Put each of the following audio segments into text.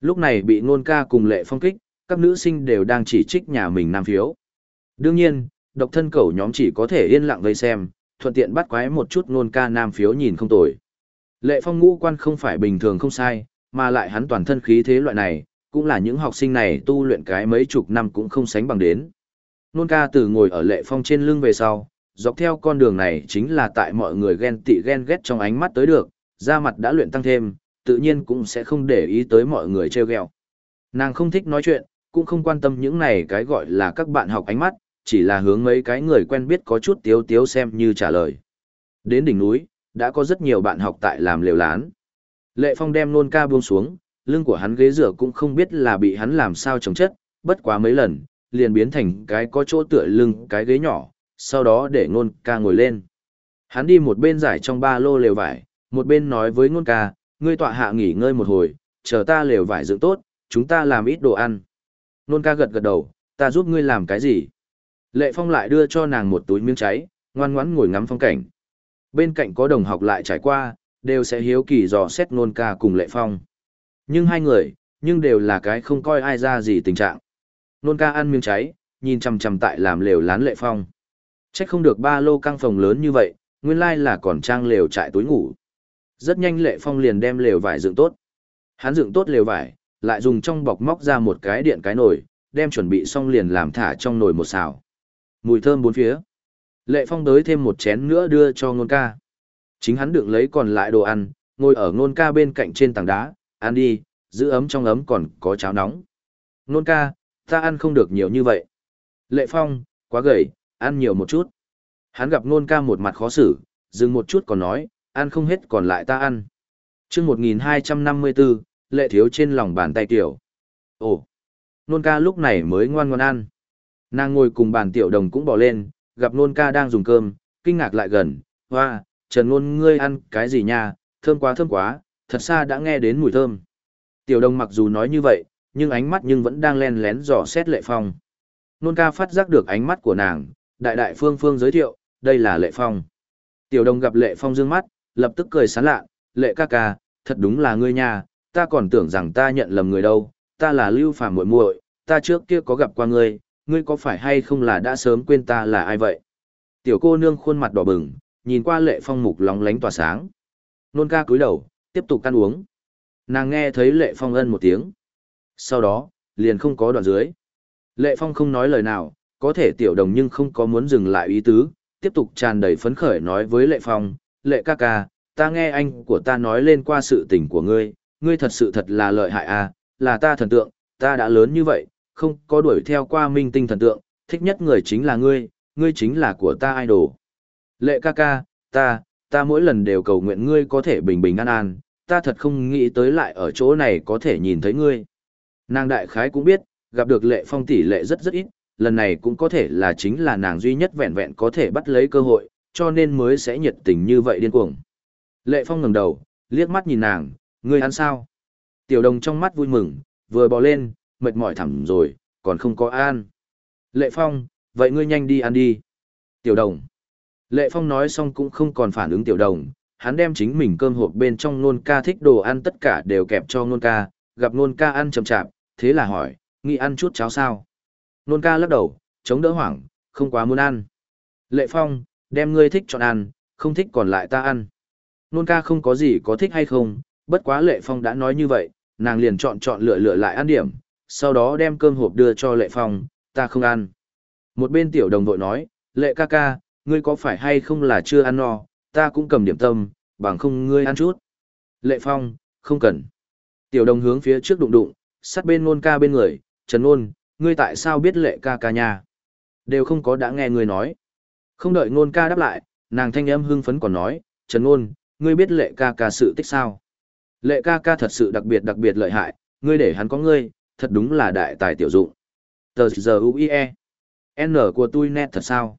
Lúc này bị nôn ca cùng lệ phong kích, các nữ sinh đều đang chỉ trích nhà mình nam phiếu. Đương nhiên, độc thân cẩu nhóm chỉ có thể yên lặng vây xem, thuận tiện bắt quái một chút nôn ca nam phiếu nhìn không tồi. Lệ phong ngũ quan không phải bình thường không sai, mà lại hắn toàn thân khí thế loại này, cũng là những học sinh này tu luyện cái mấy chục năm cũng không sánh bằng đến. Nôn ca từ ngồi ở lệ phong trên lưng về sau, dọc theo con đường này chính là tại mọi người ghen tị ghen ghét trong ánh mắt tới được, da mặt đã luyện tăng thêm, tự nhiên cũng sẽ không để ý tới mọi người treo ghẹo. Nàng không thích nói chuyện, cũng không quan tâm những này cái gọi là các bạn học ánh mắt, chỉ là hướng mấy cái người quen biết có chút tiếu tiếu xem như trả lời. Đến đỉnh núi, đã có rất nhiều bạn học tại làm lều lán. Lệ Phong đem nôn ca buông xuống, lưng của hắn ghế rửa cũng không biết là bị hắn làm sao chống chất, bất quá mấy lần, liền biến thành cái có chỗ tựa lưng cái ghế nhỏ, sau đó để nôn ca ngồi lên. Hắn đi một bên giải trong ba lô lều vải, một bên nói với nôn ca, ngươi tọa hạ nghỉ ngơi một hồi, chờ ta lều vải dựng tốt, chúng ta làm ít đồ ăn. Nôn ca gật gật đầu, ta giúp ngươi làm cái gì? Lệ Phong lại đưa cho nàng một túi miếng cháy, ngoan ngoãn ngồi ngắm phong cảnh. Bên cạnh có đồng học lại trải qua, đều sẽ hiếu kỳ dò xét nôn ca cùng Lệ Phong. Nhưng hai người, nhưng đều là cái không coi ai ra gì tình trạng. Nôn ca ăn miếng cháy, nhìn chằm chằm tại làm lều lán Lệ Phong. Chắc không được ba lô căng phòng lớn như vậy, nguyên lai là còn trang lều trại túi ngủ. Rất nhanh Lệ Phong liền đem lều vải dựng tốt. Hắn dựng tốt lều vải, lại dùng trong bọc móc ra một cái điện cái nồi, đem chuẩn bị xong liền làm thả trong nồi một xào. Mùi thơm bốn phía. Lệ Phong đới thêm một chén nữa đưa cho ngôn ca. Chính hắn đựng lấy còn lại đồ ăn, ngồi ở ngôn ca bên cạnh trên tảng đá, ăn đi, giữ ấm trong ấm còn có cháo nóng. Ngôn ca, ta ăn không được nhiều như vậy. Lệ Phong, quá gầy, ăn nhiều một chút. Hắn gặp ngôn ca một mặt khó xử, dừng một chút còn nói, ăn không hết còn lại ta ăn. chương 1254, lệ thiếu trên lòng bàn tay tiểu. Ồ, nôn ca lúc này mới ngoan ngoan ăn. Nàng ngồi cùng bàn tiểu đồng cũng bỏ lên, gặp nôn ca đang dùng cơm, kinh ngạc lại gần, hoa, trần nôn ngươi ăn cái gì nha, thơm quá thơm quá, thật xa đã nghe đến mùi thơm. Tiểu đồng mặc dù nói như vậy, nhưng ánh mắt nhưng vẫn đang len lén dò xét lệ phong. Nôn ca phát giác được ánh mắt của nàng, đại đại phương phương giới thiệu, đây là lệ phong. Tiểu đồng gặp lệ phong dương mắt, lập tức cười sán lạ, lệ ca ca, thật đúng là ngươi nha, ta còn tưởng rằng ta nhận lầm người đâu, ta là lưu phàm muội muội, ta trước kia có gặp qua ngươi, ngươi có phải hay không là đã sớm quên ta là ai vậy? Tiểu cô nương khuôn mặt đỏ bừng, nhìn qua lệ phong mục lóng lánh tỏa sáng. Nôn ca cúi đầu, tiếp tục ăn uống. Nàng nghe thấy lệ phong ân một tiếng. Sau đó, liền không có đoạn dưới. Lệ phong không nói lời nào, có thể tiểu đồng nhưng không có muốn dừng lại ý tứ, tiếp tục tràn đầy phấn khởi nói với lệ phong, lệ ca ca, ta nghe anh của ta nói lên qua sự tình của ngươi, ngươi thật sự thật là lợi hại à, là ta thần tượng, ta đã lớn như vậy, không có đuổi theo qua minh tinh thần tượng, thích nhất người chính là ngươi, ngươi chính là của ta idol. Lệ ca ca, ta, ta mỗi lần đều cầu nguyện ngươi có thể bình bình an an, ta thật không nghĩ tới lại ở chỗ này có thể nhìn thấy ngươi. Nàng đại khái cũng biết, gặp được lệ phong tỷ lệ rất rất ít, lần này cũng có thể là chính là nàng duy nhất vẹn vẹn có thể bắt lấy cơ hội, cho nên mới sẽ nhiệt tình như vậy điên cuồng. Lệ phong ngẩng đầu, liếc mắt nhìn nàng, ngươi ăn sao? Tiểu đồng trong mắt vui mừng, vừa bò lên, mệt mỏi thẳm rồi, còn không có ăn. Lệ Phong, vậy ngươi nhanh đi ăn đi. Tiểu đồng. Lệ Phong nói xong cũng không còn phản ứng tiểu đồng, hắn đem chính mình cơm hộp bên trong nôn ca thích đồ ăn tất cả đều kẹp cho nôn ca, gặp nôn ca ăn chậm chạp, thế là hỏi, nghĩ ăn chút cháo sao? Nôn ca lắc đầu, chống đỡ hoảng, không quá muốn ăn. Lệ Phong, đem ngươi thích chọn ăn, không thích còn lại ta ăn. Nôn ca không có gì có thích hay không, bất quá Lệ Phong đã nói như vậy, nàng liền chọn chọn lựa lựa lại ăn điểm, sau đó đem cơm hộp đưa cho Lệ Phong, ta không ăn. Một bên tiểu đồng đội nói, Lệ ca ca, ngươi có phải hay không là chưa ăn no, ta cũng cầm điểm tâm, bằng không ngươi ăn chút. Lệ Phong, không cần. Tiểu đồng hướng phía trước đụng đụng, sát bên nôn ca bên người, Trần Nôn, ngươi tại sao biết lệ ca ca nhà? Đều không có đã nghe ngươi nói. Không đợi nôn ca đáp lại, nàng thanh âm hưng phấn còn nói, Trần Nôn, ngươi biết lệ ca ca sự tích sao? Lệ ca ca thật sự đặc biệt đặc biệt lợi hại, ngươi để hắn có ngươi, thật đúng là đại tài tiểu dụng. Tờ giờ UIE. N của tôi nét thật sao?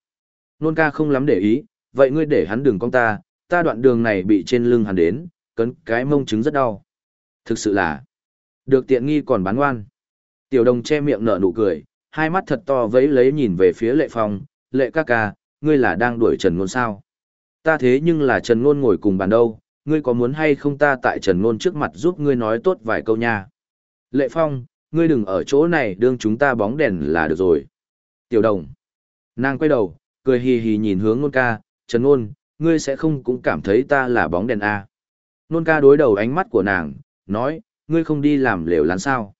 Nôn ca không lắm để ý, vậy ngươi để hắn đừng con ta, ta đoạn đường này bị trên lưng hắn đến, cấn cái mông trứng rất đau. Thực sự là, được tiện nghi còn bán ngoan. Tiểu đồng che miệng nở nụ cười, hai mắt thật to vẫy lấy nhìn về phía lệ phong, lệ ca ca, ngươi là đang đuổi Trần Ngôn sao? Ta thế nhưng là Trần Ngôn ngồi cùng bàn đâu, ngươi có muốn hay không ta tại Trần Ngôn trước mặt giúp ngươi nói tốt vài câu nha? Lệ Phong, ngươi đừng ở chỗ này đương chúng ta bóng đèn là được rồi. Tiểu đồng. Nàng quay đầu, cười hì hì nhìn hướng nôn ca, Trần Ngôn, ngươi sẽ không cũng cảm thấy ta là bóng đèn à? Nôn ca đối đầu ánh mắt của nàng, nói, ngươi không đi làm lều lán sao.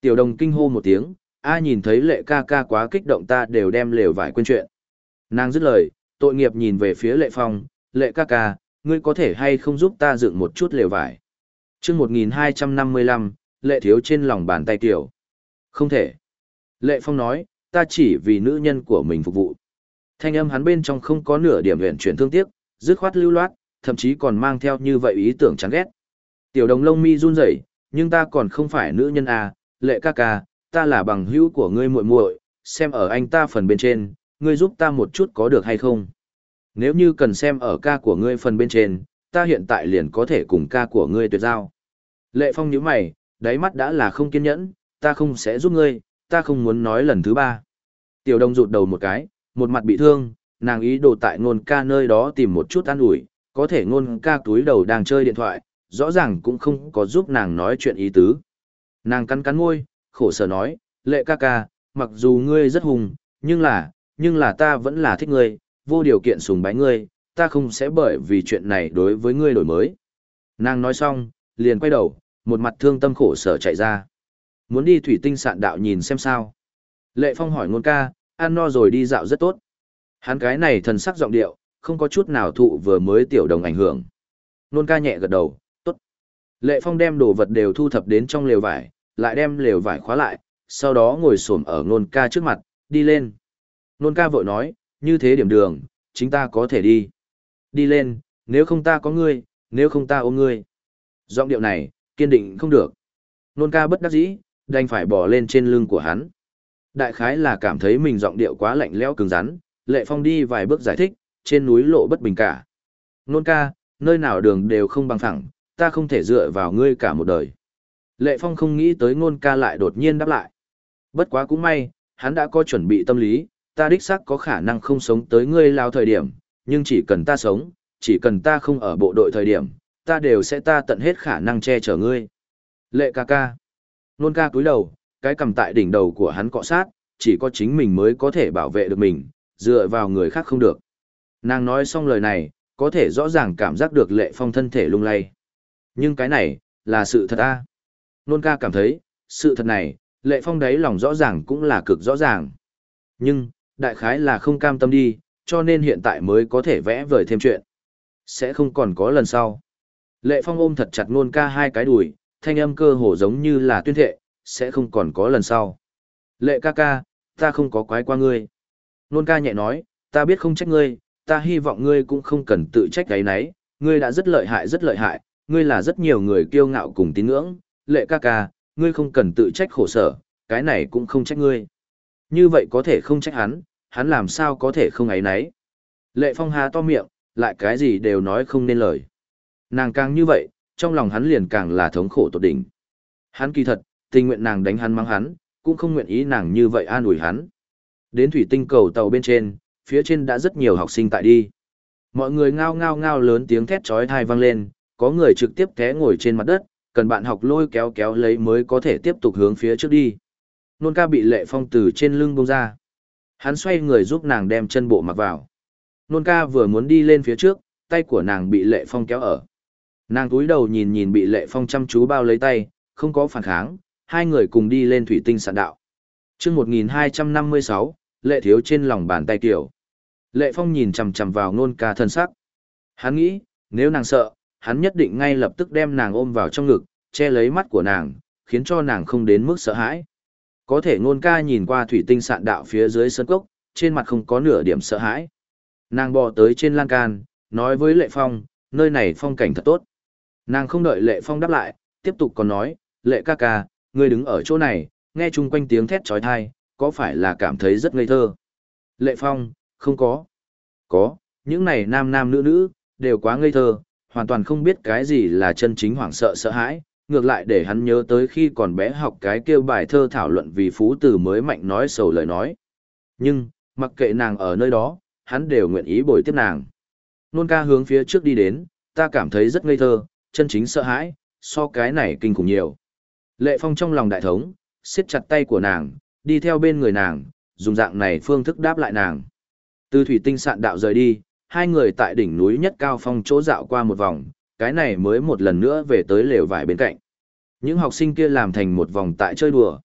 Tiểu đồng kinh hô một tiếng, A nhìn thấy lệ ca ca quá kích động ta đều đem lều vải quên chuyện. Nàng dứt lời, tội nghiệp nhìn về phía lệ phong, lệ ca ca, ngươi có thể hay không giúp ta dựng một chút lều vải. chương 1255, lệ thiếu trên lòng bàn tay tiểu. Không thể. Lệ phong nói, ta chỉ vì nữ nhân của mình phục vụ. Thanh âm hắn bên trong không có nửa điểm huyện chuyển thương tiếc, dứt khoát lưu loát, thậm chí còn mang theo như vậy ý tưởng chán ghét. Tiểu đồng lông mi run rẩy, nhưng ta còn không phải nữ nhân à, lệ ca ca, ta là bằng hữu của ngươi muội muội, xem ở anh ta phần bên trên, ngươi giúp ta một chút có được hay không? Nếu như cần xem ở ca của ngươi phần bên trên, ta hiện tại liền có thể cùng ca của ngươi tuyệt giao. Lệ Phong nhíu mày, đáy mắt đã là không kiên nhẫn, ta không sẽ giúp ngươi, ta không muốn nói lần thứ ba. Tiểu đồng rụt đầu một cái, một mặt bị thương, nàng ý đồ tại ngôn ca nơi đó tìm một chút an ủi, có thể ngôn ca túi đầu đang chơi điện thoại, rõ ràng cũng không có giúp nàng nói chuyện ý tứ. Nàng cắn cắn môi, khổ sở nói, lệ ca ca, mặc dù ngươi rất hùng, nhưng là, nhưng là ta vẫn là thích ngươi, vô điều kiện sùng bái ngươi, ta không sẽ bởi vì chuyện này đối với ngươi đổi mới. Nàng nói xong, liền quay đầu, một mặt thương tâm khổ sở chạy ra. Muốn đi thủy tinh sạn đạo nhìn xem sao. Lệ Phong hỏi ngôn ca, ăn no rồi đi dạo rất tốt. Hắn cái này thần sắc giọng điệu, không có chút nào thụ vừa mới tiểu đồng ảnh hưởng. Nôn ca nhẹ gật đầu, tốt. Lệ Phong đem đồ vật đều thu thập đến trong lều vải, lại đem lều vải khóa lại, sau đó ngồi xổm ở nôn ca trước mặt, đi lên. Nôn ca vội nói, như thế điểm đường, chính ta có thể đi. Đi lên, nếu không ta có ngươi, nếu không ta ôm ngươi. Giọng điệu này, kiên định không được. Nôn ca bất đắc dĩ, đành phải bỏ lên trên lưng của hắn. Đại khái là cảm thấy mình giọng điệu quá lạnh lẽo cứng rắn, Lệ Phong đi vài bước giải thích, trên núi lộ bất bình cả. Nôn ca, nơi nào đường đều không bằng phẳng, ta không thể dựa vào ngươi cả một đời. Lệ Phong không nghĩ tới Nôn ca lại đột nhiên đáp lại. Bất quá cũng may, hắn đã có chuẩn bị tâm lý, ta đích xác có khả năng không sống tới ngươi lao thời điểm, nhưng chỉ cần ta sống, chỉ cần ta không ở bộ đội thời điểm, ta đều sẽ ta tận hết khả năng che chở ngươi. Lệ ca ca. Nôn ca cúi đầu, cái cầm tại đỉnh đầu của hắn cọ sát, chỉ có chính mình mới có thể bảo vệ được mình, dựa vào người khác không được. Nàng nói xong lời này, có thể rõ ràng cảm giác được lệ phong thân thể lung lay. Nhưng cái này, là sự thật a Nôn ca cảm thấy, sự thật này, lệ phong đấy lòng rõ ràng cũng là cực rõ ràng. Nhưng, đại khái là không cam tâm đi, cho nên hiện tại mới có thể vẽ vời thêm chuyện. Sẽ không còn có lần sau. Lệ phong ôm thật chặt nôn ca hai cái đùi, thanh âm cơ hồ giống như là tuyên thệ, sẽ không còn có lần sau. Lệ ca ca, ta không có quái qua ngươi. Nôn ca nhẹ nói, ta biết không trách ngươi, ta hy vọng ngươi cũng không cần tự trách cái nấy, ngươi đã rất lợi hại rất lợi hại, ngươi là rất nhiều người kiêu ngạo cùng tín ngưỡng, lệ ca ca, ngươi không cần tự trách khổ sở, cái này cũng không trách ngươi. Như vậy có thể không trách hắn, hắn làm sao có thể không ấy nấy. Lệ phong hà to miệng, lại cái gì đều nói không nên lời. Nàng càng như vậy, trong lòng hắn liền càng là thống khổ tột đỉnh. Hắn kỳ thật, tình nguyện nàng đánh hắn mang hắn, cũng không nguyện ý nàng như vậy an ủi hắn. Đến thủy tinh cầu tàu bên trên, phía trên đã rất nhiều học sinh tại đi. Mọi người ngao ngao ngao lớn tiếng thét chói thai vang lên, có người trực tiếp té ngồi trên mặt đất, cần bạn học lôi kéo kéo lấy mới có thể tiếp tục hướng phía trước đi. Nôn ca bị lệ phong từ trên lưng bông ra. Hắn xoay người giúp nàng đem chân bộ mặc vào. Nôn ca vừa muốn đi lên phía trước, tay của nàng bị lệ phong kéo ở. Nàng cúi đầu nhìn nhìn bị lệ phong chăm chú bao lấy tay, không có phản kháng, hai người cùng đi lên thủy tinh sạn đạo. chương 1256, lệ thiếu trên lòng bàn tay kiểu. Lệ phong nhìn chằm chằm vào nôn ca thân sắc. Hắn nghĩ, nếu nàng sợ, hắn nhất định ngay lập tức đem nàng ôm vào trong ngực, che lấy mắt của nàng, khiến cho nàng không đến mức sợ hãi. Có thể nôn ca nhìn qua thủy tinh sạn đạo phía dưới sân cốc, trên mặt không có nửa điểm sợ hãi. Nàng bò tới trên lan can, nói với Lệ Phong, nơi này phong cảnh thật tốt. Nàng không đợi Lệ Phong đáp lại, tiếp tục còn nói, Lệ ca ca, ngươi đứng ở chỗ này, nghe chung quanh tiếng thét trói thai, có phải là cảm thấy rất ngây thơ? Lệ Phong, không có. Có, những này nam nam nữ nữ, đều quá ngây thơ, hoàn toàn không biết cái gì là chân chính hoảng sợ sợ hãi, ngược lại để hắn nhớ tới khi còn bé học cái kêu bài thơ thảo luận vì phú từ mới mạnh nói sầu lời nói. Nhưng, mặc kệ nàng ở nơi đó, hắn đều nguyện ý bồi tiếp nàng. Nôn ca hướng phía trước đi đến, ta cảm thấy rất ngây thơ, chân chính sợ hãi, so cái này kinh khủng nhiều. Lệ Phong trong lòng đại thống, siết chặt tay của nàng, đi theo bên người nàng, dùng dạng này phương thức đáp lại nàng. Từ thủy tinh sạn đạo rời đi, hai người tại đỉnh núi nhất cao phong chỗ dạo qua một vòng, cái này mới một lần nữa về tới lều vải bên cạnh. Những học sinh kia làm thành một vòng tại chơi đùa.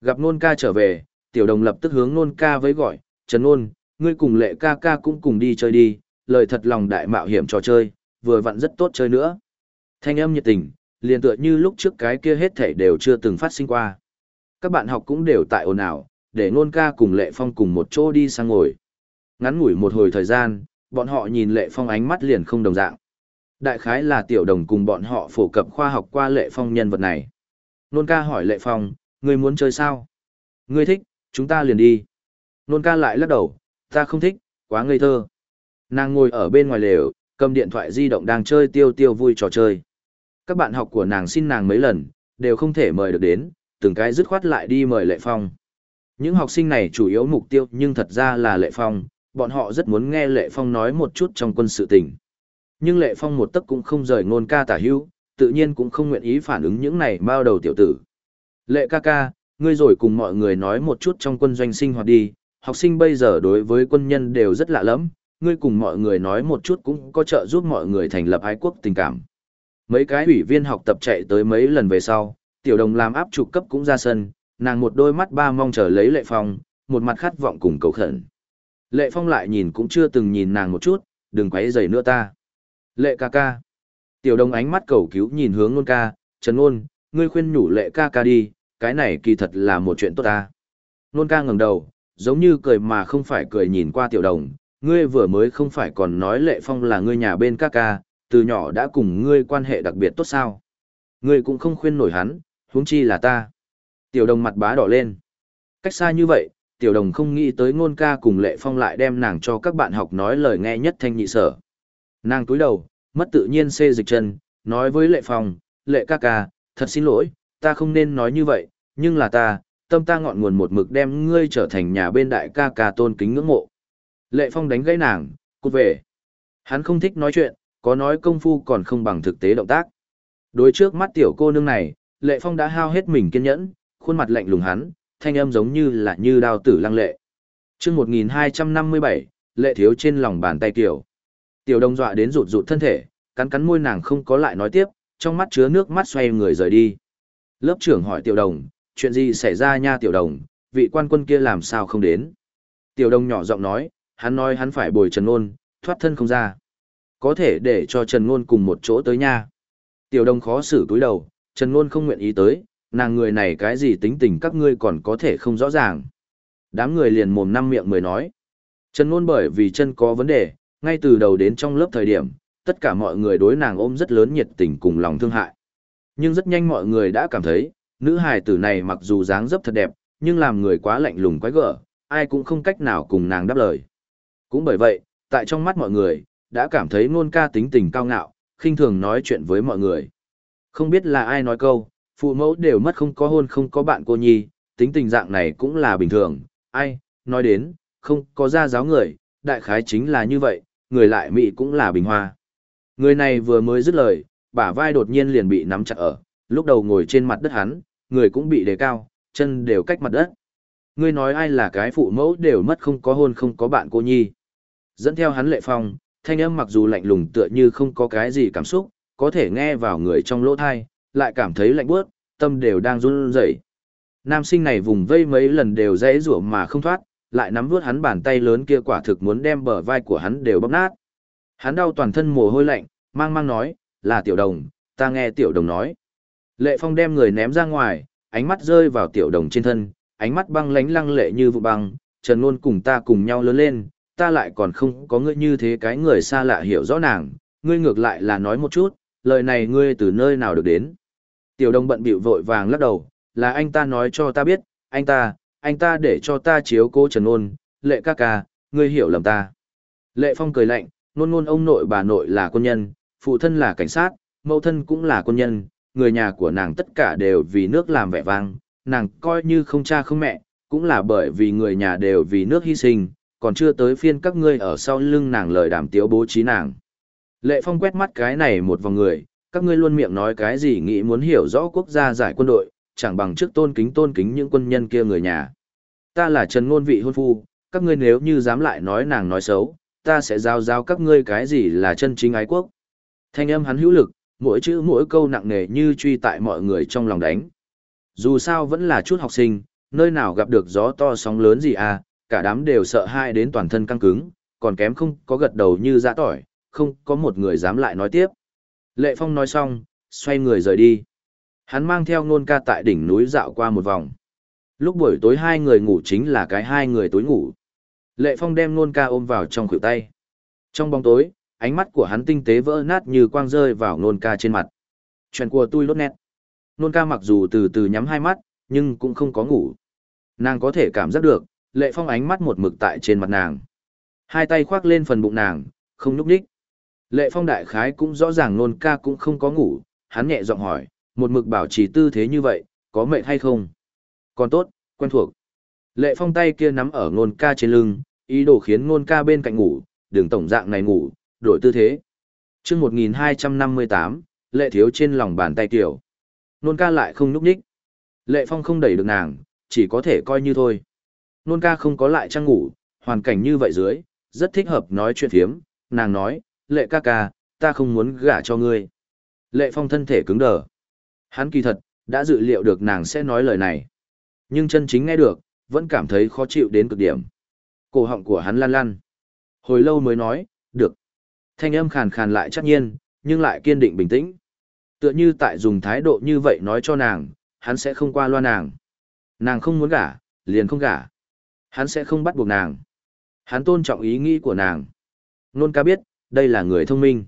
Gặp nôn ca trở về, tiểu đồng lập tức hướng nôn ca với gọi, Trần nôn, ngươi cùng lệ ca ca cũng cùng đi chơi đi, lời thật lòng đại mạo hiểm trò chơi, vừa vặn rất tốt chơi nữa. Thanh âm nhiệt tình, liền tựa như lúc trước cái kia hết thảy đều chưa từng phát sinh qua. Các bạn học cũng đều tại ồn ào, để nôn ca cùng lệ phong cùng một chỗ đi sang ngồi. Ngắn ngủi một hồi thời gian, bọn họ nhìn lệ phong ánh mắt liền không đồng dạng. Đại khái là tiểu đồng cùng bọn họ phổ cập khoa học qua lệ phong nhân vật này. Nôn ca hỏi lệ phong, ngươi muốn chơi sao? Ngươi thích, chúng ta liền đi. Nôn ca lại lắc đầu, ta không thích, quá ngây thơ. Nàng ngồi ở bên ngoài lều, cầm điện thoại di động đang chơi tiêu tiêu vui trò chơi. Các bạn học của nàng xin nàng mấy lần, đều không thể mời được đến, từng cái dứt khoát lại đi mời Lệ Phong. Những học sinh này chủ yếu mục tiêu nhưng thật ra là Lệ Phong, bọn họ rất muốn nghe Lệ Phong nói một chút trong quân sự tình. Nhưng Lệ Phong một tấc cũng không rời ngôn ca tả hữu, tự nhiên cũng không nguyện ý phản ứng những này bao đầu tiểu tử. Lệ ca ca, ngươi rồi cùng mọi người nói một chút trong quân doanh sinh hoạt đi, học sinh bây giờ đối với quân nhân đều rất lạ lẫm, ngươi cùng mọi người nói một chút cũng có trợ giúp mọi người thành lập ái quốc tình cảm. Mấy cái ủy viên học tập chạy tới mấy lần về sau, tiểu đồng làm áp trục cấp cũng ra sân, nàng một đôi mắt ba mong chờ lấy lệ phong, một mặt khát vọng cùng cầu khẩn. Lệ phong lại nhìn cũng chưa từng nhìn nàng một chút, đừng quấy rầy nữa ta. Lệ ca ca. Tiểu đồng ánh mắt cầu cứu nhìn hướng nôn ca, trần nôn, ngươi khuyên nhủ lệ ca ca đi, cái này kỳ thật là một chuyện tốt ta. Nôn ca ngẩng đầu, giống như cười mà không phải cười nhìn qua tiểu đồng, ngươi vừa mới không phải còn nói lệ phong là ngươi nhà bên ca ca, từ nhỏ đã cùng ngươi quan hệ đặc biệt tốt sao. Ngươi cũng không khuyên nổi hắn, huống chi là ta. Tiểu đồng mặt bá đỏ lên. Cách xa như vậy, tiểu đồng không nghĩ tới ngôn ca cùng lệ phong lại đem nàng cho các bạn học nói lời nghe nhất thanh nhị sở. Nàng túi đầu, mất tự nhiên xê dịch chân, nói với lệ phong, lệ ca ca, thật xin lỗi, ta không nên nói như vậy, nhưng là ta, tâm ta ngọn nguồn một mực đem ngươi trở thành nhà bên đại ca ca tôn kính ngưỡng mộ. Lệ Phong đánh gãy nàng, cút về. Hắn không thích nói chuyện, có nói công phu còn không bằng thực tế động tác. Đối trước mắt tiểu cô nương này, Lệ Phong đã hao hết mình kiên nhẫn, khuôn mặt lạnh lùng hắn, thanh âm giống như là như đao tử lăng lệ. chương 1257, Lệ thiếu trên lòng bàn tay kiểu. Tiểu đồng dọa đến rụt rụt thân thể, cắn cắn môi nàng không có lại nói tiếp, trong mắt chứa nước mắt xoay người rời đi. Lớp trưởng hỏi tiểu đồng, chuyện gì xảy ra nha tiểu đồng, vị quan quân kia làm sao không đến. Tiểu đồng nhỏ giọng nói, hắn nói hắn phải bồi Trần Ngôn, thoát thân không ra. Có thể để cho Trần Ngôn cùng một chỗ tới nha. Tiểu đồng khó xử túi đầu, Trần Ngôn không nguyện ý tới, nàng người này cái gì tính tình các ngươi còn có thể không rõ ràng. Đám người liền mồm năm miệng mười nói. Trần Ngôn bởi vì chân có vấn đề, ngay từ đầu đến trong lớp thời điểm, tất cả mọi người đối nàng ôm rất lớn nhiệt tình cùng lòng thương hại. Nhưng rất nhanh mọi người đã cảm thấy, nữ hài tử này mặc dù dáng dấp thật đẹp, nhưng làm người quá lạnh lùng quái gở, ai cũng không cách nào cùng nàng đáp lời. Cũng bởi vậy, tại trong mắt mọi người, đã cảm thấy ngôn ca tính tình cao ngạo, khinh thường nói chuyện với mọi người. Không biết là ai nói câu, phụ mẫu đều mất không có hôn không có bạn cô nhi, tính tình dạng này cũng là bình thường, ai, nói đến, không có gia giáo người, đại khái chính là như vậy, người lại mỹ cũng là bình hoa. Người này vừa mới dứt lời, bả vai đột nhiên liền bị nắm chặt ở, lúc đầu ngồi trên mặt đất hắn, người cũng bị đề cao, chân đều cách mặt đất. Ngươi nói ai là cái phụ mẫu đều mất không có hôn không có bạn cô nhi. Dẫn theo hắn lệ phong, thanh âm mặc dù lạnh lùng tựa như không có cái gì cảm xúc, có thể nghe vào người trong lỗ thai, lại cảm thấy lạnh bước, tâm đều đang run rẩy. Nam sinh này vùng vây mấy lần đều dễ rủa mà không thoát, lại nắm vuốt hắn bàn tay lớn kia quả thực muốn đem bờ vai của hắn đều bóp nát. Hắn đau toàn thân mồ hôi lạnh, mang mang nói, là tiểu đồng, ta nghe tiểu đồng nói. Lệ phong đem người ném ra ngoài, ánh mắt rơi vào tiểu đồng trên thân, ánh mắt băng lánh lăng lệ như vụ băng, Trần Nôn cùng ta cùng nhau lớn lên, ta lại còn không có ngươi như thế cái người xa lạ hiểu rõ nàng, ngươi ngược lại là nói một chút, lời này ngươi từ nơi nào được đến. Tiểu đồng bận bịu vội vàng lắc đầu, là anh ta nói cho ta biết, anh ta, anh ta để cho ta chiếu cố Trần Nôn, lệ ca ca, ngươi hiểu lầm ta. Lệ Phong cười lạnh, nôn nôn ông nội bà nội là quân nhân, phụ thân là cảnh sát, mẫu thân cũng là quân nhân, người nhà của nàng tất cả đều vì nước làm vẻ vang, nàng coi như không cha không mẹ, cũng là bởi vì người nhà đều vì nước hy sinh, còn chưa tới phiên các ngươi ở sau lưng nàng lời đàm tiếu bố trí nàng. Lệ Phong quét mắt cái này một vòng người, các ngươi luôn miệng nói cái gì nghĩ muốn hiểu rõ quốc gia giải quân đội, chẳng bằng trước tôn kính tôn kính những quân nhân kia người nhà. Ta là Trần Ngôn vị hôn phu, các ngươi nếu như dám lại nói nàng nói xấu, ta sẽ giao giao các ngươi cái gì là chân chính ái quốc. Thanh âm hắn hữu lực, mỗi chữ mỗi câu nặng nề như truy tại mọi người trong lòng đánh. Dù sao vẫn là chút học sinh, nơi nào gặp được gió to sóng lớn gì à, cả đám đều sợ hai đến toàn thân căng cứng, còn kém không có gật đầu như dã tỏi, không có một người dám lại nói tiếp. Lệ Phong nói xong, xoay người rời đi. Hắn mang theo nôn ca tại đỉnh núi dạo qua một vòng. Lúc buổi tối hai người ngủ chính là cái hai người tối ngủ. Lệ Phong đem nôn ca ôm vào trong khuỷu tay. Trong bóng tối, ánh mắt của hắn tinh tế vỡ nát như quang rơi vào nôn ca trên mặt. Chuyện của tôi lốt nét. Nôn ca mặc dù từ từ nhắm hai mắt, nhưng cũng không có ngủ. Nàng có thể cảm giác được, Lệ Phong ánh mắt một mực tại trên mặt nàng. Hai tay khoác lên phần bụng nàng, không nhúc nhích. Lệ Phong đại khái cũng rõ ràng nôn ca cũng không có ngủ, hắn nhẹ giọng hỏi, một mực bảo trì tư thế như vậy, có mệt hay không? Còn tốt, quen thuộc. Lệ Phong tay kia nắm ở nôn ca trên lưng, ý đồ khiến nôn ca bên cạnh ngủ, đường tổng dạng này ngủ, đổi tư thế. chương 1258, Lệ thiếu trên lòng bàn tay kiểu. Nôn ca lại không núp nhích. Lệ Phong không đẩy được nàng, chỉ có thể coi như thôi. Nôn ca không có lại trang ngủ, hoàn cảnh như vậy dưới, rất thích hợp nói chuyện thiếm, nàng nói, lệ ca ca, ta không muốn gả cho ngươi. Lệ phong thân thể cứng đờ. Hắn kỳ thật, đã dự liệu được nàng sẽ nói lời này. Nhưng chân chính nghe được, vẫn cảm thấy khó chịu đến cực điểm. Cổ họng của hắn lan lan. Hồi lâu mới nói, được. Thanh âm khàn khàn lại chắc nhiên, nhưng lại kiên định bình tĩnh. Tựa như tại dùng thái độ như vậy nói cho nàng, hắn sẽ không qua loa nàng. Nàng không muốn gả, liền không gả. Hắn sẽ không bắt buộc nàng. Hắn tôn trọng ý nghĩ của nàng. Nôn ca biết, đây là người thông minh.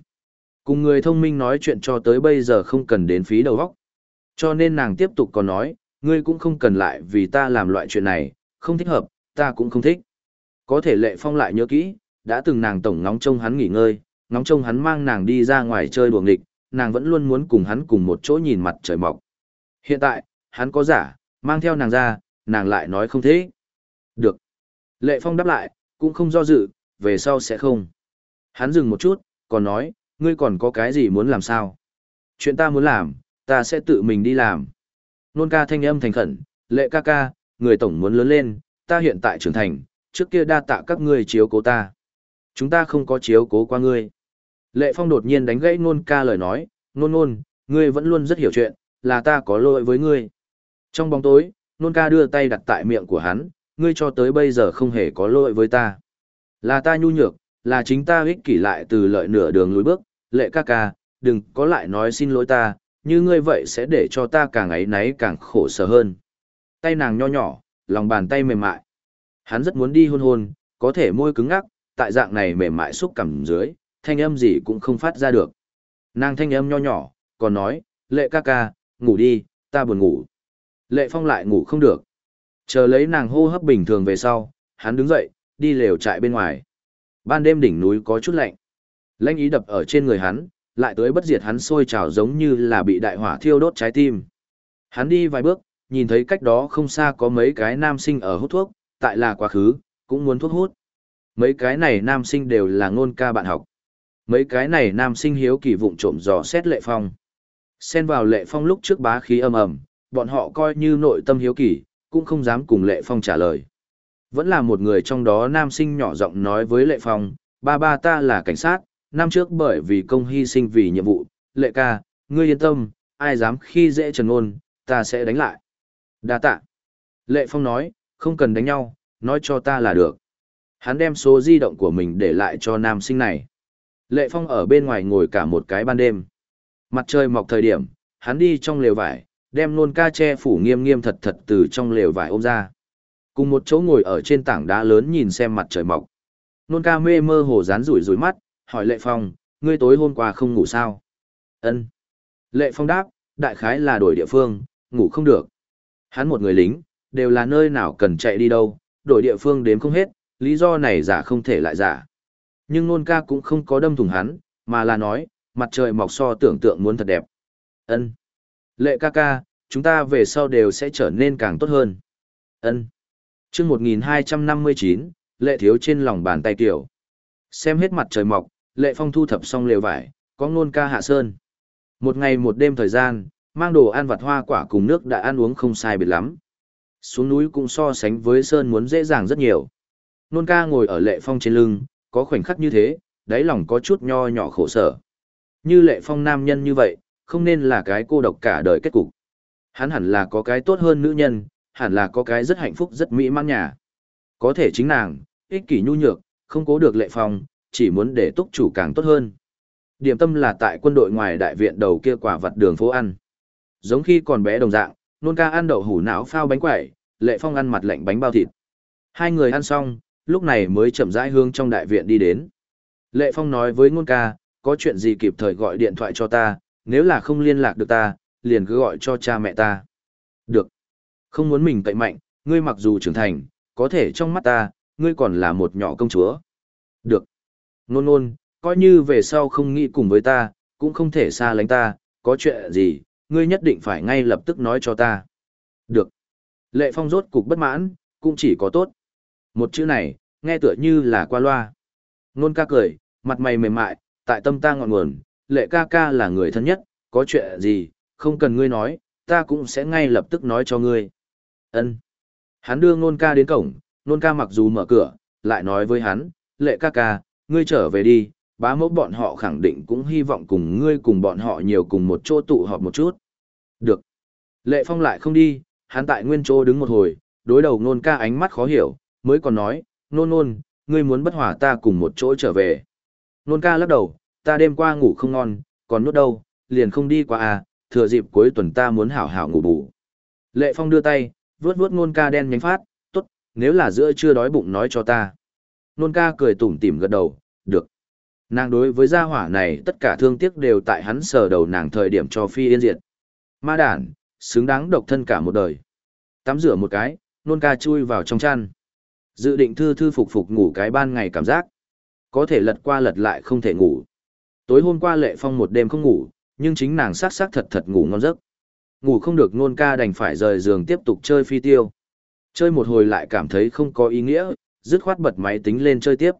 Cùng người thông minh nói chuyện cho tới bây giờ không cần đến phí đầu óc. Cho nên nàng tiếp tục còn nói, ngươi cũng không cần lại vì ta làm loại chuyện này, không thích hợp, ta cũng không thích. Có thể lệ phong lại nhớ kỹ, đã từng nàng tổng ngóng trông hắn nghỉ ngơi, ngóng trông hắn mang nàng đi ra ngoài chơi đùa địch, nàng vẫn luôn muốn cùng hắn cùng một chỗ nhìn mặt trời mọc. Hiện tại, hắn có giả, mang theo nàng ra, nàng lại nói không thế. Được. Lệ phong đáp lại, cũng không do dự, về sau sẽ không. Hắn dừng một chút, còn nói, ngươi còn có cái gì muốn làm sao? Chuyện ta muốn làm, ta sẽ tự mình đi làm. Nôn ca thanh âm thành khẩn, lệ ca ca, người tổng muốn lớn lên, ta hiện tại trưởng thành, trước kia đa tạ các ngươi chiếu cố ta. Chúng ta không có chiếu cố qua ngươi. Lệ phong đột nhiên đánh gãy nôn ca lời nói, nôn nôn, ngươi vẫn luôn rất hiểu chuyện, là ta có lỗi với ngươi. Trong bóng tối, nôn ca đưa tay đặt tại miệng của hắn, ngươi cho tới bây giờ không hề có lỗi với ta. Là ta nhu nhược, là chính ta ích kỷ lại từ lợi nửa đường lùi bước, lệ ca ca, đừng có lại nói xin lỗi ta, như ngươi vậy sẽ để cho ta càng ấy náy càng khổ sở hơn. Tay nàng nho nhỏ, lòng bàn tay mềm mại. Hắn rất muốn đi hôn hôn, có thể môi cứng ngắc, tại dạng này mềm mại xúc cảm dưới, thanh âm gì cũng không phát ra được. Nàng thanh âm nho nhỏ, còn nói, lệ ca ca, ngủ đi, ta buồn ngủ. Lệ phong lại ngủ không được. Chờ lấy nàng hô hấp bình thường về sau, hắn đứng dậy, đi lều trại bên ngoài. Ban đêm đỉnh núi có chút lạnh. lanh ý đập ở trên người hắn, lại tới bất diệt hắn sôi trào giống như là bị đại hỏa thiêu đốt trái tim. Hắn đi vài bước, nhìn thấy cách đó không xa có mấy cái nam sinh ở hút thuốc, tại là quá khứ, cũng muốn thuốc hút. Mấy cái này nam sinh đều là ngôn ca bạn học. Mấy cái này nam sinh hiếu kỳ vụng trộm dò xét lệ phong. Xen vào lệ phong lúc trước bá khí âm ầm, bọn họ coi như nội tâm hiếu kỳ, cũng không dám cùng lệ phong trả lời. Vẫn là một người trong đó nam sinh nhỏ giọng nói với Lệ Phong, ba ba ta là cảnh sát, năm trước bởi vì công hy sinh vì nhiệm vụ, Lệ ca, ngươi yên tâm, ai dám khi dễ trần ngôn, ta sẽ đánh lại. Đa tạ. Lệ Phong nói, không cần đánh nhau, nói cho ta là được. Hắn đem số di động của mình để lại cho nam sinh này. Lệ Phong ở bên ngoài ngồi cả một cái ban đêm. Mặt trời mọc thời điểm, hắn đi trong lều vải, đem nôn ca che phủ nghiêm nghiêm thật thật từ trong lều vải ôm ra. Cùng một chỗ ngồi ở trên tảng đá lớn nhìn xem mặt trời mọc. Nôn ca mê mơ hồ rán rủi rủi mắt, hỏi Lệ Phong, ngươi tối hôm qua không ngủ sao? Ân. Lệ Phong đáp, đại khái là đổi địa phương, ngủ không được. Hắn một người lính, đều là nơi nào cần chạy đi đâu, đổi địa phương đếm không hết, lý do này giả không thể lại giả. Nhưng nôn ca cũng không có đâm thủng hắn, mà là nói, mặt trời mọc so tưởng tượng muốn thật đẹp. Ân. Lệ ca ca, chúng ta về sau đều sẽ trở nên càng tốt hơn. Ân chương 1259, lệ thiếu trên lòng bàn tay tiểu. Xem hết mặt trời mọc, lệ phong thu thập xong lều vải, có ngôn ca hạ sơn. Một ngày một đêm thời gian, Mang đồ ăn vặt hoa quả cùng nước đã ăn uống không sai biệt lắm. Xuống núi cũng so sánh với Sơn muốn dễ dàng rất nhiều. Nôn ca ngồi ở lệ phong trên lưng, có khoảnh khắc như thế, đáy lòng có chút nho nhỏ khổ sở. Như lệ phong nam nhân như vậy, không nên là cái cô độc cả đời kết cục. Hắn hẳn là có cái tốt hơn nữ nhân, hẳn là có cái rất hạnh phúc rất mỹ mãn nhà. Có thể chính nàng, ích kỷ nhu nhược, không cố được lệ phong, chỉ muốn để túc chủ càng tốt hơn. Điểm tâm là tại quân đội ngoài đại viện đầu kia quả vật đường phố ăn. Giống khi còn bé đồng dạng, nôn ca ăn đậu hủ não phao bánh quẩy, lệ phong ăn mặt lạnh bánh bao thịt. Hai người ăn xong, lúc này mới chậm rãi hướng trong đại viện đi đến. Lệ phong nói với nôn ca, có chuyện gì kịp thời gọi điện thoại cho ta, nếu là không liên lạc được ta, liền cứ gọi cho cha mẹ ta. Được. Không muốn mình cậy mạnh, ngươi mặc dù trưởng thành, có thể trong mắt ta, ngươi còn là một nhỏ công chúa. Được. Nôn nôn, coi như về sau không nghĩ cùng với ta, cũng không thể xa lánh ta, có chuyện gì, ngươi nhất định phải ngay lập tức nói cho ta. Được. Lệ Phong rốt cục bất mãn, cũng chỉ có tốt. Một chữ này, nghe tựa như là qua loa. Nôn ca cười, mặt mày mềm mại, tại tâm ta ngọn nguồn, lệ ca ca là người thân nhất, có chuyện gì, không cần ngươi nói, ta cũng sẽ ngay lập tức nói cho ngươi. Ân. Hắn đưa nôn ca đến cổng, nôn ca mặc dù mở cửa, lại nói với hắn, lệ ca ca, ngươi trở về đi, bá mẫu bọn họ khẳng định cũng hy vọng cùng ngươi cùng bọn họ nhiều cùng một chỗ tụ họp một chút. Được. Lệ Phong lại không đi, hắn tại nguyên chỗ đứng một hồi, đối đầu nôn ca ánh mắt khó hiểu, mới còn nói, nôn nôn, ngươi muốn bất hòa ta cùng một chỗ trở về. Nôn ca lắc đầu, ta đêm qua ngủ không ngon, còn nốt đâu, liền không đi qua à, thừa dịp cuối tuần ta muốn hảo hảo ngủ bù. Lệ Phong đưa tay, vuốt vuốt nôn ca đen nhánh phát, tốt, nếu là giữa chưa đói bụng nói cho ta. Nôn ca cười tủm tỉm gật đầu, được. Nàng đối với gia hỏa này tất cả thương tiếc đều tại hắn sờ đầu nàng thời điểm cho phi yên diệt. Ma đản, xứng đáng độc thân cả một đời. Tắm rửa một cái, nôn ca chui vào trong chăn. Dự định thư thư phục phục ngủ cái ban ngày cảm giác. Có thể lật qua lật lại không thể ngủ. Tối hôm qua lệ phong một đêm không ngủ, nhưng chính nàng sát sát thật thật ngủ ngon giấc. Ngủ không được nôn ca đành phải rời giường tiếp tục chơi phi tiêu. Chơi một hồi lại cảm thấy không có ý nghĩa, dứt khoát bật máy tính lên chơi tiếp.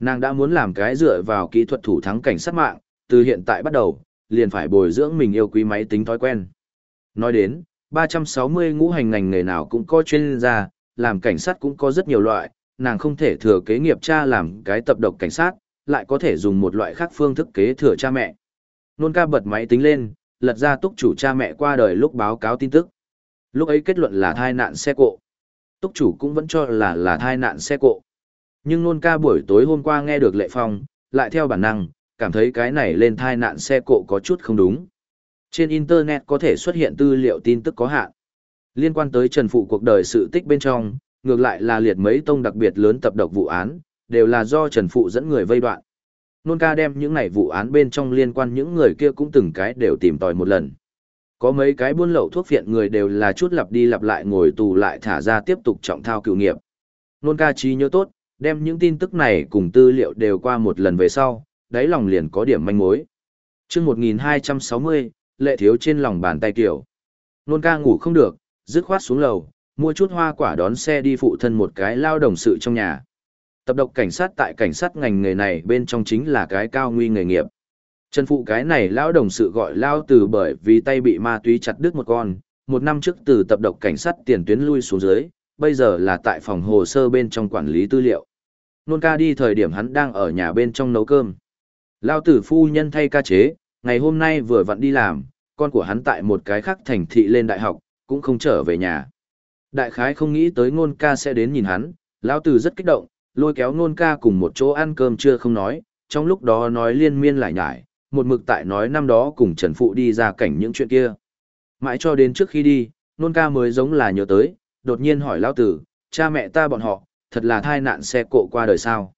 Nàng đã muốn làm cái dựa vào kỹ thuật thủ thắng cảnh sát mạng, từ hiện tại bắt đầu, liền phải bồi dưỡng mình yêu quý máy tính thói quen. Nói đến, 360 ngũ hành ngành nghề nào cũng có chuyên gia, làm cảnh sát cũng có rất nhiều loại, nàng không thể thừa kế nghiệp cha làm cái tập độc cảnh sát, lại có thể dùng một loại khác phương thức kế thừa cha mẹ. Nôn ca bật máy tính lên, lật ra túc chủ cha mẹ qua đời lúc báo cáo tin tức. Lúc ấy kết luận là thai nạn xe cộ. Túc chủ cũng vẫn cho là là thai nạn xe cộ. Nhưng nôn ca buổi tối hôm qua nghe được lệ phong, lại theo bản năng, cảm thấy cái này lên thai nạn xe cộ có chút không đúng. Trên Internet có thể xuất hiện tư liệu tin tức có hạn. Liên quan tới Trần Phụ cuộc đời sự tích bên trong, ngược lại là liệt mấy tông đặc biệt lớn tập độc vụ án, đều là do Trần Phụ dẫn người vây đoạn. Nôn ca đem những này vụ án bên trong liên quan những người kia cũng từng cái đều tìm tòi một lần. Có mấy cái buôn lậu thuốc phiện người đều là chút lặp đi lặp lại ngồi tù lại thả ra tiếp tục trọng thao cựu nghiệp. Nôn ca trí nhớ tốt, đem những tin tức này cùng tư liệu đều qua một lần về sau, đáy lòng liền có điểm manh mối. chương 1260, lệ thiếu trên lòng bàn tay kiểu. Nôn ca ngủ không được, dứt khoát xuống lầu, mua chút hoa quả đón xe đi phụ thân một cái lao đồng sự trong nhà. Tập độc cảnh sát tại cảnh sát ngành nghề này bên trong chính là cái cao nguy nghề nghiệp. Trần phụ cái này lão đồng sự gọi lao từ bởi vì tay bị ma túy chặt đứt một con, một năm trước từ tập độc cảnh sát tiền tuyến lui xuống dưới, bây giờ là tại phòng hồ sơ bên trong quản lý tư liệu. Nôn ca đi thời điểm hắn đang ở nhà bên trong nấu cơm. Lao tử phu nhân thay ca chế, ngày hôm nay vừa vặn đi làm, con của hắn tại một cái khác thành thị lên đại học, cũng không trở về nhà. Đại khái không nghĩ tới ngôn ca sẽ đến nhìn hắn, Lao tử rất kích động, lôi kéo ngôn ca cùng một chỗ ăn cơm chưa không nói, trong lúc đó nói liên miên lại nhải, một mực tại nói năm đó cùng Trần Phụ đi ra cảnh những chuyện kia. Mãi cho đến trước khi đi, nôn ca mới giống là nhớ tới, đột nhiên hỏi Lao tử, cha mẹ ta bọn họ, thật là thai nạn xe cộ qua đời sao?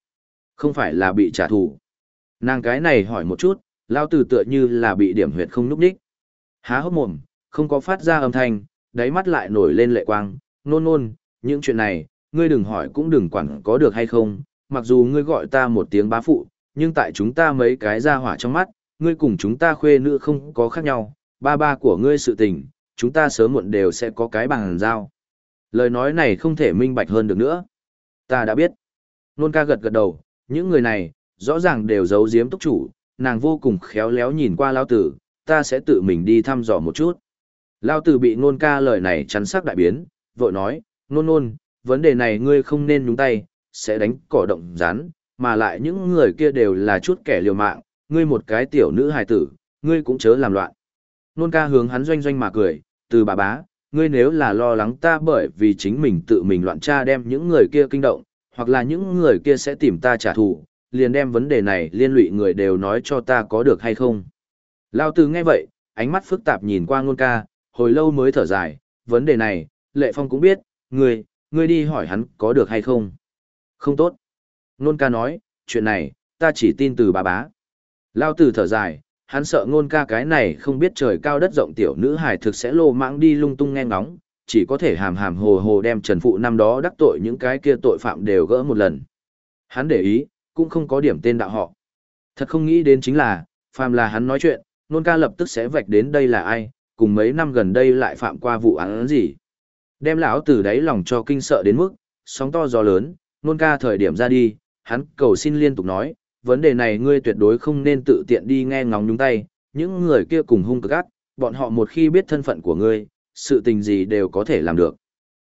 Không phải là bị trả thù. Nàng cái này hỏi một chút, Lao tử tựa như là bị điểm huyệt không núp đích. Há hốc mồm, không có phát ra âm thanh, đáy mắt lại nổi lên lệ quang, nôn nôn, những chuyện này, ngươi đừng hỏi cũng đừng quản có được hay không, mặc dù ngươi gọi ta một tiếng bá phụ, nhưng tại chúng ta mấy cái ra hỏa trong mắt, ngươi cùng chúng ta khuê nữ không có khác nhau, ba ba của ngươi sự tình, chúng ta sớm muộn đều sẽ có cái bằng giao. Lời nói này không thể minh bạch hơn được nữa. Ta đã biết. Nôn ca gật gật đầu, những người này, rõ ràng đều giấu giếm túc chủ, nàng vô cùng khéo léo nhìn qua lao tử, ta sẽ tự mình đi thăm dò một chút. Lao tử bị nôn ca lời này chắn sắc đại biến, vội nói, nôn nôn, vấn đề này ngươi không nên nhúng tay, sẽ đánh cỏ động rán, mà lại những người kia đều là chút kẻ liều mạng, ngươi một cái tiểu nữ hài tử, ngươi cũng chớ làm loạn. Nôn ca hướng hắn doanh doanh mà cười, từ bà bá, ngươi nếu là lo lắng ta bởi vì chính mình tự mình loạn tra đem những người kia kinh động, hoặc là những người kia sẽ tìm ta trả thù, liền đem vấn đề này liên lụy người đều nói cho ta có được hay không. Lao tử nghe vậy, ánh mắt phức tạp nhìn qua ngôn ca, hồi lâu mới thở dài, vấn đề này, Lệ Phong cũng biết, ngươi, ngươi đi hỏi hắn có được hay không. Không tốt. Ngôn ca nói, chuyện này, ta chỉ tin từ bà bá. Lao tử thở dài, hắn sợ ngôn ca cái này không biết trời cao đất rộng tiểu nữ hài thực sẽ lô mãng đi lung tung nghe ngóng, chỉ có thể hàm hàm hồ hồ đem Trần Phụ năm đó đắc tội những cái kia tội phạm đều gỡ một lần. Hắn để ý, cũng không có điểm tên đạo họ. Thật không nghĩ đến chính là, phàm là hắn nói chuyện, nôn ca lập tức sẽ vạch đến đây là ai, cùng mấy năm gần đây lại phạm qua vụ án gì. Đem lão từ đáy lòng cho kinh sợ đến mức, sóng to gió lớn, nôn ca thời điểm ra đi, hắn cầu xin liên tục nói, vấn đề này ngươi tuyệt đối không nên tự tiện đi nghe ngóng nhúng tay, những người kia cùng hung cực ác, bọn họ một khi biết thân phận của ngươi, sự tình gì đều có thể làm được.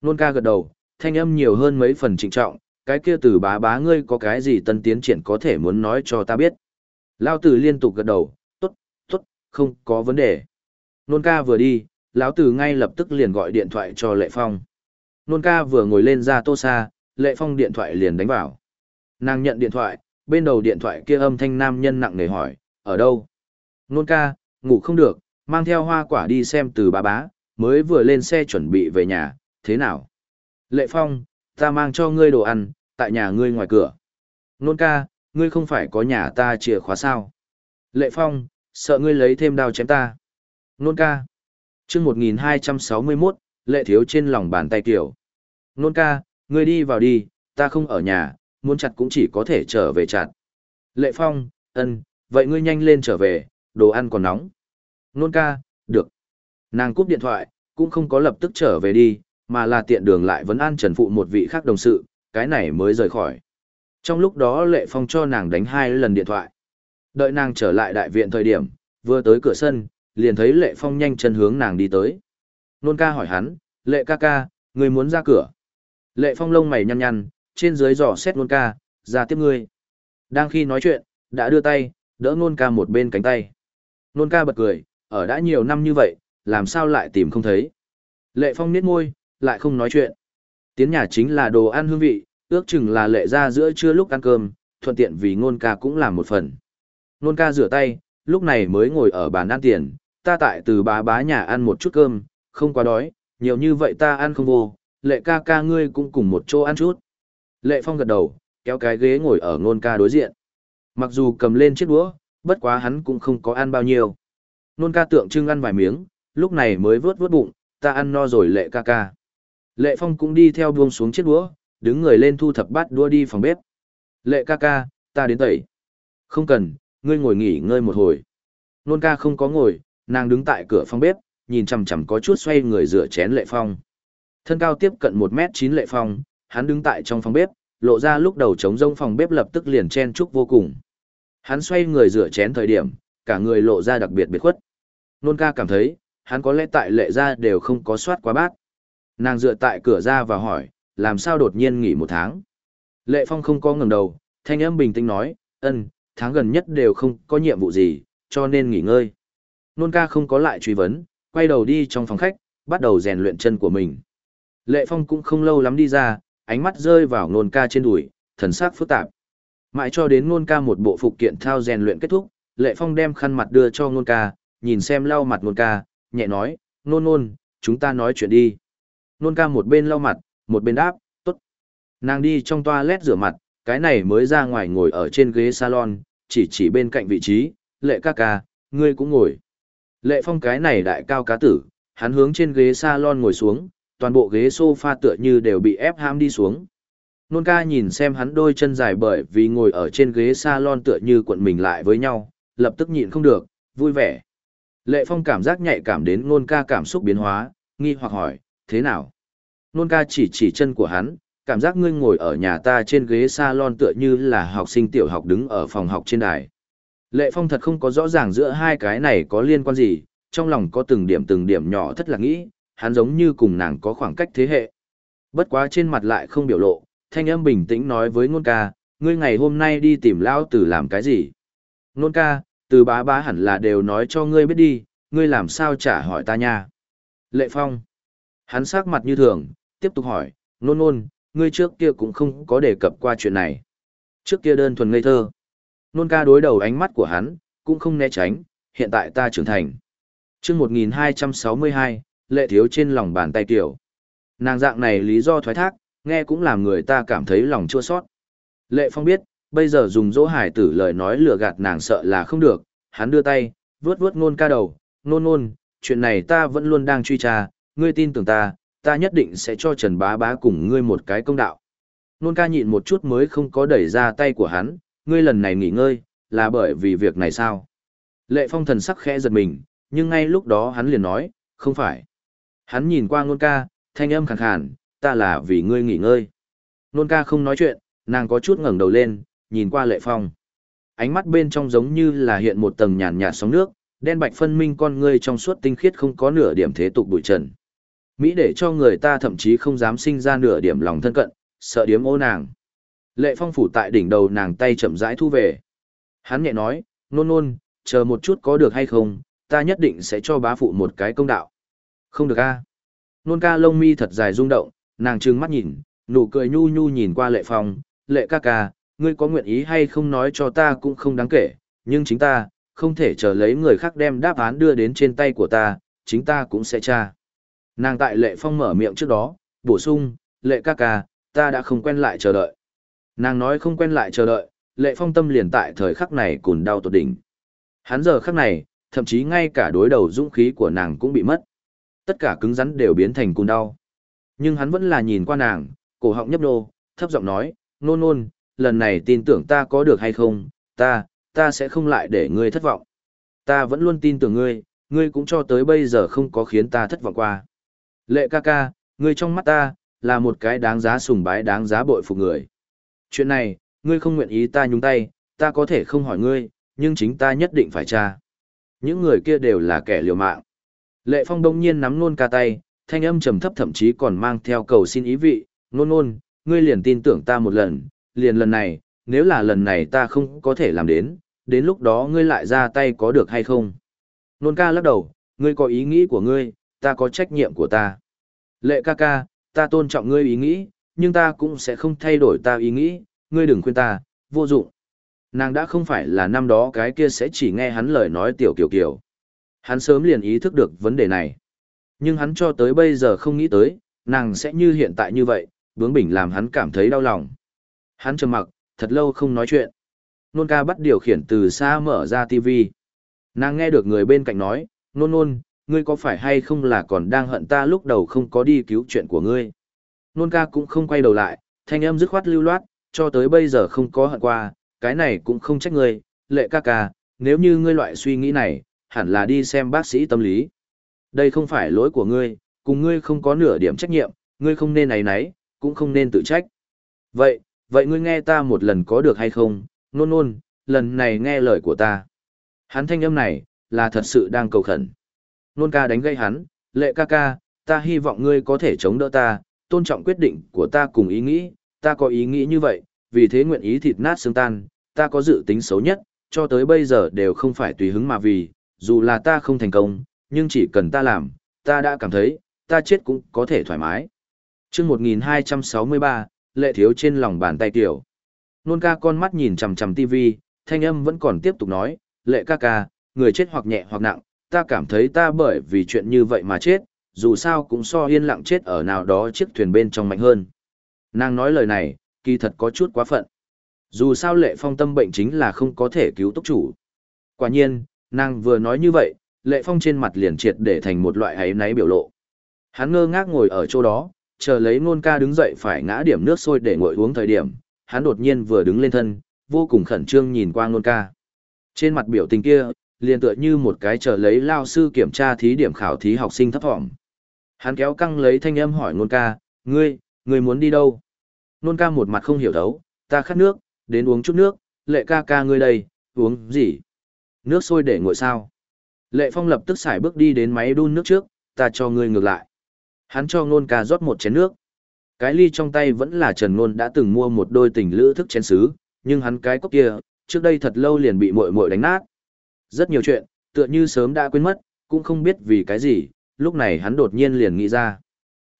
Nôn ca gật đầu, thanh âm nhiều hơn mấy phần trịnh trọng, cái kia từ bá bá ngươi có cái gì tân tiến triển có thể muốn nói cho ta biết. Lao tử liên tục gật đầu, tốt, tốt, không có vấn đề. Nôn ca vừa đi, lão tử ngay lập tức liền gọi điện thoại cho Lệ Phong. Nôn ca vừa ngồi lên ra tô xa, Lệ Phong điện thoại liền đánh vào. Nàng nhận điện thoại, bên đầu điện thoại kia âm thanh nam nhân nặng nề hỏi, ở đâu? Nôn ca, ngủ không được, mang theo hoa quả đi xem từ bà bá, mới vừa lên xe chuẩn bị về nhà, thế nào? Lệ Phong, ta mang cho ngươi đồ ăn, tại nhà ngươi ngoài cửa. Nôn ca, ngươi không phải có nhà ta chìa khóa sao? Lệ Phong, sợ ngươi lấy thêm đao chém ta. Nôn ca. chương 1261, lệ thiếu trên lòng bàn tay tiểu. Nôn ca, ngươi đi vào đi, ta không ở nhà, muốn chặt cũng chỉ có thể trở về chặt. Lệ Phong, ân, vậy ngươi nhanh lên trở về, đồ ăn còn nóng. Nôn ca, được. Nàng cúp điện thoại, cũng không có lập tức trở về đi, mà là tiện đường lại vẫn an trần phụ một vị khác đồng sự, cái này mới rời khỏi. Trong lúc đó Lệ Phong cho nàng đánh hai lần điện thoại. Đợi nàng trở lại đại viện thời điểm, vừa tới cửa sân, liền thấy Lệ Phong nhanh chân hướng nàng đi tới. Nôn ca hỏi hắn, Lệ ca ca, người muốn ra cửa. Lệ Phong lông mày nhăn nhăn, trên dưới dò xét nôn ca, ra tiếp ngươi. Đang khi nói chuyện, đã đưa tay, đỡ nôn ca một bên cánh tay. Nôn ca bật cười, ở đã nhiều năm như vậy, làm sao lại tìm không thấy. Lệ Phong niết môi, lại không nói chuyện. Tiến nhà chính là đồ ăn hương vị, ước chừng là lệ ra giữa trưa lúc ăn cơm, thuận tiện vì ngôn ca cũng làm một phần. Ngôn ca rửa tay, lúc này mới ngồi ở bàn ăn tiền, ta tại từ bá bá nhà ăn một chút cơm, không quá đói, nhiều như vậy ta ăn không vô, lệ ca ca ngươi cũng cùng một chỗ ăn chút. Lệ Phong gật đầu, kéo cái ghế ngồi ở ngôn ca đối diện. Mặc dù cầm lên chiếc đũa, bất quá hắn cũng không có ăn bao nhiêu. Nôn ca tượng trưng ăn vài miếng, lúc này mới vớt vớt bụng, ta ăn no rồi lệ ca ca. Lệ Phong cũng đi theo buông xuống chiếc đũa, đứng người lên thu thập bát đũa đi phòng bếp. Lệ ca ca, ta đến tẩy. Không cần, ngươi ngồi nghỉ ngơi một hồi. Nôn ca không có ngồi, nàng đứng tại cửa phòng bếp, nhìn chằm chằm có chút xoay người rửa chén Lệ Phong. Thân cao tiếp cận 1 mét 9 Lệ Phong, hắn đứng tại trong phòng bếp, lộ ra lúc đầu trống rông phòng bếp lập tức liền chen chúc vô cùng. Hắn xoay người rửa chén thời điểm, cả người lộ ra đặc biệt biệt khuất. Nôn ca cảm thấy, hắn có lẽ tại lệ ra đều không có soát quá bát. Nàng dựa tại cửa ra và hỏi, làm sao đột nhiên nghỉ một tháng. Lệ Phong không có ngẩng đầu, thanh âm bình tĩnh nói, ân, tháng gần nhất đều không có nhiệm vụ gì, cho nên nghỉ ngơi. Nôn ca không có lại truy vấn, quay đầu đi trong phòng khách, bắt đầu rèn luyện chân của mình. Lệ Phong cũng không lâu lắm đi ra, ánh mắt rơi vào nôn ca trên đùi, thần sắc phức tạp. Mãi cho đến nôn ca một bộ phục kiện thao rèn luyện kết thúc, Lệ Phong đem khăn mặt đưa cho nôn ca, nhìn xem lau mặt nôn ca, nhẹ nói, nôn nôn, chúng ta nói chuyện đi. Nôn ca một bên lau mặt, một bên đáp, tốt. Nàng đi trong toilet rửa mặt, cái này mới ra ngoài ngồi ở trên ghế salon, chỉ chỉ bên cạnh vị trí, lệ ca ca, ngươi cũng ngồi. Lệ phong cái này đại cao cá tử, hắn hướng trên ghế salon ngồi xuống, toàn bộ ghế sofa tựa như đều bị ép ham đi xuống. Nôn ca nhìn xem hắn đôi chân dài bởi vì ngồi ở trên ghế salon tựa như cuộn mình lại với nhau, lập tức nhịn không được, vui vẻ. Lệ Phong cảm giác nhạy cảm đến nôn ca cảm xúc biến hóa, nghi hoặc hỏi, thế nào? Nôn ca chỉ chỉ chân của hắn, cảm giác ngươi ngồi ở nhà ta trên ghế salon tựa như là học sinh tiểu học đứng ở phòng học trên đài. Lệ Phong thật không có rõ ràng giữa hai cái này có liên quan gì, trong lòng có từng điểm từng điểm nhỏ thất lạc nghĩ, hắn giống như cùng nàng có khoảng cách thế hệ. Bất quá trên mặt lại không biểu lộ, thanh âm bình tĩnh nói với ngôn ca, ngươi ngày hôm nay đi tìm lão tử làm cái gì? Ngôn ca, từ bá bá hẳn là đều nói cho ngươi biết đi, ngươi làm sao trả hỏi ta nha. Lệ Phong. Hắn sắc mặt như thường, tiếp tục hỏi, nôn nôn, ngươi trước kia cũng không có đề cập qua chuyện này. Trước kia đơn thuần ngây thơ. Nôn ca đối đầu ánh mắt của hắn, cũng không né tránh, hiện tại ta trưởng thành. chương 1262, lệ thiếu trên lòng bàn tay tiểu. Nàng dạng này lý do thoái thác, nghe cũng làm người ta cảm thấy lòng chua sót. Lệ Phong biết, bây giờ dùng dỗ hải tử lời nói lừa gạt nàng sợ là không được, hắn đưa tay, vuốt vuốt ngôn ca đầu, nôn nôn, chuyện này ta vẫn luôn đang truy tra, ngươi tin tưởng ta, ta nhất định sẽ cho Trần Bá Bá cùng ngươi một cái công đạo. Nôn ca nhịn một chút mới không có đẩy ra tay của hắn, ngươi lần này nghỉ ngơi, là bởi vì việc này sao? Lệ Phong thần sắc khẽ giật mình, nhưng ngay lúc đó hắn liền nói, không phải. Hắn nhìn qua nôn ca, thanh âm khàn khàn, ta là vì ngươi nghỉ ngơi. Nôn ca không nói chuyện, nàng có chút ngẩng đầu lên, nhìn qua Lệ Phong. Ánh mắt bên trong giống như là hiện một tầng nhàn nhạt sóng nước, đen bạch phân minh con ngươi trong suốt tinh khiết không có nửa điểm thế tục bụi trần. Mỹ để cho người ta thậm chí không dám sinh ra nửa điểm lòng thân cận, sợ điếm ô nàng. Lệ phong phủ tại đỉnh đầu nàng tay chậm rãi thu về. Hắn nhẹ nói, nôn nôn, chờ một chút có được hay không, ta nhất định sẽ cho bá phụ một cái công đạo. Không được a. Nôn ca lông mi thật dài rung động, nàng trừng mắt nhìn, nụ cười nhu nhu nhìn qua lệ phong, lệ ca ca, ngươi có nguyện ý hay không nói cho ta cũng không đáng kể, nhưng chính ta, không thể chờ lấy người khác đem đáp án đưa đến trên tay của ta, chính ta cũng sẽ tra. Nàng tại lệ phong mở miệng trước đó, bổ sung, lệ ca ca, ta đã không quen lại chờ đợi. Nàng nói không quen lại chờ đợi, lệ phong tâm liền tại thời khắc này cùn đau tột đỉnh. Hắn giờ khắc này, thậm chí ngay cả đối đầu dũng khí của nàng cũng bị mất. Tất cả cứng rắn đều biến thành cùn đau. Nhưng hắn vẫn là nhìn qua nàng, cổ họng nhấp nô, thấp giọng nói, nôn nôn, lần này tin tưởng ta có được hay không, ta, ta sẽ không lại để ngươi thất vọng. Ta vẫn luôn tin tưởng ngươi, ngươi cũng cho tới bây giờ không có khiến ta thất vọng qua. Lệ ca ca, ngươi trong mắt ta, là một cái đáng giá sùng bái đáng giá bội phục người. Chuyện này, ngươi không nguyện ý ta nhúng tay, ta có thể không hỏi ngươi, nhưng chính ta nhất định phải tra. Những người kia đều là kẻ liều mạng. Lệ Phong đông nhiên nắm nôn ca tay, thanh âm trầm thấp thậm chí còn mang theo cầu xin ý vị, nôn nôn, ngươi liền tin tưởng ta một lần, liền lần này, nếu là lần này ta không có thể làm đến, đến lúc đó ngươi lại ra tay có được hay không? Nôn ca lắc đầu, ngươi có ý nghĩ của ngươi, ta có trách nhiệm của ta. Lệ ca ca, ta tôn trọng ngươi ý nghĩ, nhưng ta cũng sẽ không thay đổi ta ý nghĩ, ngươi đừng khuyên ta, vô dụng. Nàng đã không phải là năm đó cái kia sẽ chỉ nghe hắn lời nói tiểu kiểu kiểu. Hắn sớm liền ý thức được vấn đề này. Nhưng hắn cho tới bây giờ không nghĩ tới, nàng sẽ như hiện tại như vậy, bướng bỉnh làm hắn cảm thấy đau lòng. Hắn trầm mặc, thật lâu không nói chuyện. Nôn ca bắt điều khiển từ xa mở ra TV. Nàng nghe được người bên cạnh nói, nôn nôn, ngươi có phải hay không là còn đang hận ta lúc đầu không có đi cứu chuyện của ngươi. Nôn ca cũng không quay đầu lại, thanh âm dứt khoát lưu loát, cho tới bây giờ không có hận qua, cái này cũng không trách ngươi, lệ ca ca, nếu như ngươi loại suy nghĩ này, hẳn là đi xem bác sĩ tâm lý. Đây không phải lỗi của ngươi, cùng ngươi không có nửa điểm trách nhiệm, ngươi không nên này nấy, cũng không nên tự trách. Vậy, vậy ngươi nghe ta một lần có được hay không, nôn nôn, lần này nghe lời của ta. Hắn thanh âm này, là thật sự đang cầu khẩn. Nôn ca đánh gây hắn, lệ ca ca, ta hy vọng ngươi có thể chống đỡ ta, tôn trọng quyết định của ta cùng ý nghĩ, ta có ý nghĩ như vậy, vì thế nguyện ý thịt nát xương tan, ta có dự tính xấu nhất, cho tới bây giờ đều không phải tùy hứng mà vì, dù là ta không thành công, nhưng chỉ cần ta làm, ta đã cảm thấy, ta chết cũng có thể thoải mái. chương 1263, lệ thiếu trên lòng bàn tay tiểu. Nôn ca con mắt nhìn chằm chằm tivi, thanh âm vẫn còn tiếp tục nói, lệ ca ca, người chết hoặc nhẹ hoặc nặng, ta cảm thấy ta bởi vì chuyện như vậy mà chết, dù sao cũng so yên lặng chết ở nào đó chiếc thuyền bên trong mạnh hơn. Nàng nói lời này, kỳ thật có chút quá phận. Dù sao lệ phong tâm bệnh chính là không có thể cứu tốc chủ. Quả nhiên, nàng vừa nói như vậy, lệ phong trên mặt liền triệt để thành một loại ấy náy biểu lộ. Hắn ngơ ngác ngồi ở chỗ đó, chờ lấy nôn ca đứng dậy phải ngã điểm nước sôi để ngồi uống thời điểm, hắn đột nhiên vừa đứng lên thân, vô cùng khẩn trương nhìn qua nôn ca. Trên mặt biểu tình kia, liền tựa như một cái chờ lấy lao sư kiểm tra thí điểm khảo thí học sinh thấp thỏm. Hắn kéo căng lấy thanh âm hỏi nôn ca, ngươi, ngươi muốn đi đâu? Nôn ca một mặt không hiểu thấu, ta khát nước, đến uống chút nước, lệ ca ca ngươi đây, uống gì? Nước sôi để nguội sao? Lệ Phong lập tức xài bước đi đến máy đun nước trước, ta cho ngươi ngược lại. Hắn cho Nôn ca rót một chén nước. Cái ly trong tay vẫn là Trần Nôn đã từng mua một đôi tình lữ thức chén sứ, nhưng hắn cái cốc kia, trước đây thật lâu liền bị muội muội đánh nát. Rất nhiều chuyện, tựa như sớm đã quên mất, cũng không biết vì cái gì, lúc này hắn đột nhiên liền nghĩ ra.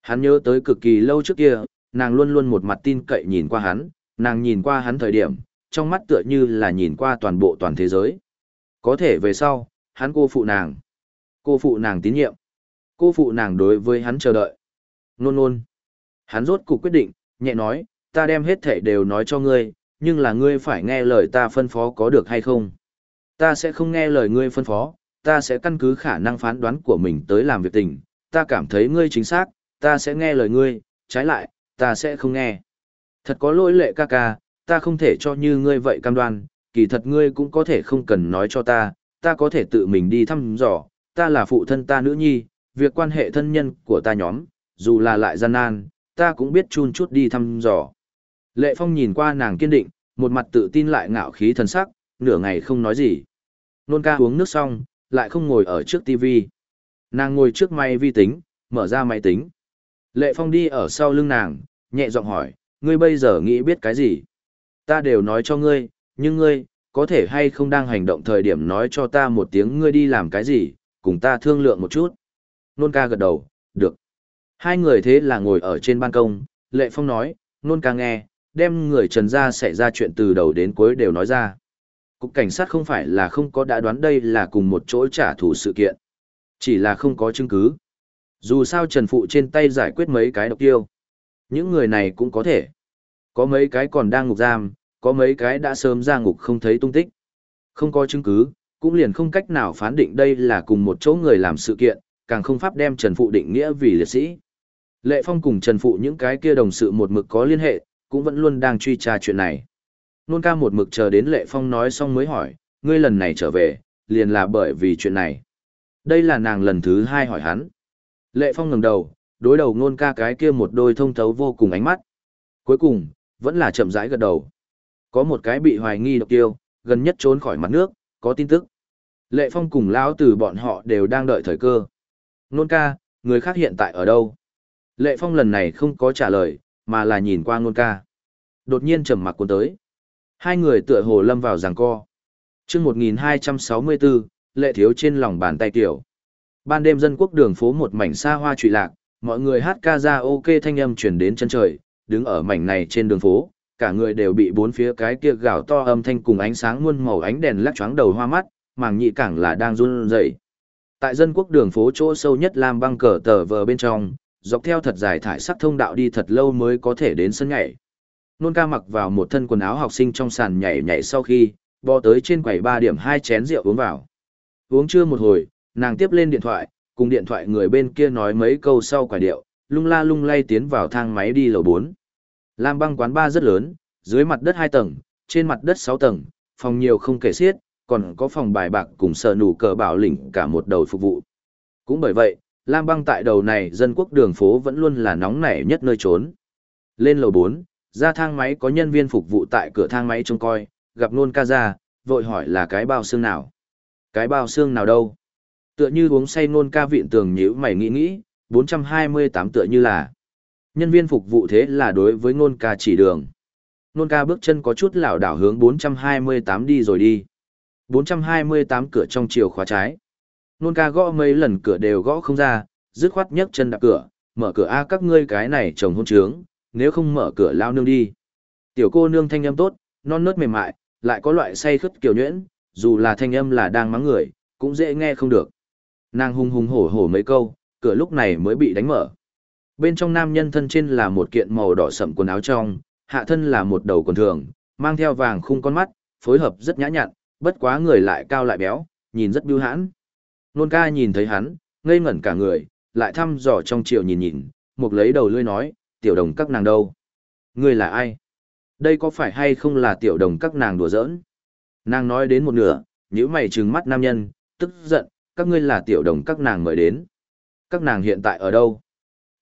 Hắn nhớ tới cực kỳ lâu trước kia, nàng luôn luôn một mặt tin cậy nhìn qua hắn, nàng nhìn qua hắn thời điểm, trong mắt tựa như là nhìn qua toàn bộ toàn thế giới. Có thể về sau, hắn cô phụ nàng. Cô phụ nàng tín nhiệm. Cô phụ nàng đối với hắn chờ đợi. Nôn nôn. Hắn rốt cuộc quyết định, nhẹ nói, ta đem hết thể đều nói cho ngươi, nhưng là ngươi phải nghe lời ta phân phó có được hay không. Ta sẽ không nghe lời ngươi phân phó, ta sẽ căn cứ khả năng phán đoán của mình tới làm việc tình, ta cảm thấy ngươi chính xác, ta sẽ nghe lời ngươi, trái lại, ta sẽ không nghe. Thật có lỗi lệ ca ca, ta không thể cho như ngươi vậy cam đoan, kỳ thật ngươi cũng có thể không cần nói cho ta, ta có thể tự mình đi thăm dò, ta là phụ thân ta nữ nhi, việc quan hệ thân nhân của ta nhóm, dù là lại gian nan, ta cũng biết chun chút đi thăm dò. Lệ Phong nhìn qua nàng kiên định, một mặt tự tin lại ngạo khí thần sắc, nửa ngày không nói gì. Nôn ca uống nước xong, lại không ngồi ở trước TV. Nàng ngồi trước máy vi tính, mở ra máy tính. Lệ Phong đi ở sau lưng nàng, nhẹ giọng hỏi, ngươi bây giờ nghĩ biết cái gì? Ta đều nói cho ngươi, nhưng ngươi, có thể hay không đang hành động thời điểm nói cho ta một tiếng ngươi đi làm cái gì, cùng ta thương lượng một chút. Nôn ca gật đầu, được. Hai người thế là ngồi ở trên ban công, Lệ Phong nói, nôn ca nghe, đem người trần ra xảy ra chuyện từ đầu đến cuối đều nói ra. Cục cảnh sát không phải là không có đã đoán đây là cùng một chỗ trả thù sự kiện. Chỉ là không có chứng cứ. Dù sao Trần Phụ trên tay giải quyết mấy cái độc tiêu. Những người này cũng có thể. Có mấy cái còn đang ngục giam, có mấy cái đã sớm ra ngục không thấy tung tích. Không có chứng cứ, cũng liền không cách nào phán định đây là cùng một chỗ người làm sự kiện, càng không pháp đem Trần Phụ định nghĩa vì liệt sĩ. Lệ Phong cùng Trần Phụ những cái kia đồng sự một mực có liên hệ, cũng vẫn luôn đang truy tra chuyện này. Nôn ca một mực chờ đến Lệ Phong nói xong mới hỏi, ngươi lần này trở về, liền là bởi vì chuyện này. Đây là nàng lần thứ hai hỏi hắn. Lệ Phong ngẩng đầu, đối đầu nôn ca cái kia một đôi thông thấu vô cùng ánh mắt. Cuối cùng, vẫn là chậm rãi gật đầu. Có một cái bị hoài nghi độc tiêu, gần nhất trốn khỏi mặt nước, có tin tức. Lệ Phong cùng lão từ bọn họ đều đang đợi thời cơ. Nôn ca, người khác hiện tại ở đâu? Lệ Phong lần này không có trả lời, mà là nhìn qua nôn ca. Đột nhiên trầm mặc cuốn tới. Hai người tựa hồ lâm vào giằng co. chương 1264, lệ thiếu trên lòng bàn tay tiểu. Ban đêm dân quốc đường phố một mảnh xa hoa trụy lạc, mọi người hát ca ra ok thanh âm chuyển đến chân trời, đứng ở mảnh này trên đường phố, cả người đều bị bốn phía cái kia gào to âm thanh cùng ánh sáng muôn màu ánh đèn lắc choáng đầu hoa mắt, màng nhị cảng là đang run rẩy. Tại dân quốc đường phố chỗ sâu nhất làm băng cờ tờ vờ bên trong, dọc theo thật dài thải sắc thông đạo đi thật lâu mới có thể đến sân nhảy. Nôn ca mặc vào một thân quần áo học sinh trong sàn nhảy nhảy sau khi, bò tới trên quầy ba điểm hai chén rượu uống vào. Uống chưa một hồi, nàng tiếp lên điện thoại, cùng điện thoại người bên kia nói mấy câu sau quả điệu, lung la lung lay tiến vào thang máy đi lầu 4. Lam băng quán ba rất lớn, dưới mặt đất 2 tầng, trên mặt đất 6 tầng, phòng nhiều không kể xiết, còn có phòng bài bạc cùng sở nủ cờ bảo lĩnh cả một đầu phục vụ. Cũng bởi vậy, Lam băng tại đầu này dân quốc đường phố vẫn luôn là nóng nảy nhất nơi trốn. Lên lầu 4, ra thang máy có nhân viên phục vụ tại cửa thang máy trông coi, gặp nôn ca ra, vội hỏi là cái bao xương nào. Cái bao xương nào đâu? Tựa như uống say nôn ca viện tường nhữ mày nghĩ nghĩ, 428 tựa như là. Nhân viên phục vụ thế là đối với nôn ca chỉ đường. Nôn ca bước chân có chút lảo đảo hướng 428 đi rồi đi. 428 cửa trong chiều khóa trái. Nôn ca gõ mấy lần cửa đều gõ không ra, dứt khoát nhấc chân đạp cửa, mở cửa A các ngươi cái này chồng hôn trướng, nếu không mở cửa lao nương đi. Tiểu cô nương thanh âm tốt, non nớt mềm mại, lại có loại say khất kiều nhuyễn, dù là thanh âm là đang mắng người, cũng dễ nghe không được. Nàng hung hung hổ hổ mấy câu, cửa lúc này mới bị đánh mở. Bên trong nam nhân thân trên là một kiện màu đỏ sậm quần áo trong, hạ thân là một đầu quần thường, mang theo vàng khung con mắt, phối hợp rất nhã nhặn, bất quá người lại cao lại béo, nhìn rất biêu hãn. Nôn ca nhìn thấy hắn, ngây ngẩn cả người, lại thăm dò trong chiều nhìn nhìn, mục lấy đầu lươi nói, tiểu đồng các nàng đâu? Ngươi là ai? Đây có phải hay không là tiểu đồng các nàng đùa giỡn? Nàng nói đến một nửa, nhíu mày trừng mắt nam nhân, tức giận, các ngươi là tiểu đồng các nàng mời đến. Các nàng hiện tại ở đâu?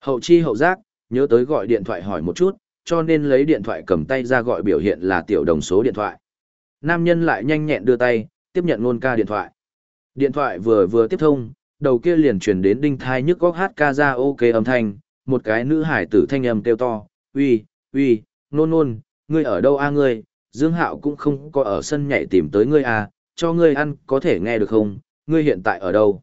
Hậu chi hậu giác, nhớ tới gọi điện thoại hỏi một chút, cho nên lấy điện thoại cầm tay ra gọi biểu hiện là tiểu đồng số điện thoại. Nam nhân lại nhanh nhẹn đưa tay, tiếp nhận nôn ca điện thoại. Điện thoại vừa vừa tiếp thông, đầu kia liền truyền đến đinh thai nhức góc hát ca ra ok âm thanh, một cái nữ hải tử thanh âm kêu to, uy, uy, nôn nôn, ngươi ở đâu a ngươi, Dương Hạo cũng không có ở sân nhảy tìm tới ngươi à, cho ngươi ăn có thể nghe được không, ngươi hiện tại ở đâu?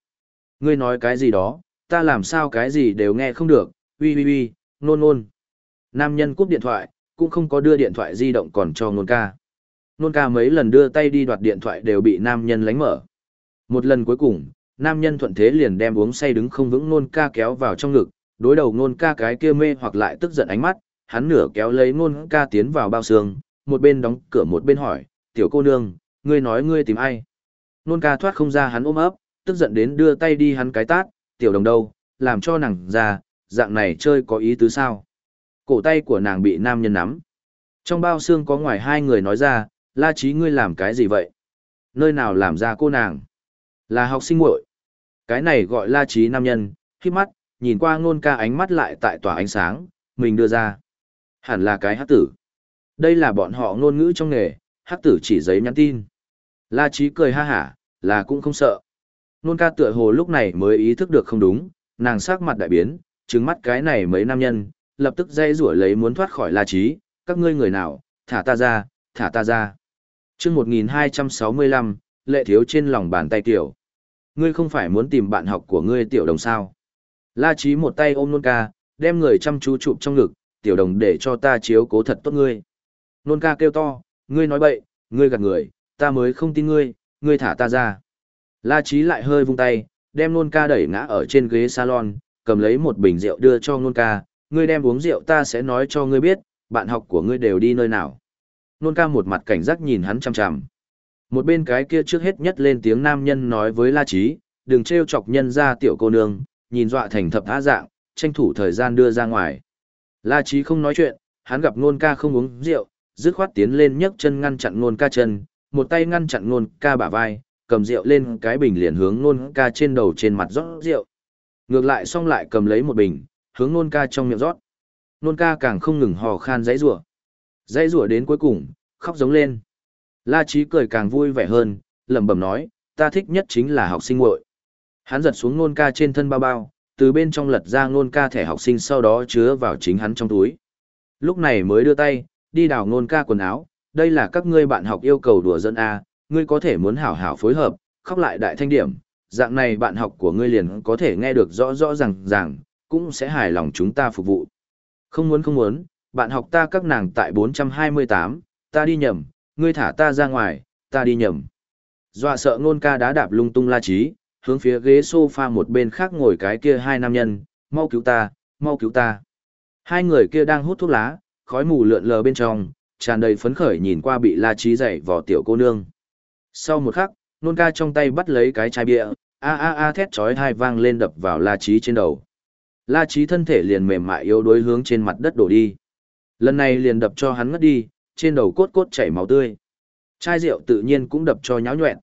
Ngươi nói cái gì đó, ta làm sao cái gì đều nghe không được, uy uy uy, nôn nôn. Nam nhân cúp điện thoại, cũng không có đưa điện thoại di động còn cho nôn ca. Nôn ca mấy lần đưa tay đi đoạt điện thoại đều bị nam nhân lánh mở. Một lần cuối cùng, nam nhân thuận thế liền đem uống say đứng không vững nôn ca kéo vào trong ngực, đối đầu nôn ca cái kia mê hoặc lại tức giận ánh mắt, hắn nửa kéo lấy nôn ca tiến vào bao xương, một bên đóng cửa một bên hỏi, tiểu cô nương, ngươi nói ngươi tìm ai? Nôn ca thoát không ra hắn ôm ấp, tức giận đến đưa tay đi hắn cái tát, tiểu đồng đâu, làm cho nàng ra, dạng này chơi có ý tứ sao? Cổ tay của nàng bị nam nhân nắm. Trong bao xương có ngoài hai người nói ra, la trí ngươi làm cái gì vậy? Nơi nào làm ra cô nàng? Là học sinh muội. Cái này gọi la trí nam nhân, khi mắt, nhìn qua ngôn ca ánh mắt lại tại tỏa ánh sáng, mình đưa ra. Hẳn là cái hát tử. Đây là bọn họ ngôn ngữ trong nghề, hát tử chỉ giấy nhắn tin. La trí cười ha hả, là cũng không sợ. Nôn ca tựa hồ lúc này mới ý thức được không đúng, nàng sắc mặt đại biến, trừng mắt cái này mấy nam nhân, lập tức dây rủa lấy muốn thoát khỏi la trí, các ngươi người nào, thả ta ra, thả ta ra. chương 1265, lệ thiếu trên lòng bàn tay tiểu. Ngươi không phải muốn tìm bạn học của ngươi tiểu đồng sao. La trí một tay ôm nôn ca, đem người chăm chú chụp trong ngực, tiểu đồng để cho ta chiếu cố thật tốt ngươi. Nôn ca kêu to, ngươi nói bậy, ngươi gạt người, ta mới không tin ngươi, ngươi thả ta ra. La Chí lại hơi vung tay, đem nôn ca đẩy ngã ở trên ghế salon, cầm lấy một bình rượu đưa cho nôn ca, ngươi đem uống rượu ta sẽ nói cho ngươi biết, bạn học của ngươi đều đi nơi nào. Nôn ca một mặt cảnh giác nhìn hắn chằm chằm. Một bên cái kia trước hết nhất lên tiếng nam nhân nói với La Chí, đừng trêu chọc nhân ra tiểu cô nương, nhìn dọa thành thập á dạng, tranh thủ thời gian đưa ra ngoài. La Chí không nói chuyện, hắn gặp nôn ca không uống rượu, dứt khoát tiến lên nhấc chân ngăn chặn nôn ca chân, một tay ngăn chặn nôn ca bả vai, cầm rượu lên cái bình liền hướng nôn ca trên đầu trên mặt rót rượu. Ngược lại xong lại cầm lấy một bình, hướng nôn ca trong miệng rót. Nôn ca càng không ngừng hò khan dãy rủa. Dãy rủa đến cuối cùng, khóc giống lên. La Chí cười càng vui vẻ hơn, lẩm bẩm nói, ta thích nhất chính là học sinh muội. Hắn giật xuống nôn ca trên thân bao bao, từ bên trong lật ra nôn ca thẻ học sinh sau đó chứa vào chính hắn trong túi. Lúc này mới đưa tay, đi đào nôn ca quần áo, đây là các ngươi bạn học yêu cầu đùa dân A, ngươi có thể muốn hảo hảo phối hợp, khóc lại đại thanh điểm, dạng này bạn học của ngươi liền có thể nghe được rõ rõ ràng ràng, cũng sẽ hài lòng chúng ta phục vụ. Không muốn không muốn, bạn học ta các nàng tại 428, ta đi nhầm, ngươi thả ta ra ngoài, ta đi nhầm. Dọa sợ ngôn ca đá đạp lung tung la trí, hướng phía ghế sofa một bên khác ngồi cái kia hai nam nhân, mau cứu ta, mau cứu ta. Hai người kia đang hút thuốc lá, khói mù lượn lờ bên trong, tràn đầy phấn khởi nhìn qua bị la trí dậy vò tiểu cô nương. Sau một khắc, nôn ca trong tay bắt lấy cái chai bia, a a a thét chói hai vang lên đập vào la trí trên đầu. La trí thân thể liền mềm mại yếu đuối hướng trên mặt đất đổ đi. Lần này liền đập cho hắn ngất đi, trên đầu cốt cốt chảy máu tươi. Chai rượu tự nhiên cũng đập cho nháo nhuẹn.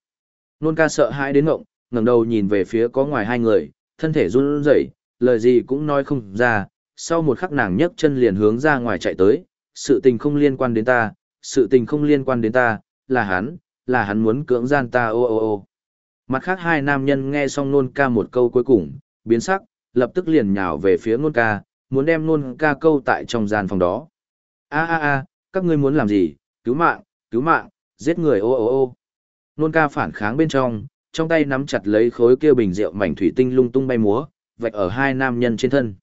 Nôn ca sợ hãi đến ngộng, ngẩng đầu nhìn về phía có ngoài hai người, thân thể run rẩy, lời gì cũng nói không ra. Sau một khắc nàng nhấc chân liền hướng ra ngoài chạy tới, sự tình không liên quan đến ta, sự tình không liên quan đến ta, là hắn, là hắn muốn cưỡng gian ta ô ô ô. Mặt khác hai nam nhân nghe xong nôn ca một câu cuối cùng, biến sắc, lập tức liền nhào về phía nôn ca, muốn đem nôn ca câu tại trong gian phòng đó. a a a các ngươi muốn làm gì, cứu mạng, cứu mạng, giết người ô ô ô. Nôn ca phản kháng bên trong, trong tay nắm chặt lấy khối kia bình rượu mảnh thủy tinh lung tung bay múa, vạch ở hai nam nhân trên thân.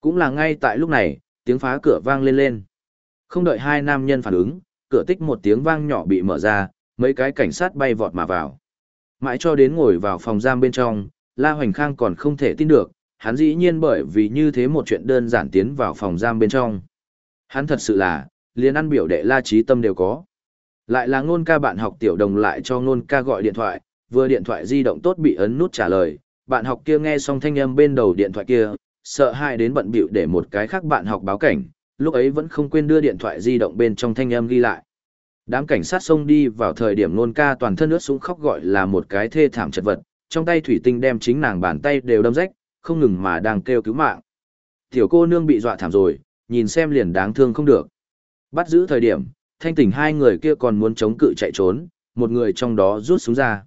Cũng là ngay tại lúc này, tiếng phá cửa vang lên lên. Không đợi hai nam nhân phản ứng, cửa tích một tiếng vang nhỏ bị mở ra, mấy cái cảnh sát bay vọt mà vào. Mãi cho đến ngồi vào phòng giam bên trong, La Hoành Khang còn không thể tin được, hắn dĩ nhiên bởi vì như thế một chuyện đơn giản tiến vào phòng giam bên trong. Hắn thật sự là, liền ăn biểu đệ La Trí Tâm đều có. Lại là ngôn ca bạn học tiểu đồng lại cho ngôn ca gọi điện thoại, vừa điện thoại di động tốt bị ấn nút trả lời, bạn học kia nghe xong thanh âm bên đầu điện thoại kia, sợ hãi đến bận bịu để một cái khác bạn học báo cảnh, lúc ấy vẫn không quên đưa điện thoại di động bên trong thanh âm ghi lại. Đám cảnh sát xông đi vào thời điểm nôn ca toàn thân ướt sũng khóc gọi là một cái thê thảm chật vật, trong tay thủy tinh đem chính nàng bàn tay đều đâm rách, không ngừng mà đang kêu cứu mạng. Tiểu cô nương bị dọa thảm rồi, nhìn xem liền đáng thương không được. Bắt giữ thời điểm, thanh tỉnh hai người kia còn muốn chống cự chạy trốn, một người trong đó rút súng ra.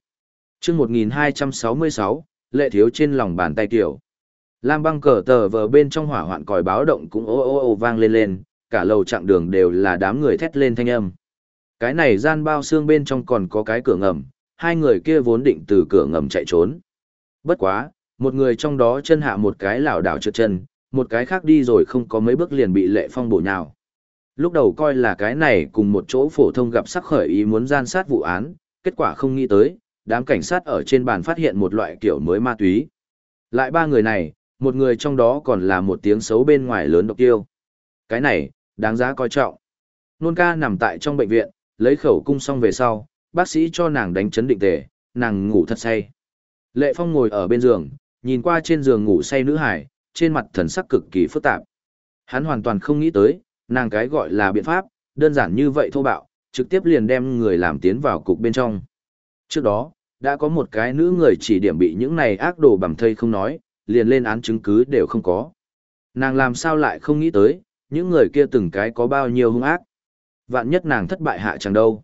chương 1266, lệ thiếu trên lòng bàn tay tiểu. Lam băng cờ tờ vờ bên trong hỏa hoạn còi báo động cũng ô ô ô vang lên lên, cả lầu chặng đường đều là đám người thét lên thanh âm. Cái này gian bao xương bên trong còn có cái cửa ngầm, hai người kia vốn định từ cửa ngầm chạy trốn. Bất quá, một người trong đó chân hạ một cái lảo đảo trượt chân, một cái khác đi rồi không có mấy bước liền bị lệ phong bổ nhào. Lúc đầu coi là cái này cùng một chỗ phổ thông gặp sắc khởi ý muốn gian sát vụ án, kết quả không nghĩ tới, đám cảnh sát ở trên bàn phát hiện một loại kiểu mới ma túy. Lại ba người này, một người trong đó còn là một tiếng xấu bên ngoài lớn độc tiêu. Cái này, đáng giá coi trọng. Nôn ca nằm tại trong bệnh viện, lấy khẩu cung xong về sau, bác sĩ cho nàng đánh chấn định tề, nàng ngủ thật say. Lệ Phong ngồi ở bên giường, nhìn qua trên giường ngủ say nữ hải, trên mặt thần sắc cực kỳ phức tạp. Hắn hoàn toàn không nghĩ tới, nàng cái gọi là biện pháp, đơn giản như vậy thô bạo, trực tiếp liền đem người làm tiến vào cục bên trong. Trước đó, đã có một cái nữ người chỉ điểm bị những này ác đồ bằng thây không nói, liền lên án chứng cứ đều không có. Nàng làm sao lại không nghĩ tới, những người kia từng cái có bao nhiêu hung ác. Vạn nhất nàng thất bại hạ chẳng đâu.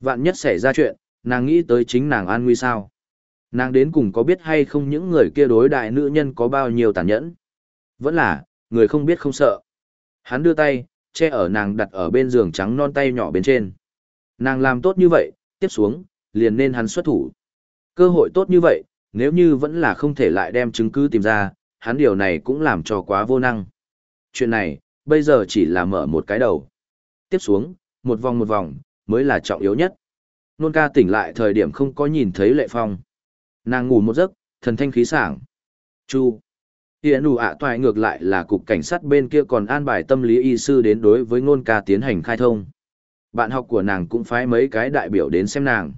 Vạn nhất xảy ra chuyện, nàng nghĩ tới chính nàng an nguy sao. Nàng đến cùng có biết hay không những người kia đối đại nữ nhân có bao nhiêu tàn nhẫn. Vẫn là, người không biết không sợ. Hắn đưa tay, che ở nàng đặt ở bên giường trắng non tay nhỏ bên trên. Nàng làm tốt như vậy, tiếp xuống, liền nên hắn xuất thủ. Cơ hội tốt như vậy, nếu như vẫn là không thể lại đem chứng cứ tìm ra, hắn điều này cũng làm cho quá vô năng. Chuyện này, bây giờ chỉ là mở một cái đầu. Tiếp xuống, một vòng một vòng, mới là trọng yếu nhất. Nôn ca tỉnh lại thời điểm không có nhìn thấy lệ phong. Nàng ngủ một giấc, thần thanh khí sảng. Chu. Hiện nụ ạ toại ngược lại là cục cảnh sát bên kia còn an bài tâm lý y sư đến đối với ngôn ca tiến hành khai thông. Bạn học của nàng cũng phái mấy cái đại biểu đến xem nàng.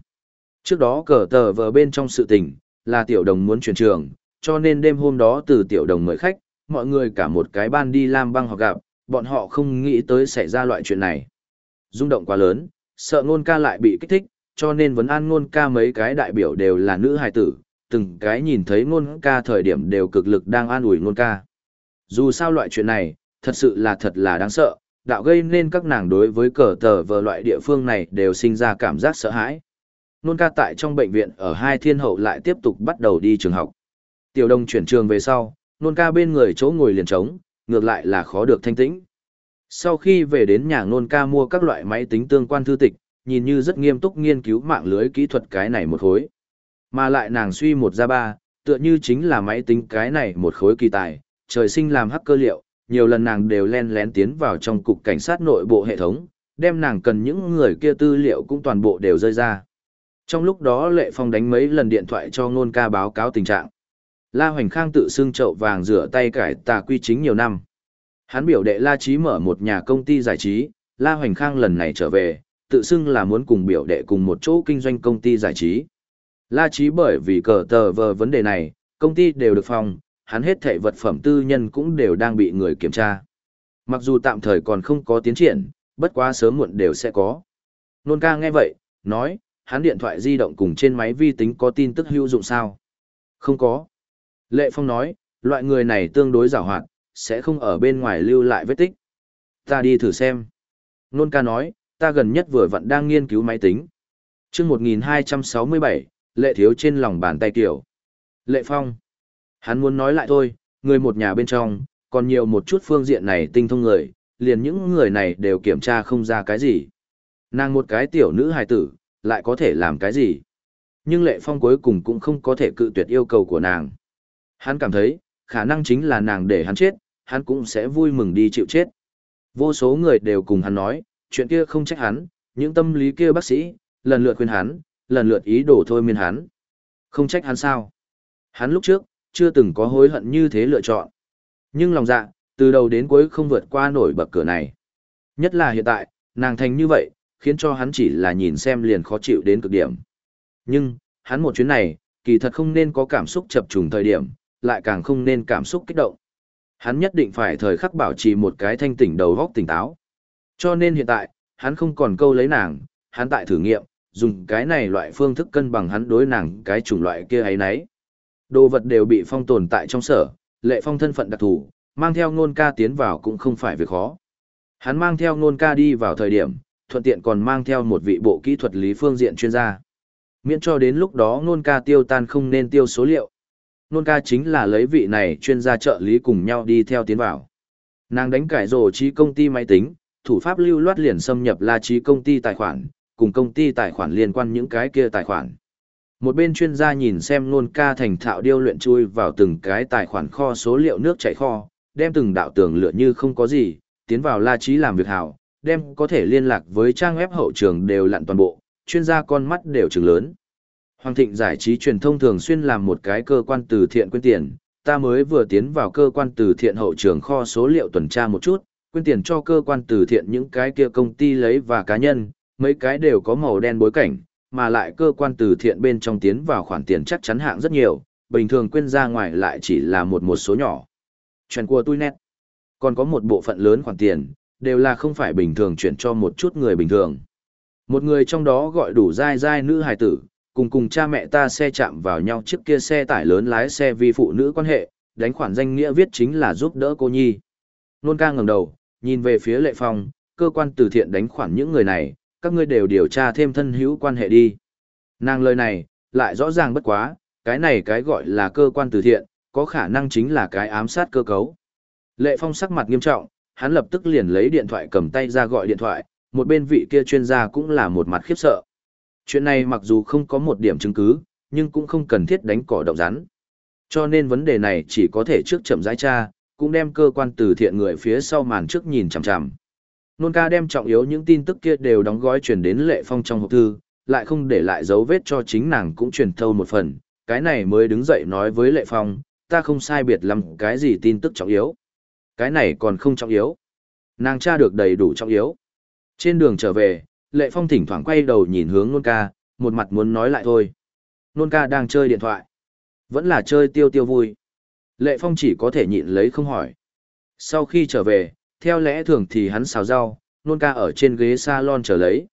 Trước đó cờ tờ vờ bên trong sự tình, là tiểu đồng muốn chuyển trường, cho nên đêm hôm đó từ tiểu đồng mời khách, mọi người cả một cái ban đi làm băng học gặp, bọn họ không nghĩ tới xảy ra loại chuyện này. Dung động quá lớn, sợ ngôn ca lại bị kích thích, cho nên vấn an ngôn ca mấy cái đại biểu đều là nữ hài tử, từng cái nhìn thấy ngôn ca thời điểm đều cực lực đang an ủi ngôn ca. Dù sao loại chuyện này, thật sự là thật là đáng sợ, đạo gây nên các nàng đối với cờ tờ vờ loại địa phương này đều sinh ra cảm giác sợ hãi. Nôn ca tại trong bệnh viện ở hai thiên hậu lại tiếp tục bắt đầu đi trường học. Tiểu đồng chuyển trường về sau, nôn ca bên người chỗ ngồi liền trống, ngược lại là khó được thanh tĩnh. Sau khi về đến nhà nôn ca mua các loại máy tính tương quan thư tịch, nhìn như rất nghiêm túc nghiên cứu mạng lưới kỹ thuật cái này một khối. Mà lại nàng suy một ra ba, tựa như chính là máy tính cái này một khối kỳ tài, trời sinh làm hacker liệu, nhiều lần nàng đều len lén tiến vào trong cục cảnh sát nội bộ hệ thống, đem nàng cần những người kia tư liệu cũng toàn bộ đều rơi ra. Trong lúc đó Lệ Phong đánh mấy lần điện thoại cho Ngôn ca báo cáo tình trạng. La Hoành Khang tự xưng chậu vàng rửa tay cải tà quy chính nhiều năm. Hắn biểu đệ La Chí mở một nhà công ty giải trí, La Hoành Khang lần này trở về, tự xưng là muốn cùng biểu đệ cùng một chỗ kinh doanh công ty giải trí. La Chí bởi vì cờ tờ vờ vấn đề này, công ty đều được phòng, hắn hết thảy vật phẩm tư nhân cũng đều đang bị người kiểm tra. Mặc dù tạm thời còn không có tiến triển, bất quá sớm muộn đều sẽ có. Nôn ca nghe vậy, nói, hắn điện thoại di động cùng trên máy vi tính có tin tức hữu dụng sao? Không có. Lệ Phong nói, loại người này tương đối giàu hoạt, sẽ không ở bên ngoài lưu lại vết tích. Ta đi thử xem. Nôn ca nói, ta gần nhất vừa vặn đang nghiên cứu máy tính. chương 1267, lệ thiếu trên lòng bàn tay kiểu. Lệ Phong. Hắn muốn nói lại thôi, người một nhà bên trong, còn nhiều một chút phương diện này tinh thông người, liền những người này đều kiểm tra không ra cái gì. Nàng một cái tiểu nữ hài tử, lại có thể làm cái gì? Nhưng Lệ Phong cuối cùng cũng không có thể cự tuyệt yêu cầu của nàng. Hắn cảm thấy, khả năng chính là nàng để hắn chết, hắn cũng sẽ vui mừng đi chịu chết. Vô số người đều cùng hắn nói, chuyện kia không trách hắn, những tâm lý kia bác sĩ, lần lượt khuyên hắn, lần lượt ý đồ thôi miên hắn. Không trách hắn sao? Hắn lúc trước, chưa từng có hối hận như thế lựa chọn. Nhưng lòng dạ, từ đầu đến cuối không vượt qua nổi bậc cửa này. Nhất là hiện tại, nàng thành như vậy, khiến cho hắn chỉ là nhìn xem liền khó chịu đến cực điểm. Nhưng, hắn một chuyến này, kỳ thật không nên có cảm xúc chập trùng thời điểm, lại càng không nên cảm xúc kích động. Hắn nhất định phải thời khắc bảo trì một cái thanh tỉnh đầu góc tỉnh táo. Cho nên hiện tại, hắn không còn câu lấy nàng, hắn tại thử nghiệm, dùng cái này loại phương thức cân bằng hắn đối nàng cái chủng loại kia ấy nấy. Đồ vật đều bị phong tồn tại trong sở, lệ phong thân phận đặc thù, mang theo ngôn ca tiến vào cũng không phải việc khó. Hắn mang theo ngôn ca đi vào thời điểm, thuận tiện còn mang theo một vị bộ kỹ thuật lý phương diện chuyên gia. Miễn cho đến lúc đó nôn ca tiêu tan không nên tiêu số liệu. Nôn ca chính là lấy vị này chuyên gia trợ lý cùng nhau đi theo tiến vào. Nàng đánh cải rổ trí công ty máy tính, thủ pháp lưu loát liền xâm nhập la trí công ty tài khoản, cùng công ty tài khoản liên quan những cái kia tài khoản. Một bên chuyên gia nhìn xem nôn ca thành thạo điêu luyện chui vào từng cái tài khoản kho số liệu nước chảy kho, đem từng đạo tường lựa như không có gì, tiến vào la trí làm việc hảo, đem có thể liên lạc với trang web hậu trường đều lặn toàn bộ, chuyên gia con mắt đều trừng lớn. Hoàng Thịnh giải trí truyền thông thường xuyên làm một cái cơ quan từ thiện quyên tiền, ta mới vừa tiến vào cơ quan từ thiện hậu trường kho số liệu tuần tra một chút, quyên tiền cho cơ quan từ thiện những cái kia công ty lấy và cá nhân, mấy cái đều có màu đen bối cảnh, mà lại cơ quan từ thiện bên trong tiến vào khoản tiền chắc chắn hạng rất nhiều, bình thường quyên ra ngoài lại chỉ là một một số nhỏ. Chuyện của tôi nét. Còn có một bộ phận lớn khoản tiền, đều là không phải bình thường chuyển cho một chút người bình thường. Một người trong đó gọi đủ dai dai nữ hài tử, cùng cùng cha mẹ ta xe chạm vào nhau chiếc kia xe tải lớn lái xe vì phụ nữ quan hệ, đánh khoản danh nghĩa viết chính là giúp đỡ cô nhi. Nôn ca ngẩng đầu, nhìn về phía lệ phong, cơ quan từ thiện đánh khoản những người này, các ngươi đều điều tra thêm thân hữu quan hệ đi. Nàng lời này, lại rõ ràng bất quá, cái này cái gọi là cơ quan từ thiện, có khả năng chính là cái ám sát cơ cấu. Lệ phong sắc mặt nghiêm trọng, hắn lập tức liền lấy điện thoại cầm tay ra gọi điện thoại, một bên vị kia chuyên gia cũng là một mặt khiếp sợ. Chuyện này mặc dù không có một điểm chứng cứ, nhưng cũng không cần thiết đánh cỏ động rắn. Cho nên vấn đề này chỉ có thể trước chậm rãi tra, cũng đem cơ quan từ thiện người phía sau màn trước nhìn chằm chằm. Nôn ca đem trọng yếu những tin tức kia đều đóng gói truyền đến lệ phong trong hộp thư, lại không để lại dấu vết cho chính nàng cũng truyền thâu một phần, cái này mới đứng dậy nói với lệ phong, ta không sai biệt lắm cái gì tin tức trọng yếu. Cái này còn không trọng yếu. Nàng tra được đầy đủ trọng yếu. Trên đường trở về, Lệ Phong thỉnh thoảng quay đầu nhìn hướng Nôn ca, một mặt muốn nói lại thôi. Nôn ca đang chơi điện thoại. Vẫn là chơi tiêu tiêu vui. Lệ Phong chỉ có thể nhịn lấy không hỏi. Sau khi trở về, theo lẽ thường thì hắn xào rau, Nôn ca ở trên ghế salon chờ lấy.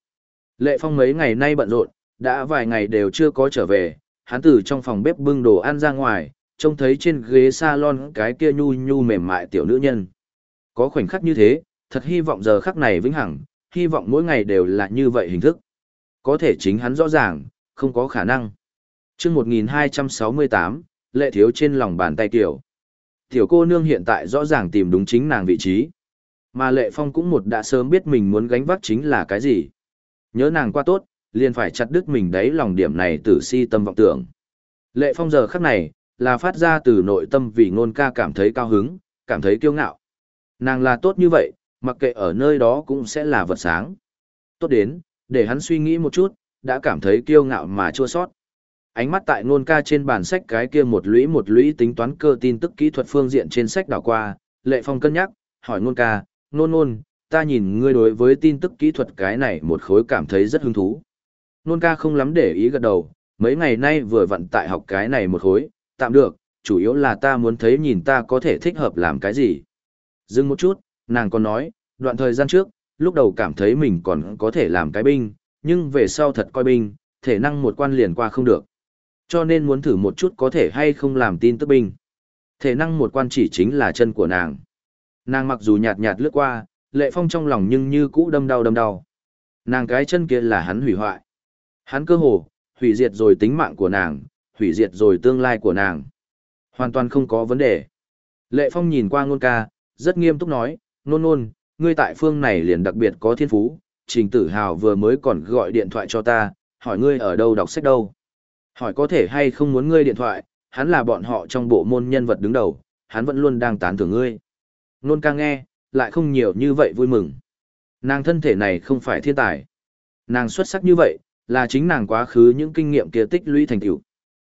Lệ Phong mấy ngày nay bận rộn, đã vài ngày đều chưa có trở về, hắn từ trong phòng bếp bưng đồ ăn ra ngoài, trông thấy trên ghế salon cái kia nhu nhu mềm mại tiểu nữ nhân. Có khoảnh khắc như thế, thật hy vọng giờ khắc này vĩnh hằng, hy vọng mỗi ngày đều là như vậy hình thức. Có thể chính hắn rõ ràng, không có khả năng. chương 1268, lệ thiếu trên lòng bàn tay tiểu. Tiểu cô nương hiện tại rõ ràng tìm đúng chính nàng vị trí. Mà lệ phong cũng một đã sớm biết mình muốn gánh vác chính là cái gì. Nhớ nàng qua tốt, liền phải chặt đứt mình đấy lòng điểm này tử si tâm vọng tưởng. Lệ phong giờ khắc này, là phát ra từ nội tâm vì ngôn ca cảm thấy cao hứng, cảm thấy kiêu ngạo. Nàng là tốt như vậy, mặc kệ ở nơi đó cũng sẽ là vật sáng. Tốt đến, để hắn suy nghĩ một chút, đã cảm thấy kiêu ngạo mà chua sót. Ánh mắt tại Nôn ca trên bản sách cái kia một lũy một lũy tính toán cơ tin tức kỹ thuật phương diện trên sách đảo qua, lệ phong cân nhắc, hỏi Nôn ca, nôn nôn, ta nhìn ngươi đối với tin tức kỹ thuật cái này một khối cảm thấy rất hứng thú. Nôn ca không lắm để ý gật đầu, mấy ngày nay vừa vận tại học cái này một khối, tạm được, chủ yếu là ta muốn thấy nhìn ta có thể thích hợp làm cái gì. Dừng một chút, nàng còn nói, đoạn thời gian trước, lúc đầu cảm thấy mình còn có thể làm cái binh, nhưng về sau thật coi binh, thể năng một quan liền qua không được. Cho nên muốn thử một chút có thể hay không làm tin tức binh. Thể năng một quan chỉ chính là chân của nàng. Nàng mặc dù nhạt nhạt lướt qua, lệ phong trong lòng nhưng như cũ đâm đau đâm đau. Nàng cái chân kia là hắn hủy hoại. Hắn cơ hồ, hủy diệt rồi tính mạng của nàng, hủy diệt rồi tương lai của nàng. Hoàn toàn không có vấn đề. Lệ Phong nhìn qua ngôn ca, rất nghiêm túc nói, nôn nôn, ngươi tại phương này liền đặc biệt có thiên phú, trình tử hào vừa mới còn gọi điện thoại cho ta, hỏi ngươi ở đâu đọc sách đâu. Hỏi có thể hay không muốn ngươi điện thoại, hắn là bọn họ trong bộ môn nhân vật đứng đầu, hắn vẫn luôn đang tán thưởng ngươi. Nôn ca nghe, lại không nhiều như vậy vui mừng. Nàng thân thể này không phải thiên tài. Nàng xuất sắc như vậy, là chính nàng quá khứ những kinh nghiệm kia tích lũy thành tựu.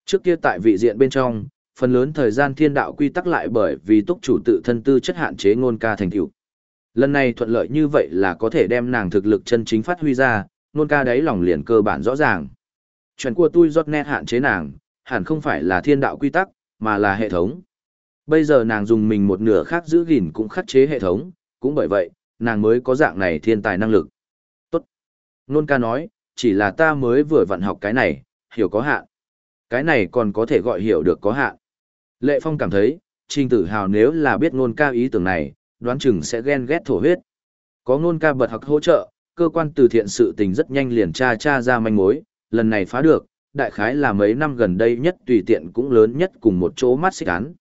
Trước kia tại vị diện bên trong, phần lớn thời gian thiên đạo quy tắc lại bởi vì túc chủ tự thân tư chất hạn chế ngôn ca thành tựu. Lần này thuận lợi như vậy là có thể đem nàng thực lực chân chính phát huy ra, ngôn ca đấy lòng liền cơ bản rõ ràng. Chuyện của tôi rót nét hạn chế nàng, hẳn không phải là thiên đạo quy tắc, mà là hệ thống. Bây giờ nàng dùng mình một nửa khác giữ gìn cũng khắc chế hệ thống, cũng bởi vậy, nàng mới có dạng này thiên tài năng lực. Tốt. Nôn ca nói, chỉ là ta mới vừa vận học cái này, hiểu có hạn. Cái này còn có thể gọi hiểu được có hạn. Lệ Phong cảm thấy, Trình Tử Hào nếu là biết ngôn ca ý tưởng này, đoán chừng sẽ ghen ghét thổ huyết. Có ngôn ca bật học hỗ trợ, cơ quan từ thiện sự tình rất nhanh liền tra tra ra manh mối, lần này phá được, đại khái là mấy năm gần đây nhất tùy tiện cũng lớn nhất cùng một chỗ mắt xích án.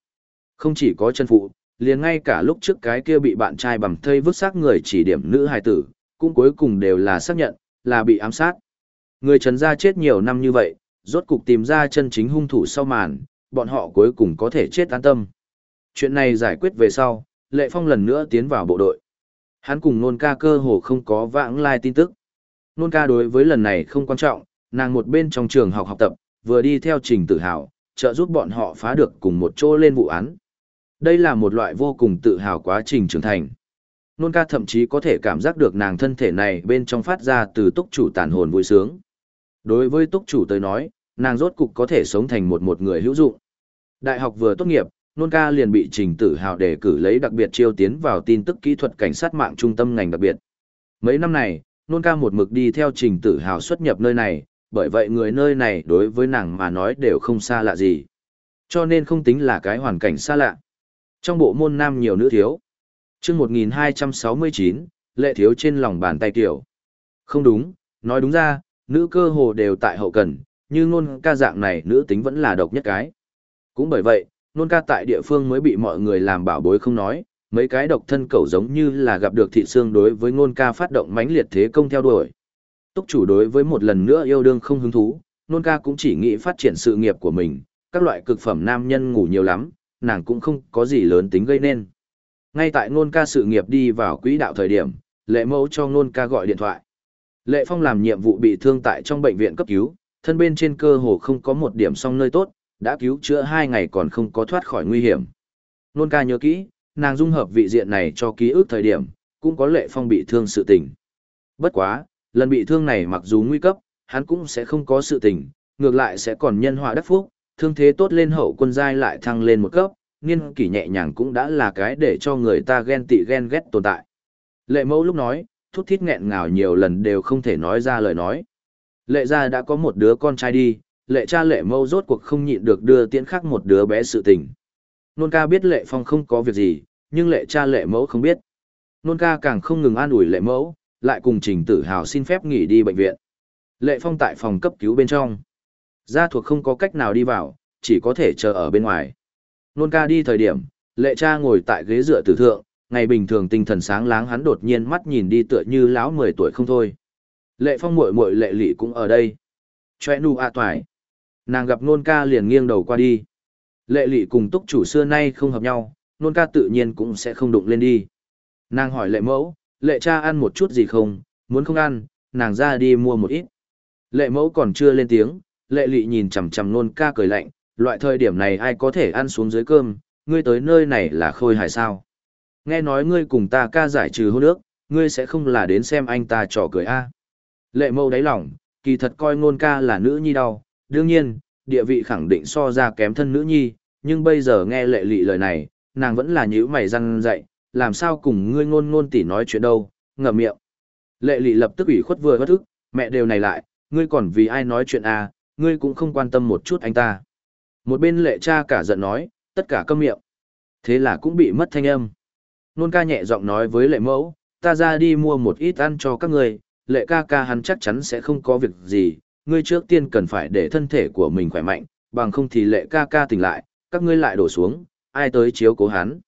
Không chỉ có chân phụ, liền ngay cả lúc trước cái kia bị bạn trai bằng thây vứt xác người chỉ điểm nữ hài tử, cũng cuối cùng đều là xác nhận, là bị ám sát. Người trần gia chết nhiều năm như vậy, rốt cục tìm ra chân chính hung thủ sau màn, bọn họ cuối cùng có thể chết an tâm. Chuyện này giải quyết về sau, Lệ Phong lần nữa tiến vào bộ đội. Hắn cùng nôn ca cơ hồ không có vãng lai tin tức. Nôn ca đối với lần này không quan trọng, nàng một bên trong trường học học tập, vừa đi theo trình tự hào, trợ giúp bọn họ phá được cùng một chỗ lên vụ án. Đây là một loại vô cùng tự hào quá trình trưởng thành. Nôn ca thậm chí có thể cảm giác được nàng thân thể này bên trong phát ra từ túc chủ tàn hồn vui sướng. Đối với túc chủ tới nói, nàng rốt cục có thể sống thành một một người hữu dụng. Đại học vừa tốt nghiệp, nôn ca liền bị trình tử hào đề cử lấy đặc biệt chiêu tiến vào tin tức kỹ thuật cảnh sát mạng trung tâm ngành đặc biệt. Mấy năm này, nôn ca một mực đi theo trình tử hào xuất nhập nơi này, bởi vậy người nơi này đối với nàng mà nói đều không xa lạ gì. Cho nên không tính là cái hoàn cảnh xa lạ. Trong bộ môn nam nhiều nữ thiếu. chương 1269, lệ thiếu trên lòng bàn tay tiểu. Không đúng, nói đúng ra, nữ cơ hồ đều tại hậu cần, như nôn ca dạng này nữ tính vẫn là độc nhất cái. Cũng bởi vậy, nôn ca tại địa phương mới bị mọi người làm bảo bối không nói, mấy cái độc thân cẩu giống như là gặp được thị xương đối với nôn ca phát động mãnh liệt thế công theo đuổi. Túc chủ đối với một lần nữa yêu đương không hứng thú, nôn ca cũng chỉ nghĩ phát triển sự nghiệp của mình, các loại cực phẩm nam nhân ngủ nhiều lắm, nàng cũng không có gì lớn tính gây nên. Ngay tại nôn ca sự nghiệp đi vào quỹ đạo thời điểm, lệ mẫu cho nôn ca gọi điện thoại. Lệ Phong làm nhiệm vụ bị thương tại trong bệnh viện cấp cứu, thân bên trên cơ hồ không có một điểm song nơi tốt, đã cứu chữa hai ngày còn không có thoát khỏi nguy hiểm. Nôn ca nhớ kỹ, nàng dung hợp vị diện này cho ký ức thời điểm, cũng có lệ phong bị thương sự tình. Bất quá, lần bị thương này mặc dù nguy cấp, hắn cũng sẽ không có sự tình, ngược lại sẽ còn nhân họa đắc phúc, thương thế tốt lên hậu quân giai lại thăng lên một cấp, niên kỷ nhẹ nhàng cũng đã là cái để cho người ta ghen tị ghen ghét tồn tại. Lệ mẫu lúc nói, thút thít nghẹn ngào nhiều lần đều không thể nói ra lời nói. Lệ gia đã có một đứa con trai đi, lệ cha lệ mâu rốt cuộc không nhịn được đưa tiễn khắc một đứa bé sự tình. Nôn ca biết lệ phong không có việc gì, nhưng lệ cha lệ mẫu không biết. Nôn ca càng không ngừng an ủi lệ mẫu, lại cùng trình tử hào xin phép nghỉ đi bệnh viện. Lệ phong tại phòng cấp cứu bên trong. Gia thuộc không có cách nào đi vào, chỉ có thể chờ ở bên ngoài. Nôn ca đi thời điểm, lệ cha ngồi tại ghế dựa tử thượng, ngày bình thường tinh thần sáng láng hắn đột nhiên mắt nhìn đi tựa như lão 10 tuổi không thôi. Lệ phong muội muội lệ lị cũng ở đây. Chòe nụ a à toài. Nàng gặp nôn ca liền nghiêng đầu qua đi. Lệ lị cùng túc chủ xưa nay không hợp nhau, nôn ca tự nhiên cũng sẽ không đụng lên đi. Nàng hỏi lệ mẫu, lệ cha ăn một chút gì không, muốn không ăn, nàng ra đi mua một ít. Lệ mẫu còn chưa lên tiếng, lệ lị nhìn chằm chằm nôn ca cười lạnh, loại thời điểm này ai có thể ăn xuống dưới cơm, ngươi tới nơi này là khôi hài sao. Nghe nói ngươi cùng ta ca giải trừ hôn ước, ngươi sẽ không là đến xem anh ta trò cười a Lệ mẫu đáy lòng, kỳ thật coi nôn ca là nữ nhi đau, đương nhiên, địa vị khẳng định so ra kém thân nữ nhi, nhưng bây giờ nghe lệ lị lời này, nàng vẫn là nhíu mày răn dậy, làm sao cùng ngươi ngôn ngôn tỉ nói chuyện đâu, ngậm miệng. Lệ lị lập tức ủy khuất vừa bất ức, mẹ đều này lại, ngươi còn vì ai nói chuyện à, ngươi cũng không quan tâm một chút anh ta. Một bên lệ cha cả giận nói, tất cả câm miệng. Thế là cũng bị mất thanh âm. Nôn ca nhẹ giọng nói với lệ mẫu, ta ra đi mua một ít ăn cho các người, lệ ca ca hắn chắc chắn sẽ không có việc gì, ngươi trước tiên cần phải để thân thể của mình khỏe mạnh, bằng không thì lệ ca ca tỉnh lại, các ngươi lại đổ xuống, ai tới chiếu cố hắn.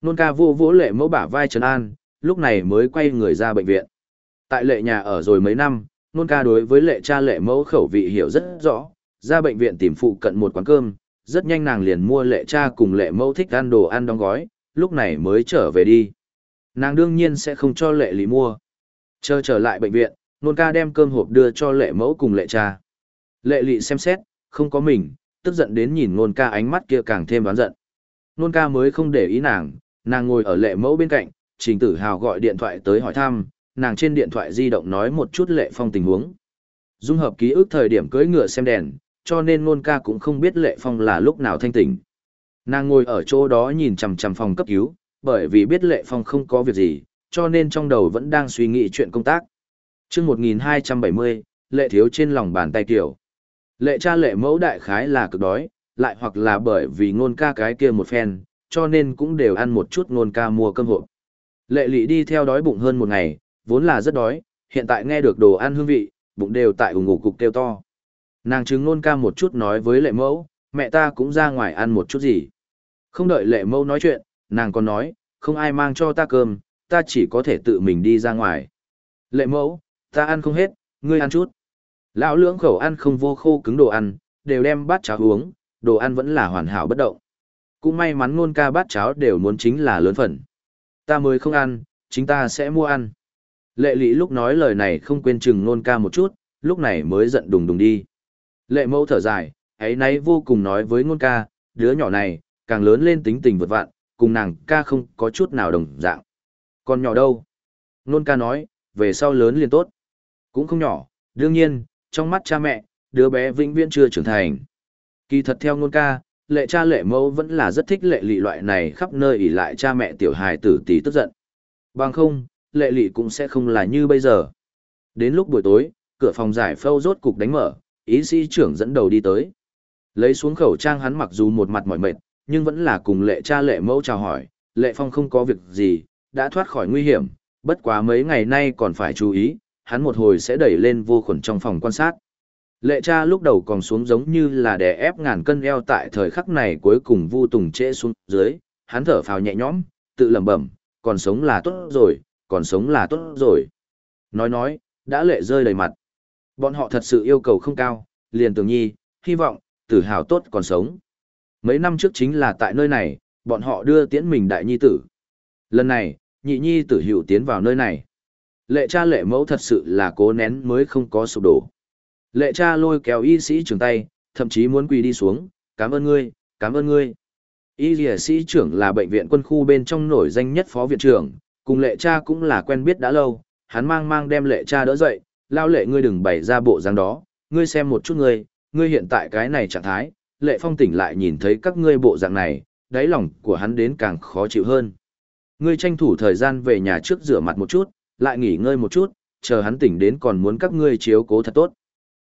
Nôn ca vô vỗ lệ mẫu bả vai trấn an, lúc này mới quay người ra bệnh viện. Tại lệ nhà ở rồi mấy năm, nôn ca đối với lệ cha lệ mẫu khẩu vị hiểu rất rõ, ra bệnh viện tìm phụ cận một quán cơm, rất nhanh nàng liền mua lệ cha cùng lệ mẫu thích ăn đồ ăn đóng gói, lúc này mới trở về đi. Nàng đương nhiên sẽ không cho lệ lý mua. Chờ trở lại bệnh viện, nôn ca đem cơm hộp đưa cho lệ mẫu cùng lệ cha. Lệ lị xem xét, không có mình, tức giận đến nhìn nôn ca ánh mắt kia càng thêm oán giận. Nôn ca mới không để ý nàng, nàng ngồi ở lệ mẫu bên cạnh, trình tử hào gọi điện thoại tới hỏi thăm, nàng trên điện thoại di động nói một chút lệ phong tình huống. Dung hợp ký ức thời điểm cưỡi ngựa xem đèn, cho nên nôn ca cũng không biết lệ phong là lúc nào thanh tỉnh. Nàng ngồi ở chỗ đó nhìn chằm chằm phòng cấp cứu, bởi vì biết lệ phong không có việc gì, cho nên trong đầu vẫn đang suy nghĩ chuyện công tác. Trước 1270, lệ thiếu trên lòng bàn tay tiểu. Lệ cha lệ mẫu đại khái là cực đói, lại hoặc là bởi vì ngôn ca cái kia một phen, cho nên cũng đều ăn một chút ngôn ca mua cơm hộp. Lệ lị đi theo đói bụng hơn một ngày, vốn là rất đói, hiện tại nghe được đồ ăn hương vị, bụng đều tại ủng ngủ cục kêu to. Nàng chứng nôn ca một chút nói với lệ mẫu, mẹ ta cũng ra ngoài ăn một chút gì. Không đợi lệ mẫu nói chuyện, nàng còn nói, không ai mang cho ta cơm, ta chỉ có thể tự mình đi ra ngoài. Lệ mẫu, ta ăn không hết, ngươi ăn chút. Lão lưỡng khẩu ăn không vô khô cứng đồ ăn, đều đem bát cháo uống, đồ ăn vẫn là hoàn hảo bất động. Cũng may mắn nôn ca bát cháo đều muốn chính là lớn phần. Ta mới không ăn, chính ta sẽ mua ăn. Lệ lị lúc nói lời này không quên chừng nôn ca một chút, lúc này mới giận đùng đùng đi. Lệ mẫu thở dài, ấy nấy vô cùng nói với nôn ca, đứa nhỏ này, càng lớn lên tính tình vượt vạn, cùng nàng ca không có chút nào đồng dạng. Còn nhỏ đâu? Nôn ca nói, về sau lớn liền tốt. Cũng không nhỏ, đương nhiên, trong mắt cha mẹ, đứa bé vĩnh viễn chưa trưởng thành. Kỳ thật theo ngôn ca, lệ cha lệ mẫu vẫn là rất thích lệ lị loại này khắp nơi ỉ lại cha mẹ tiểu hài tử tí tức giận. Bằng không, lệ lị cũng sẽ không là như bây giờ. Đến lúc buổi tối, cửa phòng giải phâu rốt cục đánh mở, ý sĩ trưởng dẫn đầu đi tới. Lấy xuống khẩu trang hắn mặc dù một mặt mỏi mệt, nhưng vẫn là cùng lệ cha lệ mẫu chào hỏi, lệ phong không có việc gì, đã thoát khỏi nguy hiểm, bất quá mấy ngày nay còn phải chú ý, hắn một hồi sẽ đẩy lên vô khuẩn trong phòng quan sát. Lệ cha lúc đầu còn xuống giống như là đè ép ngàn cân eo tại thời khắc này cuối cùng vu tùng trễ xuống dưới, hắn thở phào nhẹ nhõm, tự lẩm bẩm, còn sống là tốt rồi, còn sống là tốt rồi. Nói nói, đã lệ rơi đầy mặt. Bọn họ thật sự yêu cầu không cao, liền tưởng nhi, hy vọng, tử hào tốt còn sống. Mấy năm trước chính là tại nơi này, bọn họ đưa tiễn mình đại nhi tử. Lần này, nhị nhi tử hữu tiến vào nơi này. Lệ cha lệ mẫu thật sự là cố nén mới không có sụp đổ. Lệ cha lôi kéo y sĩ trưởng tay, thậm chí muốn quỳ đi xuống, cảm ơn ngươi, cảm ơn ngươi. Y lìa sĩ trưởng là bệnh viện quân khu bên trong nổi danh nhất phó viện trưởng, cùng lệ cha cũng là quen biết đã lâu, hắn mang mang đem lệ cha đỡ dậy, lao lệ ngươi đừng bày ra bộ dáng đó, ngươi xem một chút ngươi, ngươi hiện tại cái này trạng thái, lệ phong tỉnh lại nhìn thấy các ngươi bộ dạng này, đáy lòng của hắn đến càng khó chịu hơn. Ngươi tranh thủ thời gian về nhà trước rửa mặt một chút, lại nghỉ ngơi một chút, chờ hắn tỉnh đến còn muốn các ngươi chiếu cố thật tốt.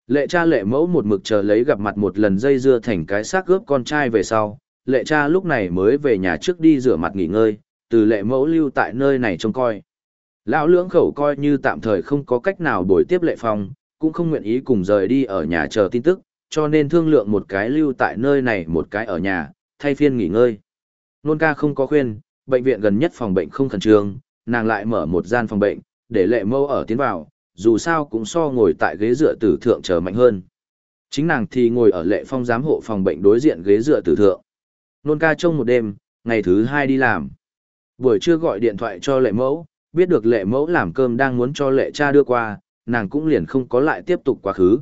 Lệ cha lệ mẫu một mực chờ lấy gặp mặt một lần dây dưa thành cái xác gớp con trai về sau, lệ cha lúc này mới về nhà trước đi rửa mặt nghỉ ngơi, từ lệ mẫu lưu tại nơi này trông coi. Lão lưỡng khẩu coi như tạm thời không có cách nào bồi tiếp lệ phong, cũng không nguyện ý cùng rời đi ở nhà chờ tin tức, cho nên thương lượng một cái lưu tại nơi này một cái ở nhà, thay phiên nghỉ ngơi. Nôn ca không có khuyên, bệnh viện gần nhất phòng bệnh không khẩn trương, nàng lại mở một gian phòng bệnh, để lệ mâu ở tiến vào, dù sao cũng so ngồi tại ghế dựa tử thượng chờ mạnh hơn. Chính nàng thì ngồi ở lệ phong giám hộ phòng bệnh đối diện ghế dựa tử thượng. Nôn ca trông một đêm, ngày thứ hai đi làm. Buổi trưa gọi điện thoại cho lệ mẫu, biết được lệ mẫu làm cơm đang muốn cho lệ cha đưa qua, nàng cũng liền không có lại tiếp tục quá khứ.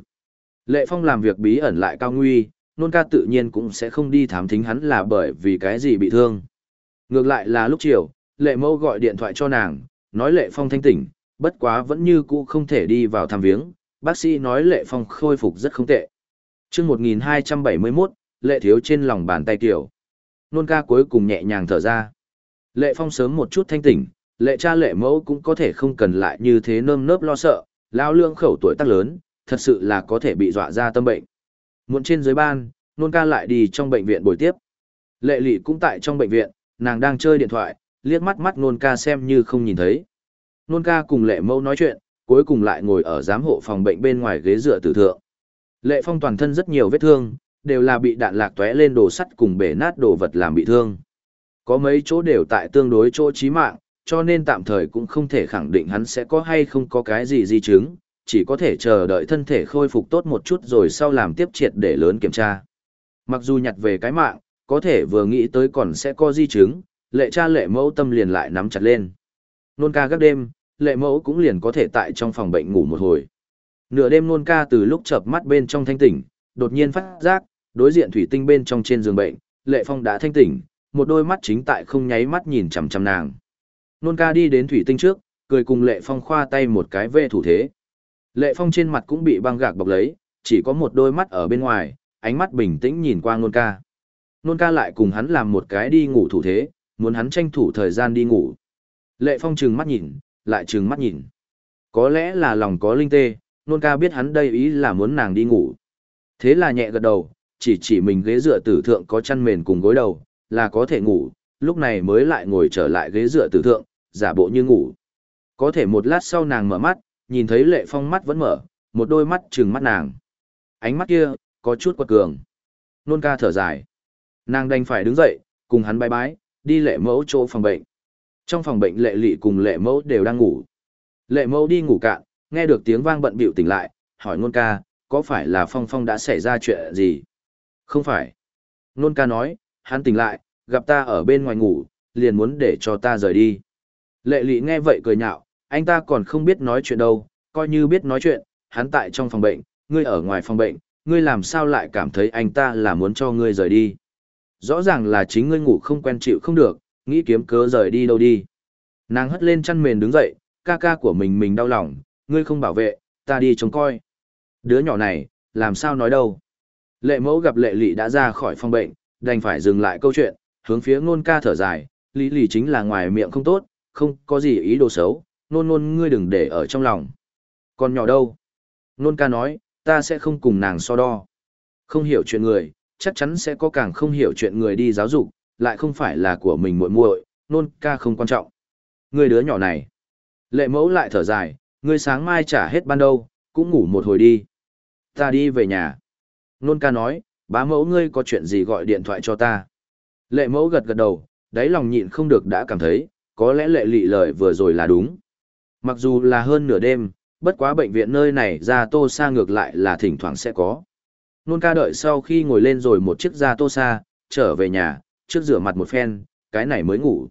Lệ Phong làm việc bí ẩn lại cao nguy, nôn ca tự nhiên cũng sẽ không đi thám thính hắn là bởi vì cái gì bị thương. Ngược lại là lúc chiều, Lệ Mâu gọi điện thoại cho nàng, nói Lệ Phong thanh tỉnh, bất quá vẫn như cũ không thể đi vào thăm viếng, bác sĩ nói Lệ Phong khôi phục rất không tệ. Trước 1271, Lệ Thiếu trên lòng bàn tay tiểu. Nôn ca cuối cùng nhẹ nhàng thở ra. Lệ Phong sớm một chút thanh tỉnh, Lệ cha Lệ Mẫu cũng có thể không cần lại như thế nơm nớp lo sợ, lao lương khẩu tuổi tác lớn, thật sự là có thể bị dọa ra tâm bệnh. Muộn trên dưới ban, nôn ca lại đi trong bệnh viện buổi tiếp. Lệ lị cũng tại trong bệnh viện, nàng đang chơi điện thoại, liếc mắt mắt nôn ca xem như không nhìn thấy. Nôn ca cùng lệ mâu nói chuyện, cuối cùng lại ngồi ở giám hộ phòng bệnh bên ngoài ghế dựa tử thượng. Lệ phong toàn thân rất nhiều vết thương, đều là bị đạn lạc tóe lên đồ sắt cùng bể nát đồ vật làm bị thương. Có mấy chỗ đều tại tương đối chỗ chí mạng, cho nên tạm thời cũng không thể khẳng định hắn sẽ có hay không có cái gì di chứng, chỉ có thể chờ đợi thân thể khôi phục tốt một chút rồi sau làm tiếp triệt để lớn kiểm tra. Mặc dù nhặt về cái mạng, có thể vừa nghĩ tới còn sẽ có di chứng, lệ cha lệ mẫu tâm liền lại nắm chặt lên. Nôn ca các đêm, lệ mẫu cũng liền có thể tại trong phòng bệnh ngủ một hồi. Nửa đêm nôn ca từ lúc chợp mắt bên trong thanh tỉnh, đột nhiên phát giác, đối diện thủy tinh bên trong trên giường bệnh, lệ phong đã thanh tỉnh, một đôi mắt chính tại không nháy mắt nhìn chằm chằm nàng. Nôn ca đi đến thủy tinh trước, cười cùng lệ phong khoa tay một cái về thủ thế. Lệ Phong trên mặt cũng bị băng gạc bọc lấy, chỉ có một đôi mắt ở bên ngoài, ánh mắt bình tĩnh nhìn qua Nôn ca. Nôn ca lại cùng hắn làm một cái đi ngủ thủ thế, muốn hắn tranh thủ thời gian đi ngủ. Lệ Phong trừng mắt nhìn, lại trừng mắt nhìn. Có lẽ là lòng có linh tê, Nôn ca biết hắn đây ý là muốn nàng đi ngủ. Thế là nhẹ gật đầu, chỉ chỉ mình ghế dựa tử thượng có chăn mền cùng gối đầu, là có thể ngủ, lúc này mới lại ngồi trở lại ghế dựa tử thượng, giả bộ như ngủ. Có thể một lát sau nàng mở mắt, nhìn thấy lệ phong mắt vẫn mở, một đôi mắt trừng mắt nàng. Ánh mắt kia, có chút quật cường. Nôn ca thở dài. Nàng đành phải đứng dậy, cùng hắn bye bái, đi lệ mẫu chỗ phòng bệnh. Trong phòng bệnh lệ lị cùng lệ mẫu đều đang ngủ. Lệ mẫu đi ngủ cạn, nghe được tiếng vang bận bịu tỉnh lại, hỏi nôn ca, có phải là phong phong đã xảy ra chuyện gì? Không phải. Nôn ca nói, hắn tỉnh lại, gặp ta ở bên ngoài ngủ, liền muốn để cho ta rời đi. Lệ lị nghe vậy cười nhạo, anh ta còn không biết nói chuyện đâu, coi như biết nói chuyện, hắn tại trong phòng bệnh, ngươi ở ngoài phòng bệnh, ngươi làm sao lại cảm thấy anh ta là muốn cho ngươi rời đi. Rõ ràng là chính ngươi ngủ không quen chịu không được, nghĩ kiếm cớ rời đi đâu đi. Nàng hất lên chăn mền đứng dậy, ca ca của mình mình đau lòng, ngươi không bảo vệ, ta đi trông coi. Đứa nhỏ này, làm sao nói đâu. Lệ mẫu gặp lệ lị đã ra khỏi phòng bệnh, đành phải dừng lại câu chuyện, hướng phía ngôn ca thở dài, lý lì chính là ngoài miệng không tốt, không có gì ý đồ xấu, nôn nôn ngươi đừng để ở trong lòng. Còn nhỏ đâu? Nôn ca nói, ta sẽ không cùng nàng so đo. Không hiểu chuyện người, chắc chắn sẽ có càng không hiểu chuyện người đi giáo dục, lại không phải là của mình muội muội, nôn ca không quan trọng. Người đứa nhỏ này. Lệ mẫu lại thở dài, người sáng mai trả hết ban đâu, cũng ngủ một hồi đi. Ta đi về nhà. Nôn ca nói, bá mẫu ngươi có chuyện gì gọi điện thoại cho ta. Lệ mẫu gật gật đầu, đáy lòng nhịn không được đã cảm thấy, có lẽ lệ lị lời vừa rồi là đúng. Mặc dù là hơn nửa đêm, bất quá bệnh viện nơi này ra tô xa ngược lại là thỉnh thoảng sẽ có. Nôn ca đợi sau khi ngồi lên rồi một chiếc da tô xa, trở về nhà, trước rửa mặt một phen, cái này mới ngủ.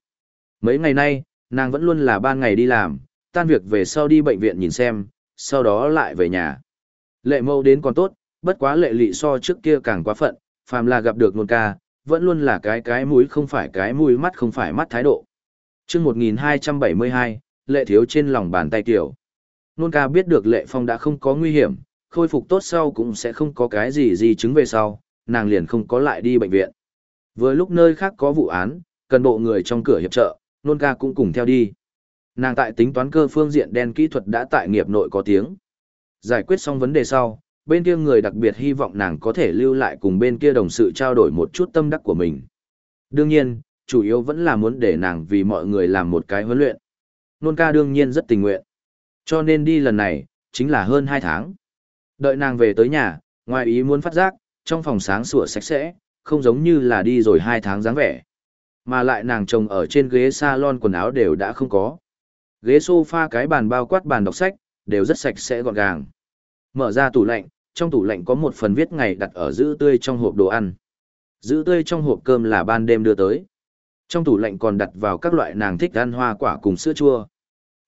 Mấy ngày nay, nàng vẫn luôn là ban ngày đi làm, tan việc về sau đi bệnh viện nhìn xem, sau đó lại về nhà. Lệ mâu đến còn tốt, bất quá lệ lị so trước kia càng quá phận, phàm là gặp được nôn ca, vẫn luôn là cái cái mũi không phải cái mũi mắt không phải mắt thái độ. chương 1272, lệ thiếu trên lòng bàn tay tiểu. Nôn ca biết được lệ phong đã không có nguy hiểm, khôi phục tốt sau cũng sẽ không có cái gì di chứng về sau, nàng liền không có lại đi bệnh viện. Vừa lúc nơi khác có vụ án, cần bộ người trong cửa hiệp trợ, nôn ca cũng cùng theo đi. Nàng tại tính toán cơ phương diện đen kỹ thuật đã tại nghiệp nội có tiếng. Giải quyết xong vấn đề sau, bên kia người đặc biệt hy vọng nàng có thể lưu lại cùng bên kia đồng sự trao đổi một chút tâm đắc của mình. Đương nhiên, chủ yếu vẫn là muốn để nàng vì mọi người làm một cái huấn luyện. Nôn ca đương nhiên rất tình nguyện. Cho nên đi lần này, chính là hơn 2 tháng. Đợi nàng về tới nhà, ngoài ý muốn phát giác, trong phòng sáng sủa sạch sẽ, không giống như là đi rồi hai tháng dáng vẻ. Mà lại nàng trồng ở trên ghế salon quần áo đều đã không có. Ghế sofa cái bàn bao quát bàn đọc sách, đều rất sạch sẽ gọn gàng. Mở ra tủ lạnh, trong tủ lạnh có một phần viết ngày đặt ở giữ tươi trong hộp đồ ăn. Giữ tươi trong hộp cơm là ban đêm đưa tới. Trong tủ lạnh còn đặt vào các loại nàng thích ăn hoa quả cùng sữa chua.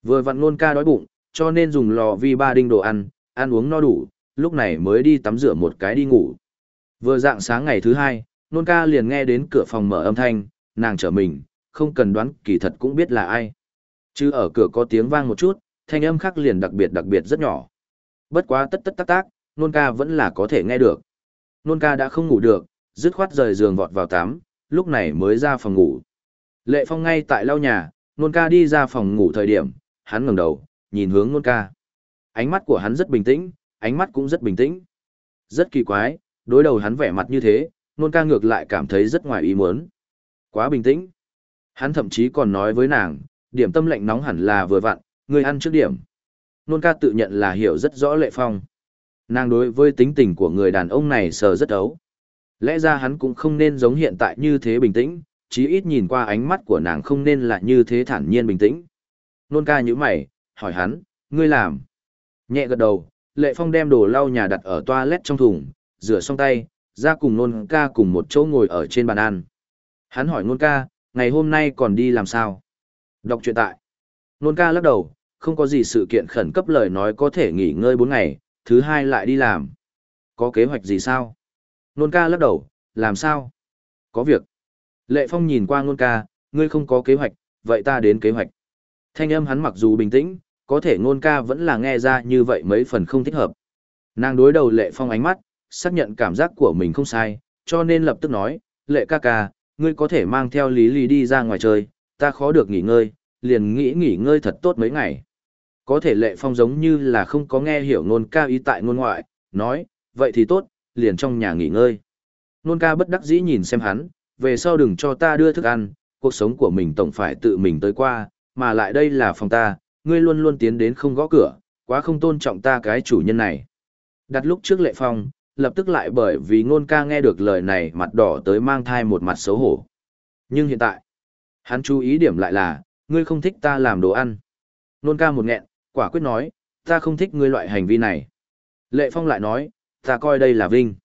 Vừa vặn nôn ca đói bụng, cho nên dùng lò vi ba đinh đồ ăn, ăn uống no đủ, lúc này mới đi tắm rửa một cái đi ngủ. Vừa dạng sáng ngày thứ hai, nôn ca liền nghe đến cửa phòng mở âm thanh, nàng trở mình, không cần đoán kỳ thật cũng biết là ai. Chứ ở cửa có tiếng vang một chút, thanh âm khác liền đặc biệt đặc biệt rất nhỏ. Bất quá tất tất tác tác, nôn ca vẫn là có thể nghe được. Nôn ca đã không ngủ được, dứt khoát rời giường vọt vào tắm, lúc này mới ra phòng ngủ. Lệ Phong ngay tại lau nhà, nôn ca đi ra phòng ngủ thời điểm, hắn ngẩng đầu, nhìn hướng nôn ca. Ánh mắt của hắn rất bình tĩnh, ánh mắt cũng rất bình tĩnh. Rất kỳ quái, đối đầu hắn vẻ mặt như thế, nôn ca ngược lại cảm thấy rất ngoài ý muốn. Quá bình tĩnh. Hắn thậm chí còn nói với nàng, điểm tâm lệnh nóng hẳn là vừa vặn, người ăn trước điểm. Nôn ca tự nhận là hiểu rất rõ lệ phong. Nàng đối với tính tình của người đàn ông này sờ rất ấu. Lẽ ra hắn cũng không nên giống hiện tại như thế bình tĩnh, chí ít nhìn qua ánh mắt của nàng không nên là như thế thản nhiên bình tĩnh. Nôn ca như mày, hỏi hắn, ngươi làm. Nhẹ gật đầu, lệ phong đem đồ lau nhà đặt ở toilet trong thùng, rửa xong tay, ra cùng nôn ca cùng một chỗ ngồi ở trên bàn ăn. Hắn hỏi nôn ca, ngày hôm nay còn đi làm sao? Đọc truyện tại. Nôn ca lắc đầu, không có gì sự kiện khẩn cấp lời nói có thể nghỉ ngơi 4 ngày, thứ hai lại đi làm. Có kế hoạch gì sao? Nôn ca lắc đầu, làm sao? Có việc. Lệ Phong nhìn qua nôn ca, ngươi không có kế hoạch, vậy ta đến kế hoạch. Thanh âm hắn mặc dù bình tĩnh, có thể ngôn ca vẫn là nghe ra như vậy mấy phần không thích hợp. Nàng đối đầu Lệ Phong ánh mắt, xác nhận cảm giác của mình không sai, cho nên lập tức nói, Lệ ca ca, ngươi có thể mang theo Lý Lý đi ra ngoài chơi, ta khó được nghỉ ngơi, liền nghĩ nghỉ ngơi thật tốt mấy ngày. Có thể lệ phong giống như là không có nghe hiểu ngôn ca ý tại ngôn ngoại, nói, vậy thì tốt, liền trong nhà nghỉ ngơi. ngôn ca bất đắc dĩ nhìn xem hắn, về sau đừng cho ta đưa thức ăn, cuộc sống của mình tổng phải tự mình tới qua, mà lại đây là phòng ta, ngươi luôn luôn tiến đến không gõ cửa, quá không tôn trọng ta cái chủ nhân này. Đặt lúc trước lệ phong, lập tức lại bởi vì ngôn ca nghe được lời này mặt đỏ tới mang thai một mặt xấu hổ. Nhưng hiện tại, hắn chú ý điểm lại là, ngươi không thích ta làm đồ ăn. Ngôn ca một nghẹn, quả quyết nói, ta không thích ngươi loại hành vi này. Lệ Phong lại nói, ta coi đây là vinh.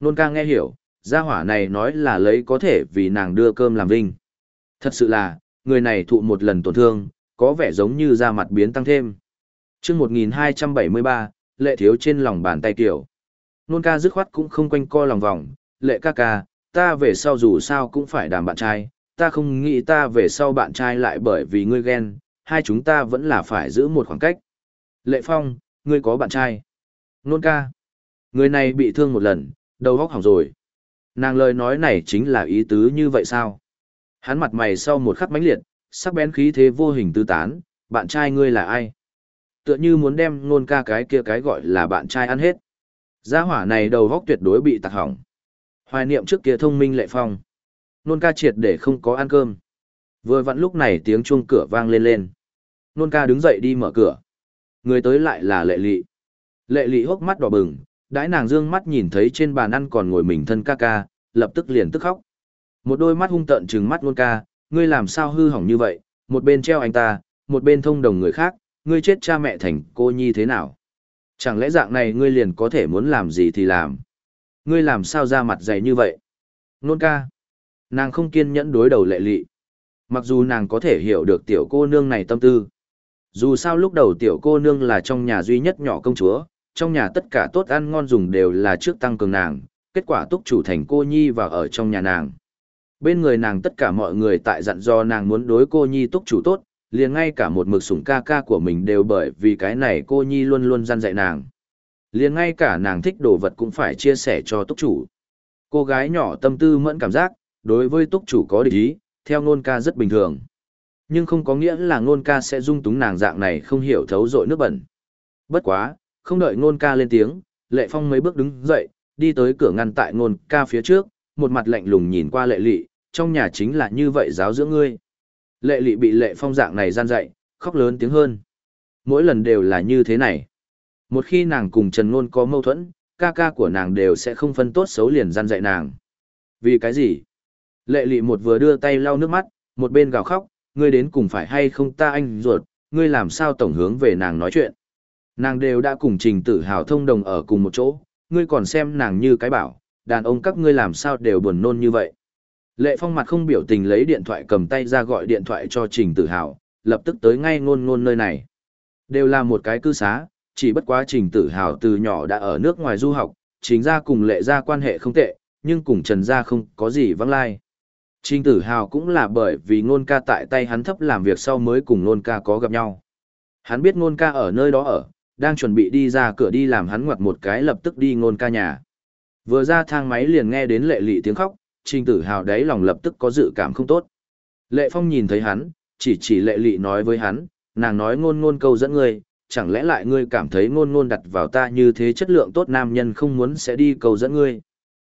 Nôn ca nghe hiểu, gia hỏa này nói là lấy có thể vì nàng đưa cơm làm vinh. Thật sự là, người này thụ một lần tổn thương, có vẻ giống như da mặt biến tăng thêm. chương 1273, lệ thiếu trên lòng bàn tay kiểu. Nôn ca dứt khoát cũng không quanh co lòng vòng, lệ ca ca, ta về sau dù sao cũng phải đàm bạn trai, ta không nghĩ ta về sau bạn trai lại bởi vì ngươi ghen, hai chúng ta vẫn là phải giữ một khoảng cách. Lệ Phong, ngươi có bạn trai. Nôn ca. Người này bị thương một lần, đầu góc hỏng rồi. Nàng lời nói này chính là ý tứ như vậy sao? Hắn mặt mày sau một khắc mãnh liệt, sắc bén khí thế vô hình tư tán, bạn trai ngươi là ai? Tựa như muốn đem nôn ca cái kia cái gọi là bạn trai ăn hết. Gia hỏa này đầu góc tuyệt đối bị tạc hỏng. Hoài niệm trước kia thông minh lệ phong. Nôn ca triệt để không có ăn cơm. Vừa vặn lúc này tiếng chuông cửa vang lên lên. Nôn ca đứng dậy đi mở cửa. Người tới lại là lệ lị. Lệ lị hốc mắt đỏ bừng, đãi nàng dương mắt nhìn thấy trên bàn ăn còn ngồi mình thân ca ca, lập tức liền tức khóc. Một đôi mắt hung tợn trừng mắt nôn ca, ngươi làm sao hư hỏng như vậy, một bên treo anh ta, một bên thông đồng người khác, ngươi chết cha mẹ thành cô nhi thế nào? Chẳng lẽ dạng này ngươi liền có thể muốn làm gì thì làm? Ngươi làm sao ra mặt dày như vậy? Nôn ca. Nàng không kiên nhẫn đối đầu lệ lị. Mặc dù nàng có thể hiểu được tiểu cô nương này tâm tư. Dù sao lúc đầu tiểu cô nương là trong nhà duy nhất nhỏ công chúa, trong nhà tất cả tốt ăn ngon dùng đều là trước tăng cường nàng, kết quả túc chủ thành cô nhi và ở trong nhà nàng. Bên người nàng tất cả mọi người tại dặn do nàng muốn đối cô nhi túc chủ tốt, liền ngay cả một mực sủng ca ca của mình đều bởi vì cái này cô nhi luôn luôn gian dạy nàng. Liền ngay cả nàng thích đồ vật cũng phải chia sẻ cho túc chủ. Cô gái nhỏ tâm tư mẫn cảm giác, đối với túc chủ có địch ý, theo ngôn ca rất bình thường. Nhưng không có nghĩa là ngôn ca sẽ dung túng nàng dạng này không hiểu thấu dội nước bẩn. Bất quá, không đợi ngôn ca lên tiếng, lệ phong mấy bước đứng dậy, đi tới cửa ngăn tại ngôn ca phía trước, một mặt lạnh lùng nhìn qua lệ lị, trong nhà chính là như vậy giáo dưỡng ngươi. Lệ lị bị lệ phong dạng này gian dạy, khóc lớn tiếng hơn. Mỗi lần đều là như thế này. Một khi nàng cùng Trần nôn có mâu thuẫn, ca ca của nàng đều sẽ không phân tốt xấu liền gian dạy nàng. Vì cái gì? Lệ lị một vừa đưa tay lau nước mắt, một bên gào khóc, ngươi đến cùng phải hay không ta anh ruột, ngươi làm sao tổng hướng về nàng nói chuyện. Nàng đều đã cùng trình tử hào thông đồng ở cùng một chỗ, ngươi còn xem nàng như cái bảo, đàn ông các ngươi làm sao đều buồn nôn như vậy. Lệ phong mặt không biểu tình lấy điện thoại cầm tay ra gọi điện thoại cho trình tử hào, lập tức tới ngay ngôn ngôn nơi này. Đều là một cái cư xá, chỉ bất quá trình tử hào từ nhỏ đã ở nước ngoài du học, chính ra cùng lệ ra quan hệ không tệ, nhưng cùng trần gia không có gì vắng lai. Trình tử hào cũng là bởi vì ngôn ca tại tay hắn thấp làm việc sau mới cùng ngôn ca có gặp nhau. Hắn biết ngôn ca ở nơi đó ở, đang chuẩn bị đi ra cửa đi làm hắn ngoặt một cái lập tức đi ngôn ca nhà. Vừa ra thang máy liền nghe đến lệ lị tiếng khóc, trình tử hào đáy lòng lập tức có dự cảm không tốt. Lệ phong nhìn thấy hắn, chỉ chỉ lệ lị nói với hắn, nàng nói ngôn ngôn câu dẫn ngươi, chẳng lẽ lại ngươi cảm thấy ngôn ngôn đặt vào ta như thế chất lượng tốt nam nhân không muốn sẽ đi câu dẫn ngươi.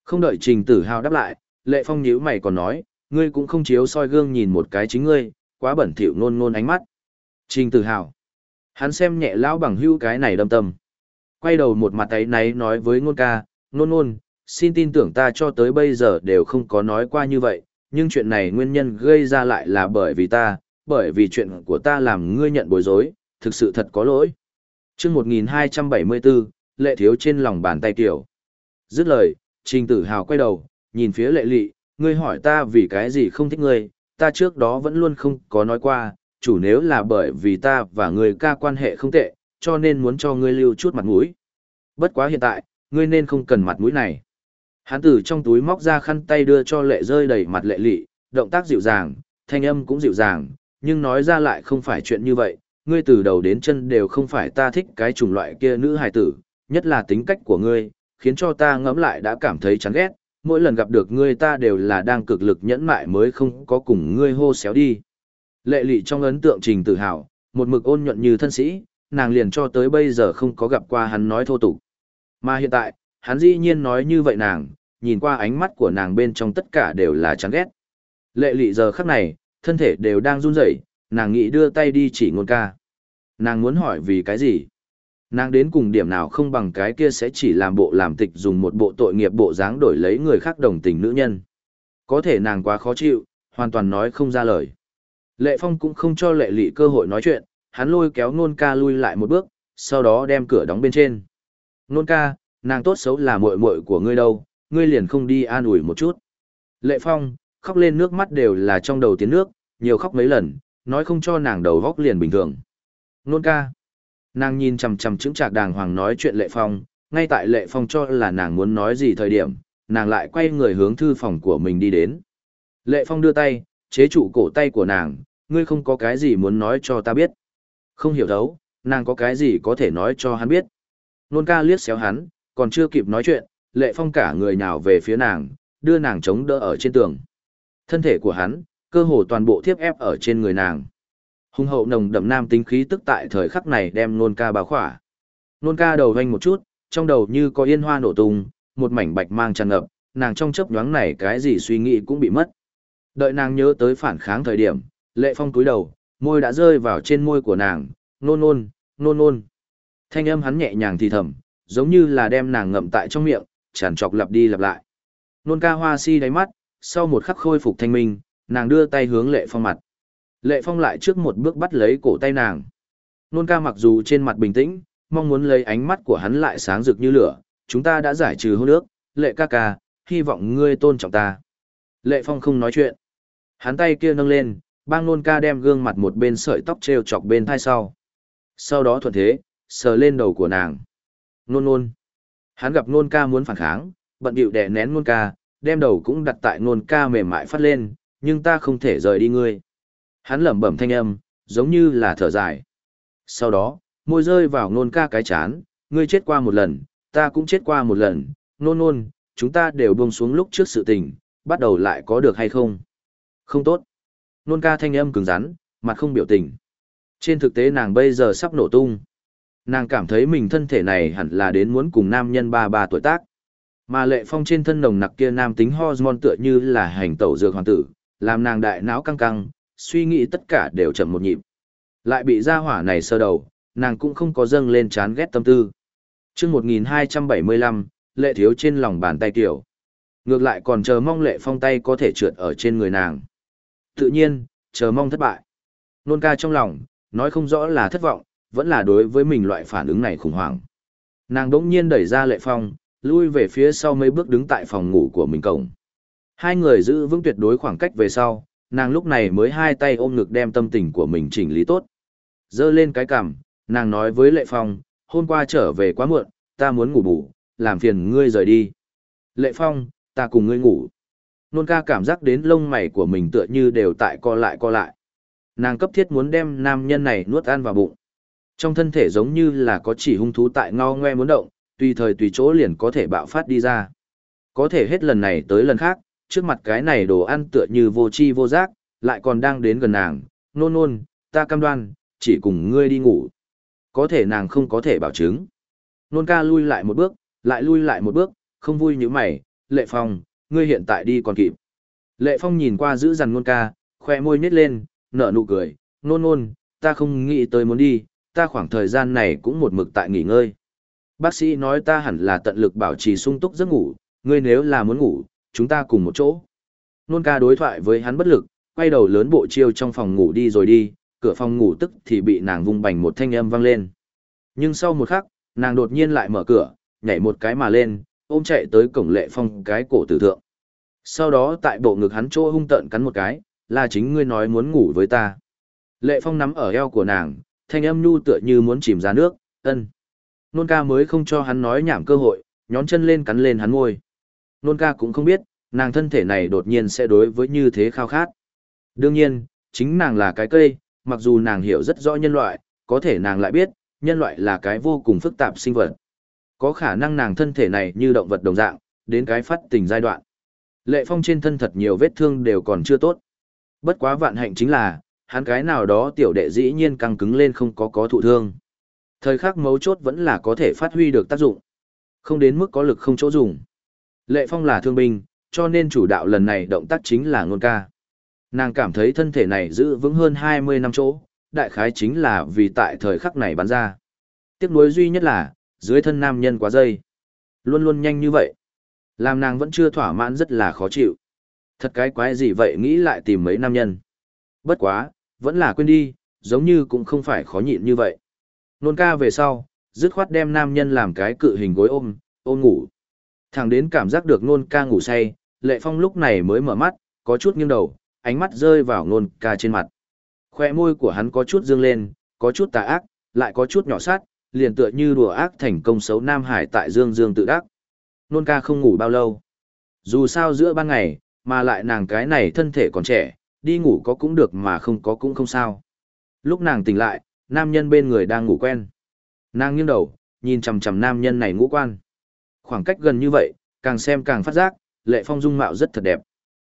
Không đợi trình tử hào đáp lại, lệ phong nhíu mày còn nói, ngươi cũng không chiếu soi gương nhìn một cái chính ngươi, quá bẩn thỉu ngôn ngôn ánh mắt. Trình tử hào. Hắn xem nhẹ lão bằng hưu cái này đâm tâm. Quay đầu một mặt ấy náy nói với ngôn ca, ngôn ngôn, xin tin tưởng ta cho tới bây giờ đều không có nói qua như vậy, nhưng chuyện này nguyên nhân gây ra lại là bởi vì ta, bởi vì chuyện của ta làm ngươi nhận bối rối, thực sự thật có lỗi. chương 1274, lệ thiếu trên lòng bàn tay tiểu. Dứt lời, trình tử hào quay đầu, nhìn phía lệ lị, ngươi hỏi ta vì cái gì không thích ngươi, ta trước đó vẫn luôn không có nói qua, chủ nếu là bởi vì ta và người ca quan hệ không tệ, cho nên muốn cho ngươi lưu chút mặt mũi. Bất quá hiện tại, ngươi nên không cần mặt mũi này. Hắn từ trong túi móc ra khăn tay đưa cho lệ rơi đầy mặt lệ lị, động tác dịu dàng, thanh âm cũng dịu dàng, nhưng nói ra lại không phải chuyện như vậy, ngươi từ đầu đến chân đều không phải ta thích cái chủng loại kia nữ hài tử, nhất là tính cách của ngươi, khiến cho ta ngẫm lại đã cảm thấy chán ghét, mỗi lần gặp được ngươi ta đều là đang cực lực nhẫn mại mới không có cùng ngươi hô xéo đi. Lệ lị trong ấn tượng trình tự hào, một mực ôn nhuận như thân sĩ, nàng liền cho tới bây giờ không có gặp qua hắn nói thô tục. Mà hiện tại, hắn dĩ nhiên nói như vậy nàng, nhìn qua ánh mắt của nàng bên trong tất cả đều là chán ghét. Lệ lị giờ khắc này, thân thể đều đang run rẩy, nàng nghĩ đưa tay đi chỉ ngôn ca. Nàng muốn hỏi vì cái gì? Nàng đến cùng điểm nào không bằng cái kia sẽ chỉ làm bộ làm tịch dùng một bộ tội nghiệp bộ dáng đổi lấy người khác đồng tình nữ nhân. Có thể nàng quá khó chịu, hoàn toàn nói không ra lời. Lệ Phong cũng không cho lệ lị cơ hội nói chuyện, hắn lôi kéo nôn ca lui lại một bước, sau đó đem cửa đóng bên trên. Nôn ca, nàng tốt xấu là muội muội của ngươi đâu, ngươi liền không đi an ủi một chút. Lệ Phong, khóc lên nước mắt đều là trong đầu tiến nước, nhiều khóc mấy lần, nói không cho nàng đầu góc liền bình thường. Nôn ca. Nàng nhìn chằm chằm chứng trạc đàng hoàng nói chuyện Lệ Phong, ngay tại Lệ Phong cho là nàng muốn nói gì thời điểm, nàng lại quay người hướng thư phòng của mình đi đến. Lệ Phong đưa tay, chế trụ cổ tay của nàng, ngươi không có cái gì muốn nói cho ta biết. Không hiểu thấu, nàng có cái gì có thể nói cho hắn biết. Nôn ca liếc xéo hắn, còn chưa kịp nói chuyện, Lệ Phong cả người nhào về phía nàng, đưa nàng chống đỡ ở trên tường. Thân thể của hắn, cơ hồ toàn bộ thiếp ép ở trên người nàng. Hùng hậu nồng đậm nam tính khí tức tại thời khắc này đem nôn ca báo khỏa. Nôn ca đầu vanh một chút, trong đầu như có yên hoa nổ tung, một mảnh bạch mang tràn ngập, nàng trong chớp nhoáng này cái gì suy nghĩ cũng bị mất. Đợi nàng nhớ tới phản kháng thời điểm, lệ phong túi đầu, môi đã rơi vào trên môi của nàng, nôn nôn, nôn nôn. Thanh âm hắn nhẹ nhàng thì thầm, giống như là đem nàng ngậm tại trong miệng, tràn trọc lặp đi lặp lại. Nôn ca hoa si đáy mắt, sau một khắc khôi phục thanh minh, nàng đưa tay hướng lệ phong mặt. Lệ phong lại trước một bước bắt lấy cổ tay nàng. Nôn ca mặc dù trên mặt bình tĩnh, mong muốn lấy ánh mắt của hắn lại sáng rực như lửa, chúng ta đã giải trừ hôn ước, lệ ca ca, hy vọng ngươi tôn trọng ta. Lệ phong không nói chuyện. Hắn tay kia nâng lên, bang nôn ca đem gương mặt một bên sợi tóc treo chọc bên thai sau. Sau đó thuận thế, sờ lên đầu của nàng. Nôn nôn. Hắn gặp nôn ca muốn phản kháng, bận bịu đè nén nôn ca, đem đầu cũng đặt tại nôn ca mềm mại phát lên, nhưng ta không thể rời đi ngươi. Hắn lẩm bẩm thanh âm, giống như là thở dài. Sau đó, môi rơi vào nôn ca cái chán, ngươi chết qua một lần, ta cũng chết qua một lần, nôn nôn, chúng ta đều buông xuống lúc trước sự tình, bắt đầu lại có được hay không? Không tốt. Nôn ca thanh âm cứng rắn, mặt không biểu tình. Trên thực tế nàng bây giờ sắp nổ tung. Nàng cảm thấy mình thân thể này hẳn là đến muốn cùng nam nhân ba ba tuổi tác. Mà lệ phong trên thân nồng nặc kia nam tính hormone tựa như là hành tẩu dược hoàng tử, làm nàng đại não căng căng, suy nghĩ tất cả đều chậm một nhịp. Lại bị gia hỏa này sơ đầu, nàng cũng không có dâng lên chán ghét tâm tư. chương 1275, lệ thiếu trên lòng bàn tay tiểu. Ngược lại còn chờ mong lệ phong tay có thể trượt ở trên người nàng. Tự nhiên, chờ mong thất bại. Nôn ca trong lòng, nói không rõ là thất vọng, vẫn là đối với mình loại phản ứng này khủng hoảng. Nàng đỗng nhiên đẩy ra lệ phong, lui về phía sau mấy bước đứng tại phòng ngủ của mình cổng. Hai người giữ vững tuyệt đối khoảng cách về sau, nàng lúc này mới hai tay ôm ngực đem tâm tình của mình chỉnh lý tốt. Dơ lên cái cằm, nàng nói với Lệ Phong, hôm qua trở về quá muộn, ta muốn ngủ bù, làm phiền ngươi rời đi. Lệ Phong, ta cùng ngươi ngủ. Nôn ca cảm giác đến lông mày của mình tựa như đều tại co lại co lại. Nàng cấp thiết muốn đem nam nhân này nuốt ăn vào bụng. Trong thân thể giống như là có chỉ hung thú tại ngao ngoe muốn động, tùy thời tùy chỗ liền có thể bạo phát đi ra. Có thể hết lần này tới lần khác, trước mặt cái này đồ ăn tựa như vô chi vô giác, lại còn đang đến gần nàng, nôn nôn, ta cam đoan, chỉ cùng ngươi đi ngủ. Có thể nàng không có thể bảo chứng. Nôn ca lui lại một bước, lại lui lại một bước, không vui như mày, lệ phong, ngươi hiện tại đi còn kịp. Lệ phong nhìn qua giữ dằn nôn ca, khoe môi nhếch lên, nở nụ cười, nôn nôn, ta không nghĩ tới muốn đi, ta khoảng thời gian này cũng một mực tại nghỉ ngơi. Bác sĩ nói ta hẳn là tận lực bảo trì sung túc giấc ngủ, ngươi nếu là muốn ngủ, chúng ta cùng một chỗ. Nôn ca đối thoại với hắn bất lực, quay đầu lớn bộ chiêu trong phòng ngủ đi rồi đi, cửa phòng ngủ tức thì bị nàng vung bành một thanh âm vang lên. Nhưng sau một khắc, nàng đột nhiên lại mở cửa, nhảy một cái mà lên, ôm chạy tới cổng lệ phong cái cổ tử thượng. Sau đó tại bộ ngực hắn chỗ hung tợn cắn một cái, là chính ngươi nói muốn ngủ với ta. Lệ phong nắm ở eo của nàng, thanh âm nhu tựa như muốn chìm ra nước, ân. Nôn ca mới không cho hắn nói nhảm cơ hội, nhón chân lên cắn lên hắn ngôi. Nôn ca cũng không biết, nàng thân thể này đột nhiên sẽ đối với như thế khao khát. Đương nhiên, chính nàng là cái cây, mặc dù nàng hiểu rất rõ nhân loại, có thể nàng lại biết, nhân loại là cái vô cùng phức tạp sinh vật. Có khả năng nàng thân thể này như động vật đồng dạng, đến cái phát tình giai đoạn. Lệ phong trên thân thật nhiều vết thương đều còn chưa tốt. Bất quá vạn hạnh chính là, hắn cái nào đó tiểu đệ dĩ nhiên căng cứng lên không có có thụ thương. Thời khắc mấu chốt vẫn là có thể phát huy được tác dụng. Không đến mức có lực không chỗ dùng. Lệ Phong là thương binh, cho nên chủ đạo lần này động tác chính là ngôn ca. Nàng cảm thấy thân thể này giữ vững hơn 20 năm chỗ, đại khái chính là vì tại thời khắc này bắn ra. Tiếc nuối duy nhất là, dưới thân nam nhân quá dây. Luôn luôn nhanh như vậy. Làm nàng vẫn chưa thỏa mãn rất là khó chịu. Thật cái quái gì vậy nghĩ lại tìm mấy nam nhân. Bất quá, vẫn là quên đi, giống như cũng không phải khó nhịn như vậy. Nôn ca về sau, dứt khoát đem nam nhân làm cái cự hình gối ôm, ôm ngủ. Thẳng đến cảm giác được nôn ca ngủ say, lệ phong lúc này mới mở mắt, có chút nghiêng đầu, ánh mắt rơi vào nôn ca trên mặt. Khoe môi của hắn có chút dương lên, có chút tà ác, lại có chút nhỏ sát, liền tựa như đùa ác thành công xấu Nam Hải tại Dương Dương tự đắc. Nôn ca không ngủ bao lâu. Dù sao giữa ban ngày, mà lại nàng cái này thân thể còn trẻ, đi ngủ có cũng được mà không có cũng không sao. Lúc nàng tỉnh lại, nam nhân bên người đang ngủ quen. Nàng nghiêng đầu, nhìn chằm chằm nam nhân này ngũ quan. Khoảng cách gần như vậy, càng xem càng phát giác, lệ phong dung mạo rất thật đẹp.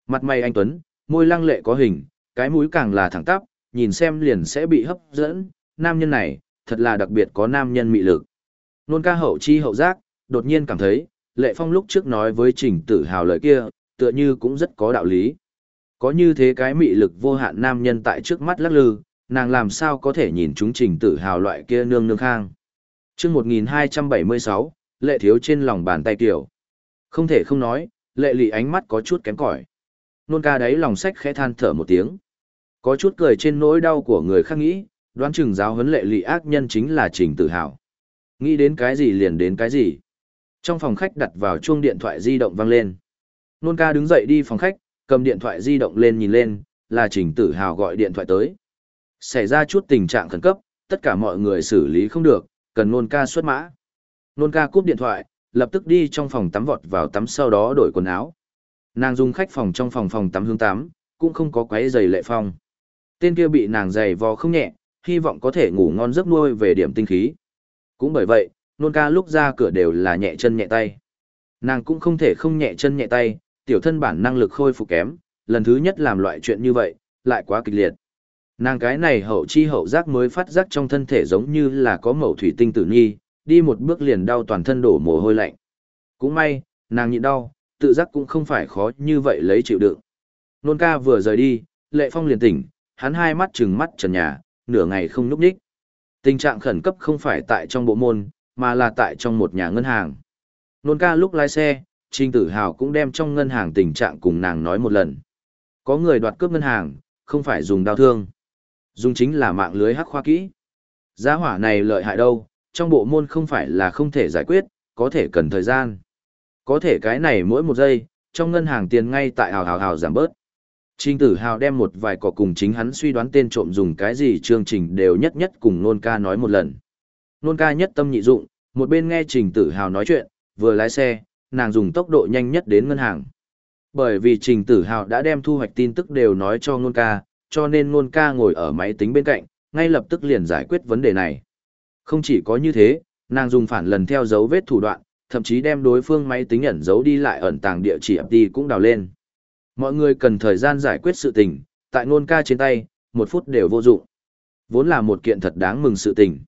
Mặt mày anh Tuấn, môi lăng lệ có hình, cái mũi càng là thẳng tắp, nhìn xem liền sẽ bị hấp dẫn. Nam nhân này, thật là đặc biệt có nam nhân mị lực. Nôn ca hậu chi hậu giác, đột nhiên cảm thấy, lệ phong lúc trước nói với trình tử hào lời kia, tựa như cũng rất có đạo lý. Có như thế cái mị lực vô hạn nam nhân tại trước mắt lắc lư, nàng làm sao có thể nhìn chúng trình tử hào loại kia nương nương khang. chương 1276, lệ thiếu trên lòng bàn tay kiểu. Không thể không nói, lệ lị ánh mắt có chút kém cỏi Nôn ca đấy lòng sách khẽ than thở một tiếng. Có chút cười trên nỗi đau của người khác nghĩ, đoán chừng giáo huấn lệ lị ác nhân chính là trình tử hào. Nghĩ đến cái gì liền đến cái gì. Trong phòng khách đặt vào chuông điện thoại di động vang lên. Nôn ca đứng dậy đi phòng khách, cầm điện thoại di động lên nhìn lên, là trình tử hào gọi điện thoại tới. Xảy ra chút tình trạng khẩn cấp, tất cả mọi người xử lý không được, cần nôn ca xuất mã. Nôn ca cúp điện thoại, lập tức đi trong phòng tắm vọt vào tắm sau đó đổi quần áo. Nàng dùng khách phòng trong phòng phòng tắm hướng tắm, cũng không có quấy giày lệ phong. Tên kia bị nàng giày vò không nhẹ, hy vọng có thể ngủ ngon giấc nuôi về điểm tinh khí. Cũng bởi vậy, nôn ca lúc ra cửa đều là nhẹ chân nhẹ tay. Nàng cũng không thể không nhẹ chân nhẹ tay, tiểu thân bản năng lực khôi phục kém, lần thứ nhất làm loại chuyện như vậy, lại quá kịch liệt. Nàng cái này hậu chi hậu giác mới phát giác trong thân thể giống như là có mẩu thủy tinh tử nhi, đi một bước liền đau toàn thân đổ mồ hôi lạnh. Cũng may, nàng nhịn đau, tự giác cũng không phải khó như vậy lấy chịu đựng. Nôn ca vừa rời đi, lệ phong liền tỉnh, hắn hai mắt trừng mắt trần nhà, nửa ngày không núp đích. Tình trạng khẩn cấp không phải tại trong bộ môn, mà là tại trong một nhà ngân hàng. Nôn ca lúc lái xe, Trình Tử Hào cũng đem trong ngân hàng tình trạng cùng nàng nói một lần. Có người đoạt cướp ngân hàng, không phải dùng đao thương. Dùng chính là mạng lưới hắc khoa kỹ. Giá hỏa này lợi hại đâu, trong bộ môn không phải là không thể giải quyết, có thể cần thời gian. Có thể cái này mỗi một giây, trong ngân hàng tiền ngay tại hào hào hào giảm bớt. Trình tử hào đem một vài cỏ cùng chính hắn suy đoán tên trộm dùng cái gì chương trình đều nhất nhất cùng nôn ca nói một lần. Nôn ca nhất tâm nhị dụng, một bên nghe trình tử hào nói chuyện, vừa lái xe, nàng dùng tốc độ nhanh nhất đến ngân hàng. Bởi vì trình tử hào đã đem thu hoạch tin tức đều nói cho nôn ca, cho nên nôn ca ngồi ở máy tính bên cạnh, ngay lập tức liền giải quyết vấn đề này. Không chỉ có như thế, nàng dùng phản lần theo dấu vết thủ đoạn, thậm chí đem đối phương máy tính ẩn giấu đi lại ẩn tàng địa chỉ đi cũng đào lên. Mọi người cần thời gian giải quyết sự tình, tại nôn ca trên tay, một phút đều vô dụng. Vốn là một kiện thật đáng mừng sự tình.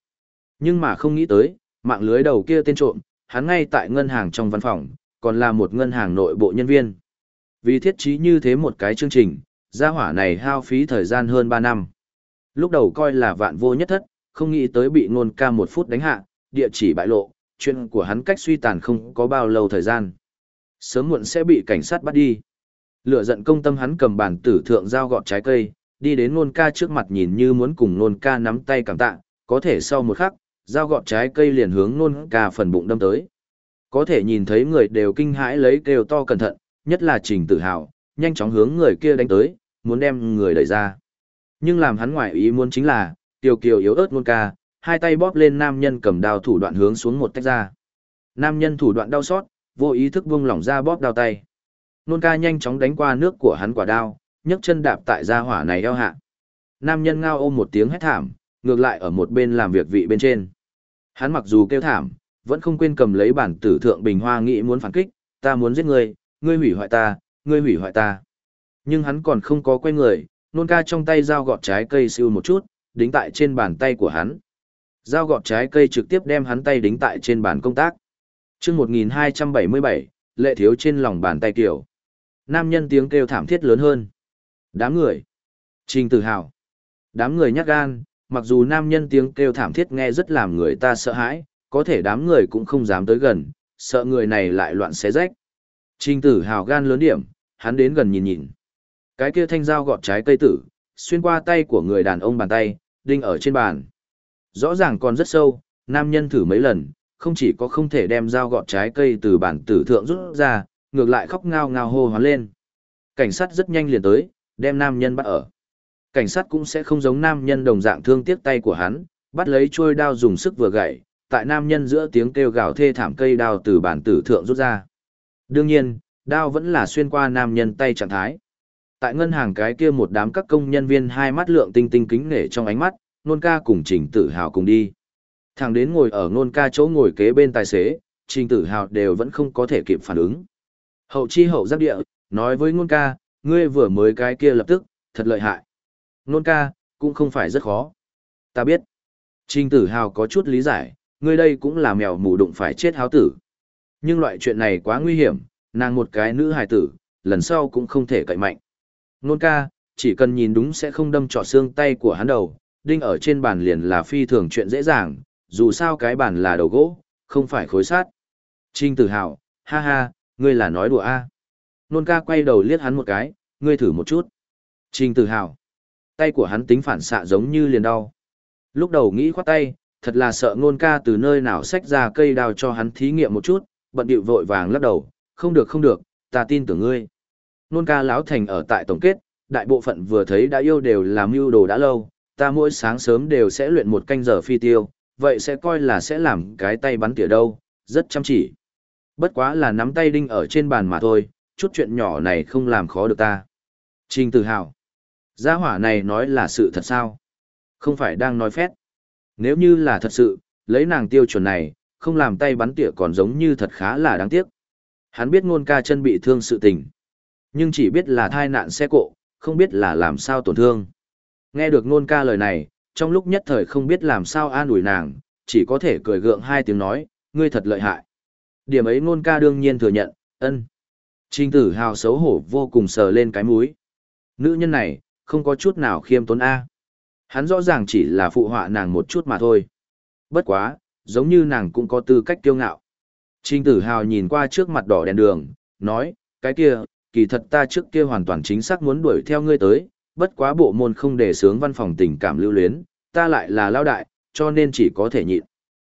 Nhưng mà không nghĩ tới, mạng lưới đầu kia tên trộm, hắn ngay tại ngân hàng trong văn phòng, còn là một ngân hàng nội bộ nhân viên. Vì thiết trí như thế một cái chương trình, gia hỏa này hao phí thời gian hơn 3 năm. Lúc đầu coi là vạn vô nhất thất, không nghĩ tới bị ngôn ca một phút đánh hạ, địa chỉ bại lộ, chuyện của hắn cách suy tàn không có bao lâu thời gian. Sớm muộn sẽ bị cảnh sát bắt đi. Lửa giận công tâm hắn cầm bản tử thượng dao gọt trái cây, đi đến nôn ca trước mặt nhìn như muốn cùng nôn ca nắm tay cảm tạ, có thể sau một khắc, dao gọt trái cây liền hướng nôn ca phần bụng đâm tới. Có thể nhìn thấy người đều kinh hãi lấy kêu to cẩn thận, nhất là trình tự hào, nhanh chóng hướng người kia đánh tới, muốn đem người đẩy ra. Nhưng làm hắn ngoại ý muốn chính là, tiểu kiều yếu ớt nôn ca, hai tay bóp lên nam nhân cầm đao thủ đoạn hướng xuống một tách ra. Nam nhân thủ đoạn đau xót, vô ý thức buông lỏng ra bóp đao tay. Nôn ca nhanh chóng đánh qua nước của hắn quả đao, nhấc chân đạp tại gia hỏa này eo hạ. Nam nhân ngao ôm một tiếng hét thảm, ngược lại ở một bên làm việc vị bên trên. Hắn mặc dù kêu thảm, vẫn không quên cầm lấy bản tử thượng bình hoa nghĩ muốn phản kích, ta muốn giết ngươi, ngươi hủy hoại ta, ngươi hủy hoại ta. Nhưng hắn còn không có quay người, nôn ca trong tay dao gọt trái cây siêu một chút, đính tại trên bàn tay của hắn. Dao gọt trái cây trực tiếp đem hắn tay đính tại trên bàn công tác. chương 1277, lệ thiếu trên lòng bàn tay kiểu. Nam nhân tiếng kêu thảm thiết lớn hơn. Đám người. Trình tự hào. Đám người nhát gan, mặc dù nam nhân tiếng kêu thảm thiết nghe rất làm người ta sợ hãi, có thể đám người cũng không dám tới gần, sợ người này lại loạn xé rách. Trình tử hào gan lớn điểm, hắn đến gần nhìn nhìn. Cái kia thanh dao gọt trái cây tử, xuyên qua tay của người đàn ông bàn tay, đinh ở trên bàn. Rõ ràng còn rất sâu, nam nhân thử mấy lần, không chỉ có không thể đem dao gọt trái cây từ bàn tử thượng rút ra, ngược lại khóc ngao ngao hô hoán lên. Cảnh sát rất nhanh liền tới, đem nam nhân bắt ở. Cảnh sát cũng sẽ không giống nam nhân đồng dạng thương tiếc tay của hắn, bắt lấy trôi đao dùng sức vừa gậy, tại nam nhân giữa tiếng kêu gào thê thảm cây đao từ bản tử thượng rút ra. Đương nhiên, đao vẫn là xuyên qua nam nhân tay trạng thái. Tại ngân hàng cái kia một đám các công nhân viên hai mắt lượng tinh tinh kính nể trong ánh mắt, nôn ca cùng trình tử hào cùng đi. Thằng đến ngồi ở nôn ca chỗ ngồi kế bên tài xế, trình tử hào đều vẫn không có thể kịp phản ứng. Hậu chi hậu giáp địa, nói với nôn ca, ngươi vừa mới cái kia lập tức, thật lợi hại. Nôn ca, cũng không phải rất khó. Ta biết. Trình tử hào có chút lý giải, ngươi đây cũng là mèo mù đụng phải chết háo tử. Nhưng loại chuyện này quá nguy hiểm, nàng một cái nữ hài tử, lần sau cũng không thể cậy mạnh. Nôn ca, chỉ cần nhìn đúng sẽ không đâm trọt xương tay của hắn đầu, đinh ở trên bàn liền là phi thường chuyện dễ dàng, dù sao cái bàn là đầu gỗ, không phải khối sát. Trinh tử hào, ha ha, ngươi là nói đùa a Nôn ca quay đầu liếc hắn một cái, ngươi thử một chút. Trinh tử hào, tay của hắn tính phản xạ giống như liền đau. Lúc đầu nghĩ khoát tay, thật là sợ nôn ca từ nơi nào xách ra cây đao cho hắn thí nghiệm một chút, bận điệu vội vàng lắc đầu, không được không được, ta tin tưởng ngươi. Nôn ca lão thành ở tại tổng kết, đại bộ phận vừa thấy đã yêu đều làm mưu đồ đã lâu, ta mỗi sáng sớm đều sẽ luyện một canh giờ phi tiêu, vậy sẽ coi là sẽ làm cái tay bắn tỉa đâu, rất chăm chỉ. Bất quá là nắm tay đinh ở trên bàn mà thôi, chút chuyện nhỏ này không làm khó được ta. Trình tự hào. Gia hỏa này nói là sự thật sao? Không phải đang nói phét. Nếu như là thật sự, lấy nàng tiêu chuẩn này, không làm tay bắn tỉa còn giống như thật khá là đáng tiếc. Hắn biết ngôn ca chân bị thương sự tình. Nhưng chỉ biết là thai nạn xe cộ, không biết là làm sao tổn thương. Nghe được ngôn ca lời này, trong lúc nhất thời không biết làm sao an ủi nàng, chỉ có thể cười gượng hai tiếng nói, ngươi thật lợi hại. Điểm ấy ngôn ca đương nhiên thừa nhận, ân. Trình tử hào xấu hổ vô cùng sờ lên cái mũi. Nữ nhân này, không có chút nào khiêm tốn A. Hắn rõ ràng chỉ là phụ họa nàng một chút mà thôi. Bất quá, giống như nàng cũng có tư cách kiêu ngạo. Trình tử hào nhìn qua trước mặt đỏ đèn đường, nói, cái kia, kỳ thật ta trước kia hoàn toàn chính xác muốn đuổi theo ngươi tới, bất quá bộ môn không để sướng văn phòng tình cảm lưu luyến, ta lại là lao đại, cho nên chỉ có thể nhịn.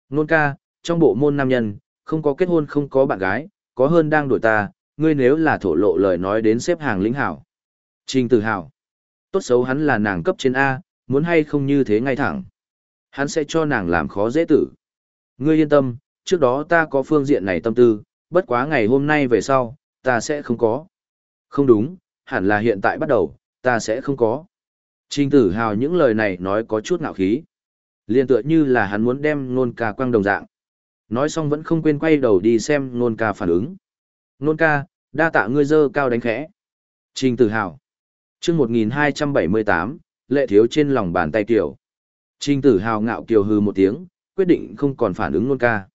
Nôn ca, trong bộ môn nam nhân, không có kết hôn không có bạn gái, có hơn đang đuổi ta, ngươi nếu là thổ lộ lời nói đến xếp hàng lĩnh hảo. Trình tử hào. Tốt xấu hắn là nàng cấp trên A, muốn hay không như thế ngay thẳng. Hắn sẽ cho nàng làm khó dễ tử. Ngươi yên tâm, trước đó ta có phương diện này tâm tư, bất quá ngày hôm nay về sau, ta sẽ không có. Không đúng, hẳn là hiện tại bắt đầu, ta sẽ không có. Trình tử hào những lời này nói có chút ngạo khí. Liên tựa như là hắn muốn đem nôn ca quang đồng dạng. Nói xong vẫn không quên quay đầu đi xem nôn ca phản ứng. Nôn ca, đa tạ ngươi dơ cao đánh khẽ. Trình tử hào chương 1278, lệ thiếu trên lòng bàn tay tiểu. Trình tử hào ngạo kiều hư một tiếng, quyết định không còn phản ứng luôn ca.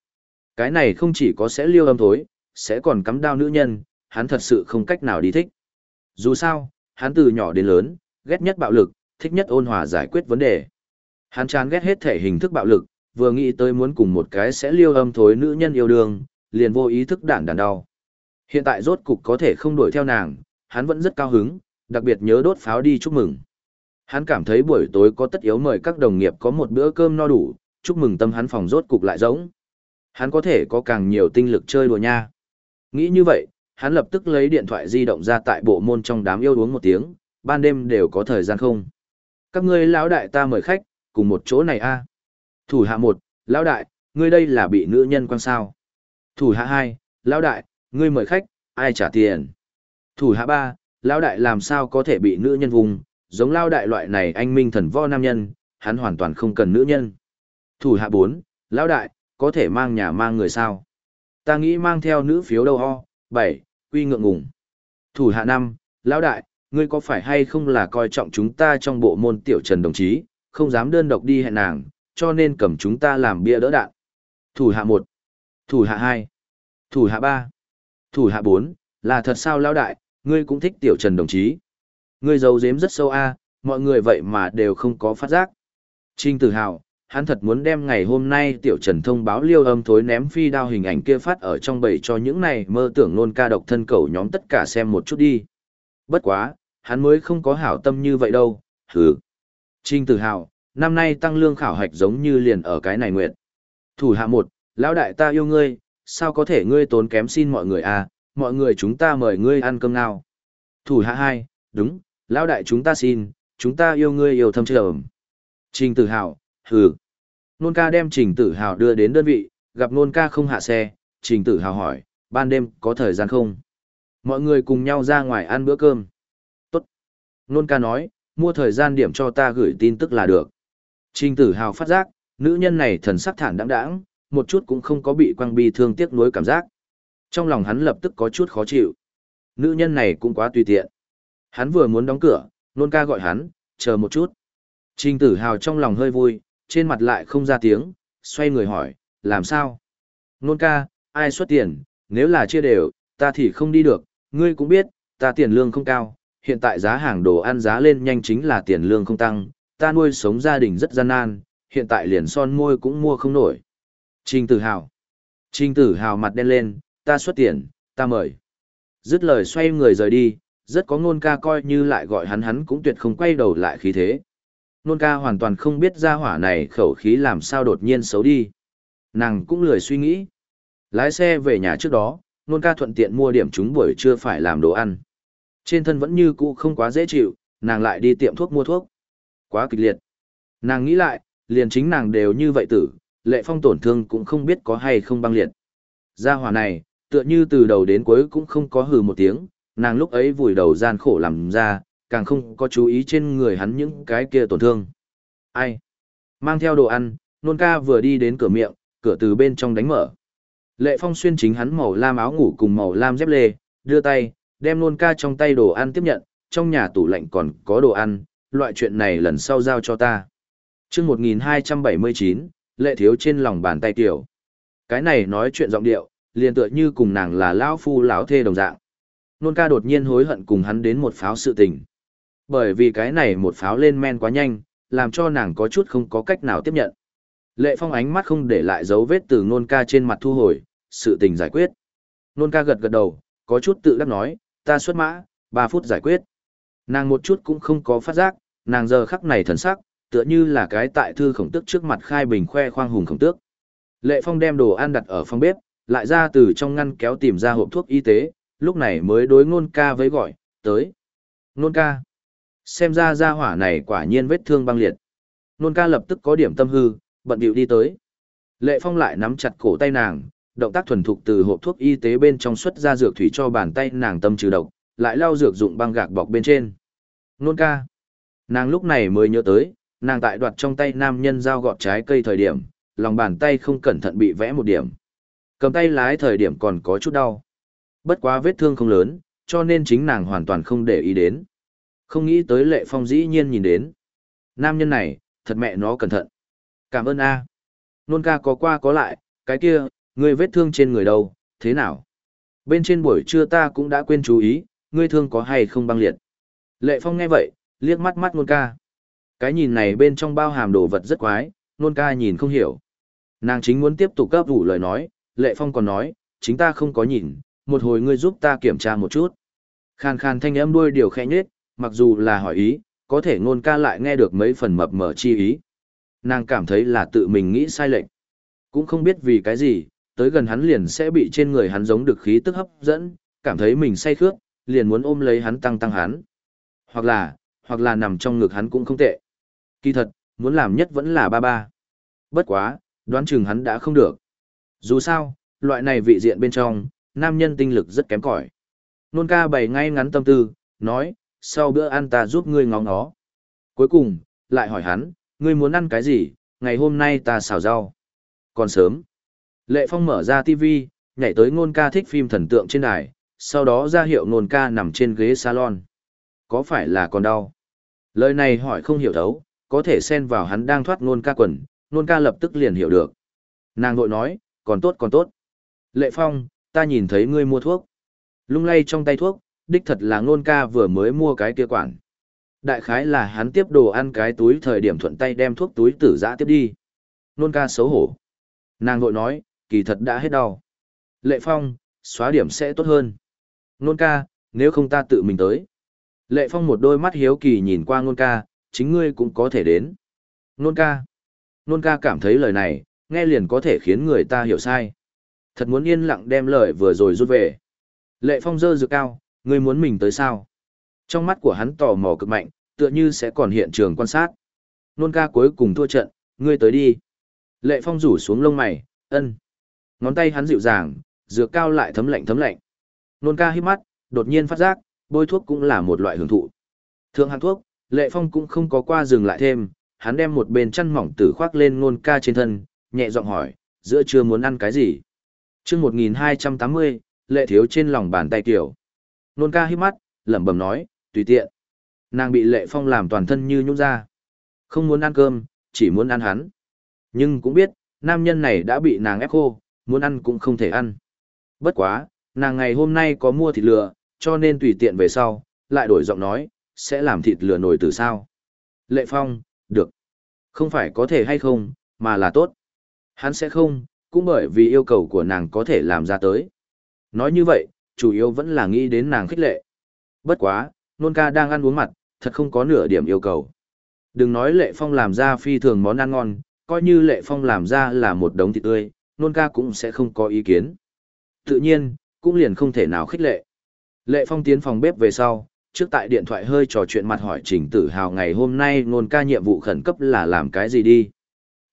Cái này không chỉ có sẽ liêu âm thối, sẽ còn cắm đao nữ nhân, hắn thật sự không cách nào đi thích. Dù sao, hắn từ nhỏ đến lớn, ghét nhất bạo lực, thích nhất ôn hòa giải quyết vấn đề. Hắn chán ghét hết thể hình thức bạo lực, vừa nghĩ tới muốn cùng một cái sẽ liêu âm thối nữ nhân yêu đương, liền vô ý thức đản đàn đau. Hiện tại rốt cục có thể không đuổi theo nàng, hắn vẫn rất cao hứng, đặc biệt nhớ đốt pháo đi chúc mừng. Hắn cảm thấy buổi tối có tất yếu mời các đồng nghiệp có một bữa cơm no đủ, chúc mừng tâm hắn phòng rốt cục lại giống. Hắn có thể có càng nhiều tinh lực chơi đùa nha. Nghĩ như vậy, hắn lập tức lấy điện thoại di động ra tại bộ môn trong đám yêu uống một tiếng, ban đêm đều có thời gian không. Các ngươi lão đại ta mời khách, cùng một chỗ này a. Thủ hạ một, lão đại, ngươi đây là bị nữ nhân quan sao. Thủ hạ hai, lão đại, ngươi mời khách, ai trả tiền. Thủ hạ ba, lão đại làm sao có thể bị nữ nhân vùng, giống lão đại loại này anh minh thần vo nam nhân, hắn hoàn toàn không cần nữ nhân. Thủ hạ bốn, lão đại, có thể mang nhà mang người sao. Ta nghĩ mang theo nữ phiếu đâu ho, bảy, quy ngượng ngùng. Thủ hạ năm, lão đại, ngươi có phải hay không là coi trọng chúng ta trong bộ môn tiểu trần đồng chí, không dám đơn độc đi hẹn nàng, cho nên cầm chúng ta làm bia đỡ đạn. Thủ hạ một, thủ hạ hai, thủ hạ ba, thủ hạ bốn, là thật sao lão đại, ngươi cũng thích tiểu trần đồng chí. Ngươi giấu giếm rất sâu a, mọi người vậy mà đều không có phát giác. Trình Tử Hào, hắn thật muốn đem ngày hôm nay tiểu trần thông báo liêu âm thối ném phi đao hình ảnh kia phát ở trong bầy cho những này mơ tưởng nôn ca độc thân cầu nhóm tất cả xem một chút đi. Bất quá, hắn mới không có hảo tâm như vậy đâu, hừ. Trình Tử Hào, năm nay tăng lương khảo hạch giống như liền ở cái này nguyện. Thủ hạ một, lão đại ta yêu ngươi, sao có thể ngươi tốn kém xin mọi người à, mọi người chúng ta mời ngươi ăn cơm nào. Thủ hạ hai, đúng, lão đại chúng ta xin, chúng ta yêu ngươi yêu thâm trầm. Trình tử hào, hừ. Nôn ca đem trình tử hào đưa đến đơn vị, gặp nôn ca không hạ xe, trình tử hào hỏi, ban đêm có thời gian không? Mọi người cùng nhau ra ngoài ăn bữa cơm. Tốt. Nôn ca nói, mua thời gian điểm cho ta gửi tin tức là được. Trình tử hào phát giác, nữ nhân này thần sắc thản đẳng đãng, một chút cũng không có bị quang bi thương tiếc nuối cảm giác. Trong lòng hắn lập tức có chút khó chịu. Nữ nhân này cũng quá tùy tiện. Hắn vừa muốn đóng cửa, nôn ca gọi hắn, chờ một chút. Trình tử hào trong lòng hơi vui, trên mặt lại không ra tiếng, xoay người hỏi, làm sao? Nôn ca, ai xuất tiền, nếu là chia đều, ta thì không đi được, ngươi cũng biết, ta tiền lương không cao, hiện tại giá hàng đồ ăn giá lên nhanh chính là tiền lương không tăng, ta nuôi sống gia đình rất gian nan, hiện tại liền son môi cũng mua không nổi. Trình tử hào. Trình tử hào mặt đen lên, ta xuất tiền, ta mời. Dứt lời xoay người rời đi, rất có ngôn ca coi như lại gọi hắn hắn cũng tuyệt không quay đầu lại khí thế. Nôn ca hoàn toàn không biết ra hỏa này khẩu khí làm sao đột nhiên xấu đi. Nàng cũng lười suy nghĩ. Lái xe về nhà trước đó, nôn ca thuận tiện mua điểm chúng buổi trưa phải làm đồ ăn. Trên thân vẫn như cũ không quá dễ chịu, nàng lại đi tiệm thuốc mua thuốc. Quá kịch liệt. Nàng nghĩ lại, liền chính nàng đều như vậy tử, lệ phong tổn thương cũng không biết có hay không băng liệt. Gia hỏa này, tựa như từ đầu đến cuối cũng không có hừ một tiếng, nàng lúc ấy vùi đầu gian khổ làm ra, càng không có chú ý trên người hắn những cái kia tổn thương. Ai? Mang theo đồ ăn, nôn ca vừa đi đến cửa miệng, cửa từ bên trong đánh mở. Lệ phong xuyên chính hắn màu lam áo ngủ cùng màu lam dép lê, đưa tay, đem nôn ca trong tay đồ ăn tiếp nhận, trong nhà tủ lạnh còn có đồ ăn, loại chuyện này lần sau giao cho ta. chương 1279, lệ thiếu trên lòng bàn tay tiểu. Cái này nói chuyện giọng điệu, liền tựa như cùng nàng là lão phu lão thê đồng dạng. Nôn ca đột nhiên hối hận cùng hắn đến một pháo sự tình. Bởi vì cái này một pháo lên men quá nhanh, làm cho nàng có chút không có cách nào tiếp nhận. Lệ phong ánh mắt không để lại dấu vết từ nôn ca trên mặt thu hồi, sự tình giải quyết. Nôn ca gật gật đầu, có chút tự đắc nói, ta xuất mã, 3 phút giải quyết. Nàng một chút cũng không có phát giác, nàng giờ khắc này thần sắc, tựa như là cái tại thư khổng tước trước mặt khai bình khoe khoang hùng khổng tước. Lệ Phong đem đồ ăn đặt ở phòng bếp, lại ra từ trong ngăn kéo tìm ra hộp thuốc y tế, lúc này mới đối ngôn ca với gọi, tới. Ngôn ca. Xem ra ra hỏa này quả nhiên vết thương băng liệt. Ngôn ca lập tức có điểm tâm hư, bận điệu đi tới. Lệ Phong lại nắm chặt cổ tay nàng, động tác thuần thục từ hộp thuốc y tế bên trong xuất ra dược thủy cho bàn tay nàng tâm trừ độc, lại lau dược dụng băng gạc bọc bên trên. Nôn ca. Nàng lúc này mới nhớ tới, nàng tại đoạt trong tay nam nhân dao gọt trái cây thời điểm, lòng bàn tay không cẩn thận bị vẽ một điểm. Cầm tay lái thời điểm còn có chút đau. Bất quá vết thương không lớn, cho nên chính nàng hoàn toàn không để ý đến. Không nghĩ tới lệ phong dĩ nhiên nhìn đến. Nam nhân này, thật mẹ nó cẩn thận. Cảm ơn A. Nôn ca có qua có lại, cái kia, ngươi vết thương trên người đâu, thế nào? Bên trên buổi trưa ta cũng đã quên chú ý, ngươi thương có hay không băng liệt. Lệ phong nghe vậy, liếc mắt mắt nôn ca. Cái nhìn này bên trong bao hàm đồ vật rất quái, nôn ca nhìn không hiểu. Nàng chính muốn tiếp tục cấp đủ lời nói, Lệ Phong còn nói, chính ta không có nhìn, một hồi ngươi giúp ta kiểm tra một chút. Khàn khàn thanh âm đuôi điều khẽ nhết, mặc dù là hỏi ý, có thể ngôn ca lại nghe được mấy phần mập mờ chi ý. Nàng cảm thấy là tự mình nghĩ sai lệch. Cũng không biết vì cái gì, tới gần hắn liền sẽ bị trên người hắn giống được khí tức hấp dẫn, cảm thấy mình say khước, liền muốn ôm lấy hắn tăng tăng hắn. Hoặc là, hoặc là nằm trong ngực hắn cũng không tệ. Kỳ thật, muốn làm nhất vẫn là ba ba. Bất quá, đoán chừng hắn đã không được. Dù sao, loại này vị diện bên trong, nam nhân tinh lực rất kém cỏi. Nôn ca bày ngay ngắn tâm tư, nói, sau bữa ăn ta giúp ngươi ngóng nó. Cuối cùng, lại hỏi hắn, ngươi muốn ăn cái gì, ngày hôm nay ta xào rau. Còn sớm. Lệ Phong mở ra TV, nhảy tới ngôn ca thích phim thần tượng trên đài, sau đó ra hiệu ngôn ca nằm trên ghế salon. Có phải là còn đau? Lời này hỏi không hiểu thấu, có thể xen vào hắn đang thoát ngôn ca quần, ngôn ca lập tức liền hiểu được. Nàng vội nói, còn tốt còn tốt. Lệ Phong, ta nhìn thấy ngươi mua thuốc. Lung lay trong tay thuốc, đích thật là ngôn ca vừa mới mua cái kia quản. Đại khái là hắn tiếp đồ ăn cái túi thời điểm thuận tay đem thuốc túi tử giã tiếp đi. Nôn ca xấu hổ. Nàng vội nói, kỳ thật đã hết đau. Lệ Phong, xóa điểm sẽ tốt hơn. Nôn ca, nếu không ta tự mình tới. Lệ Phong một đôi mắt hiếu kỳ nhìn qua nôn ca, chính ngươi cũng có thể đến. Nôn ca. Nôn ca cảm thấy lời này, nghe liền có thể khiến người ta hiểu sai. Thật muốn yên lặng đem lời vừa rồi rút về. Lệ Phong dơ dược cao, ngươi muốn mình tới sao? Trong mắt của hắn tò mò cực mạnh, tựa như sẽ còn hiện trường quan sát. Nôn ca cuối cùng thua trận, ngươi tới đi. Lệ Phong rủ xuống lông mày, ân. Ngón tay hắn dịu dàng, dược cao lại thấm lạnh thấm lạnh. Nôn ca hít mắt, đột nhiên phát giác, bôi thuốc cũng là một loại hưởng thụ. Thượng hạng thuốc, Lệ Phong cũng không có qua dừng lại thêm, hắn đem một bên chăn mỏng tử khoác lên nôn ca trên thân, nhẹ giọng hỏi, giữa trưa muốn ăn cái gì? chương 1280, Lệ thiếu trên lòng bàn tay tiểu. Nôn ca hít mắt, lẩm bẩm nói, tùy tiện. Nàng bị Lệ Phong làm toàn thân như nhũ ra. Không muốn ăn cơm, chỉ muốn ăn hắn. Nhưng cũng biết, nam nhân này đã bị nàng ép khô, muốn ăn cũng không thể ăn. Bất quá, nàng ngày hôm nay có mua thịt lừa, cho nên tùy tiện về sau, lại đổi giọng nói, sẽ làm thịt lừa nổi từ sao. Lệ Phong, được. Không phải có thể hay không, mà là tốt. Hắn sẽ không, cũng bởi vì yêu cầu của nàng có thể làm ra tới. Nói như vậy, chủ yếu vẫn là nghĩ đến nàng khích lệ. Bất quá, nôn ca đang ăn uống mặt, thật không có nửa điểm yêu cầu. Đừng nói lệ phong làm ra phi thường món ăn ngon, coi như lệ phong làm ra là một đống thịt tươi, nôn ca cũng sẽ không có ý kiến. Tự nhiên, cũng liền không thể nào khích lệ. Lệ phong tiến phòng bếp về sau, trước tại điện thoại hơi trò chuyện mặt hỏi Trình Tử Hào ngày hôm nay nôn ca nhiệm vụ khẩn cấp là làm cái gì đi.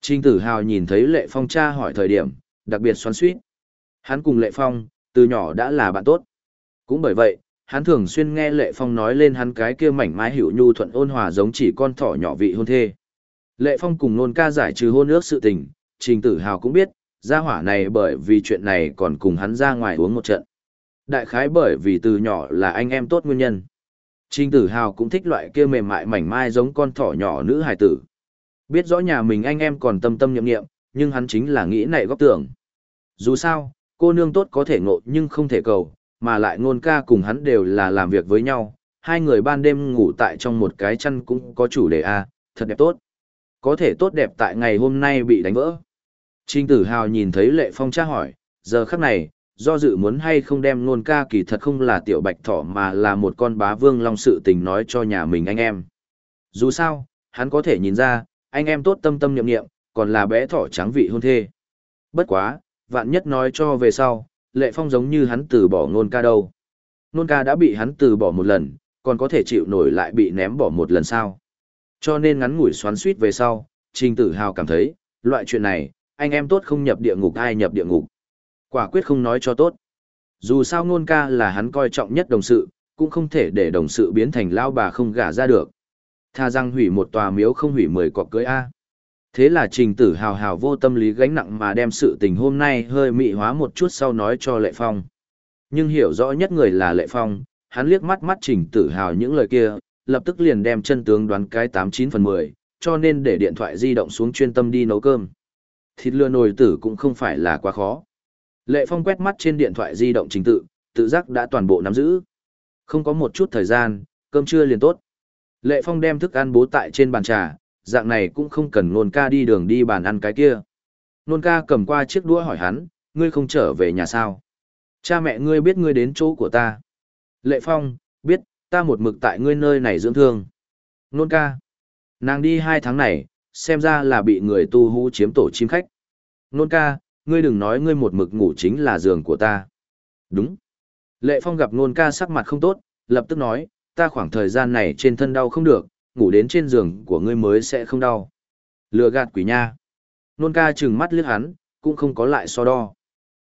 Trình Tử Hào nhìn thấy Lệ Phong cha hỏi thời điểm, đặc biệt xoắn suýt. Hắn cùng Lệ Phong, từ nhỏ đã là bạn tốt. Cũng bởi vậy, hắn thường xuyên nghe Lệ Phong nói lên hắn cái kia mảnh mái hiểu nhu thuận ôn hòa giống chỉ con thỏ nhỏ vị hôn thê. Lệ Phong cùng nôn ca giải trừ hôn ước sự tình, Trình Tử Hào cũng biết, gia hỏa này bởi vì chuyện này còn cùng hắn ra ngoài uống một trận. Đại khái bởi vì từ nhỏ là anh em tốt nguyên nhân. Trình Tử Hào cũng thích loại kia mềm mại mảnh mai giống con thỏ nhỏ nữ hài tử. Biết rõ nhà mình anh em còn tâm tâm nhậm nghiệm, nhưng hắn chính là nghĩ này góp tưởng. Dù sao, cô nương tốt có thể ngộ nhưng không thể cầu, mà lại ngôn ca cùng hắn đều là làm việc với nhau, hai người ban đêm ngủ tại trong một cái chăn cũng có chủ đề A, thật đẹp tốt. Có thể tốt đẹp tại ngày hôm nay bị đánh vỡ. Trình tử hào nhìn thấy lệ phong tra hỏi, giờ khắc này, do dự muốn hay không đem ngôn ca kỳ thật không là tiểu bạch thỏ mà là một con bá vương long sự tình nói cho nhà mình anh em. Dù sao, hắn có thể nhìn ra, anh em tốt tâm tâm niệm niệm, còn là bé thỏ trắng vị hôn thê. Bất quá, vạn nhất nói cho về sau, lệ phong giống như hắn từ bỏ Nôn ca đâu. Nôn ca đã bị hắn từ bỏ một lần, còn có thể chịu nổi lại bị ném bỏ một lần sao. Cho nên ngắn ngủi xoắn suýt về sau, trình tử hào cảm thấy, loại chuyện này, anh em tốt không nhập địa ngục ai nhập địa ngục. Quả quyết không nói cho tốt. Dù sao Nôn ca là hắn coi trọng nhất đồng sự, cũng không thể để đồng sự biến thành lao bà không gả ra được. Tha rằng hủy một tòa miếu không hủy mười cọc cưới A. Thế là trình tử hào hào vô tâm lý gánh nặng mà đem sự tình hôm nay hơi mị hóa một chút sau nói cho Lệ Phong. Nhưng hiểu rõ nhất người là Lệ Phong, hắn liếc mắt mắt trình tử hào những lời kia, lập tức liền đem chân tướng đoán cái tám chín phần mười, cho nên để điện thoại di động xuống chuyên tâm đi nấu cơm. Thịt lừa nồi tử cũng không phải là quá khó. Lệ Phong quét mắt trên điện thoại di động trình tự, tự giác đã toàn bộ nắm giữ. Không có một chút thời gian, cơm trưa liền tốt. Lệ Phong đem thức ăn bố tại trên bàn trà, dạng này cũng không cần nôn ca đi đường đi bàn ăn cái kia. Nôn ca cầm qua chiếc đũa hỏi hắn, ngươi không trở về nhà sao? Cha mẹ ngươi biết ngươi đến chỗ của ta. Lệ Phong, biết, ta một mực tại ngươi nơi này dưỡng thương. Nôn ca. Nàng đi hai tháng này, xem ra là bị người tu hú chiếm tổ chim khách. Nôn ca, ngươi đừng nói ngươi một mực ngủ chính là giường của ta. Đúng. Lệ Phong gặp nôn ca sắc mặt không tốt, lập tức nói, ta khoảng thời gian này trên thân đau không được, ngủ đến trên giường của ngươi mới sẽ không đau. Lừa gạt quỷ nha. Nôn ca trừng mắt liếc hắn, cũng không có lại so đo.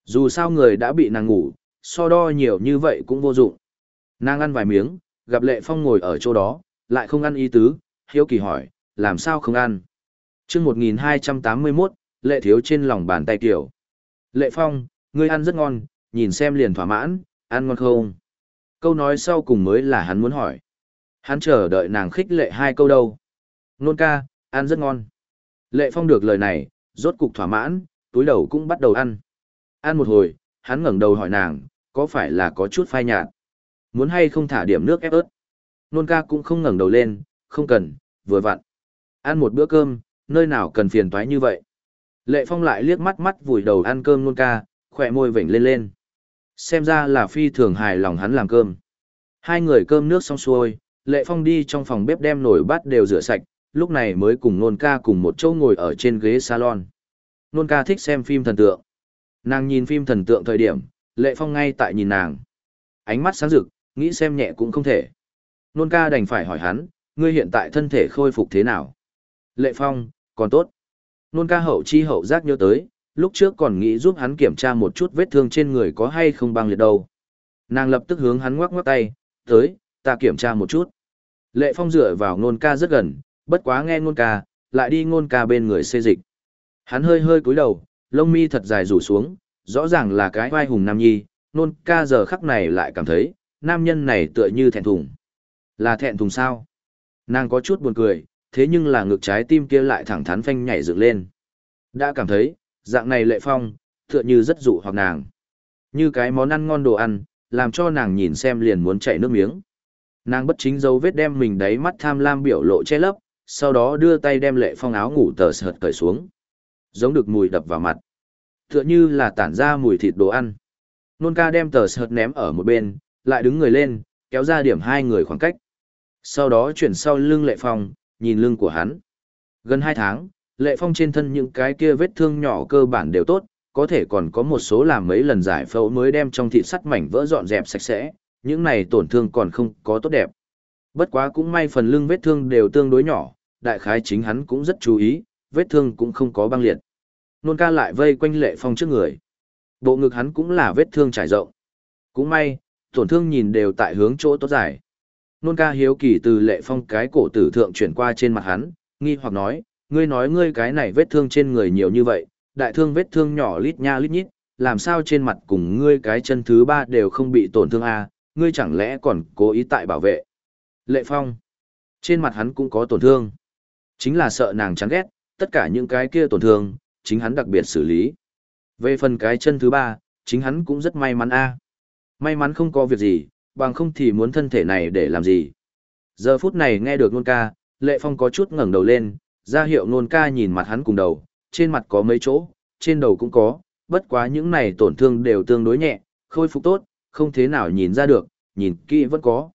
Dù sao người đã bị nàng ngủ, so đo nhiều như vậy cũng vô dụng. Nàng ăn vài miếng, gặp Lệ Phong ngồi ở chỗ đó, lại không ăn ý tứ, hiếu kỳ hỏi, làm sao không ăn? chương 1281, Lệ thiếu trên lòng bàn tay tiểu. Lệ Phong, ngươi ăn rất ngon, nhìn xem liền thỏa mãn, ăn ngon không? Câu nói sau cùng mới là hắn muốn hỏi. Hắn chờ đợi nàng khích lệ hai câu đâu. Nôn ca, ăn rất ngon. Lệ Phong được lời này, rốt cục thỏa mãn, túi đầu cũng bắt đầu ăn. Ăn một hồi, hắn ngẩng đầu hỏi nàng, có phải là có chút phai nhạt? Muốn hay không thả điểm nước ép ớt? Nôn ca cũng không ngẩng đầu lên, không cần, vừa vặn. Ăn một bữa cơm, nơi nào cần phiền toái như vậy. Lệ Phong lại liếc mắt mắt vùi đầu ăn cơm nôn ca, khỏe môi vểnh lên lên. Xem ra là phi thường hài lòng hắn làm cơm. Hai người cơm nước xong xuôi, Lệ Phong đi trong phòng bếp đem nồi bát đều rửa sạch, lúc này mới cùng nôn ca cùng một chỗ ngồi ở trên ghế salon. Nôn ca thích xem phim thần tượng. Nàng nhìn phim thần tượng thời điểm, Lệ Phong ngay tại nhìn nàng. Ánh mắt sáng rực, nghĩ xem nhẹ cũng không thể. Nôn ca đành phải hỏi hắn, ngươi hiện tại thân thể khôi phục thế nào? Lệ Phong, còn tốt. Nôn ca hậu chi hậu giác nhớ tới, lúc trước còn nghĩ giúp hắn kiểm tra một chút vết thương trên người có hay không băng liệt đâu. Nàng lập tức hướng hắn ngoắc ngoắc tay, tới, ta kiểm tra một chút. Lệ Phong dựa vào nôn ca rất gần, bất quá nghe nôn ca, lại đi nôn ca bên người xê dịch. Hắn hơi hơi cúi đầu, lông mi thật dài rủ xuống, rõ ràng là cái vai hùng nam nhi, nôn ca giờ khắc này lại cảm thấy, nam nhân này tựa như thẹn thùng. Là thẹn thùng sao? Nàng có chút buồn cười, thế nhưng là ngực trái tim kia lại thẳng thắn phanh nhảy dựng lên. Đã cảm thấy, dạng này lệ phong, tựa như rất dụ hoặc nàng. Như cái món ăn ngon đồ ăn, làm cho nàng nhìn xem liền muốn chảy nước miếng. Nàng bất chính dấu vết đem mình đáy mắt tham lam biểu lộ che lấp, sau đó đưa tay đem lệ phong áo ngủ tờ sợt cởi xuống. Giống được mùi đập vào mặt. Tựa như là tản ra mùi thịt đồ ăn. Nôn ca đem tờ sợt ném ở một bên, lại đứng người lên, kéo ra điểm hai người khoảng cách. Sau đó chuyển sau lưng lệ phong, nhìn lưng của hắn. Gần hai tháng, lệ phong trên thân những cái kia vết thương nhỏ cơ bản đều tốt, có thể còn có một số làm mấy lần giải phẫu mới đem trong thịt sắt mảnh vỡ dọn dẹp sạch sẽ, những này tổn thương còn không có tốt đẹp. Bất quá cũng may phần lưng vết thương đều tương đối nhỏ, đại khái chính hắn cũng rất chú ý, vết thương cũng không có băng liệt. Nôn ca lại vây quanh lệ phong trước người. Bộ ngực hắn cũng là vết thương trải rộng. Cũng may, tổn thương nhìn đều tại hướng chỗ tốt dài. Nôn ca hiếu kỳ từ lệ phong cái cổ tử thượng chuyển qua trên mặt hắn, nghi hoặc nói, ngươi nói ngươi cái này vết thương trên người nhiều như vậy, đại thương vết thương nhỏ lít nha lít nhít, làm sao trên mặt cùng ngươi cái chân thứ ba đều không bị tổn thương à, ngươi chẳng lẽ còn cố ý tại bảo vệ. Lệ phong, trên mặt hắn cũng có tổn thương. Chính là sợ nàng chán ghét, tất cả những cái kia tổn thương, chính hắn đặc biệt xử lý. Về phần cái chân thứ ba, chính hắn cũng rất may mắn a. May mắn không có việc gì, bằng không thì muốn thân thể này để làm gì. Giờ phút này nghe được nôn ca, Lệ Phong có chút ngẩng đầu lên, ra hiệu nôn ca nhìn mặt hắn cùng đầu, trên mặt có mấy chỗ, trên đầu cũng có, bất quá những này tổn thương đều tương đối nhẹ, khôi phục tốt, không thế nào nhìn ra được, nhìn kỹ vẫn có.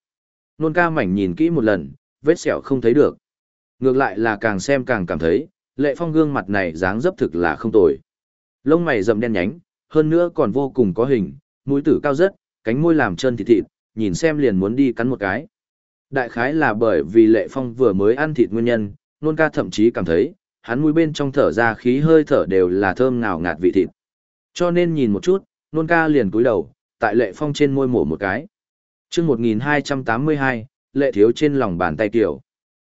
Nôn ca mảnh nhìn kỹ một lần, vết sẹo không thấy được. Ngược lại là càng xem càng cảm thấy, Lệ Phong gương mặt này dáng dấp thực là không tồi. Lông mày rậm đen nhánh, hơn nữa còn vô cùng có hình, mũi tử cao rất, cánh môi làm chân thịt thịt, nhìn xem liền muốn đi cắn một cái. Đại khái là bởi vì Lệ Phong vừa mới ăn thịt nguyên nhân, nôn ca thậm chí cảm thấy, hắn mũi bên trong thở ra khí hơi thở đều là thơm ngào ngạt vị thịt. Cho nên nhìn một chút, nôn ca liền cúi đầu, tại Lệ Phong trên môi mổ một cái. chương 1282, Lệ thiếu trên lòng bàn tay tiểu.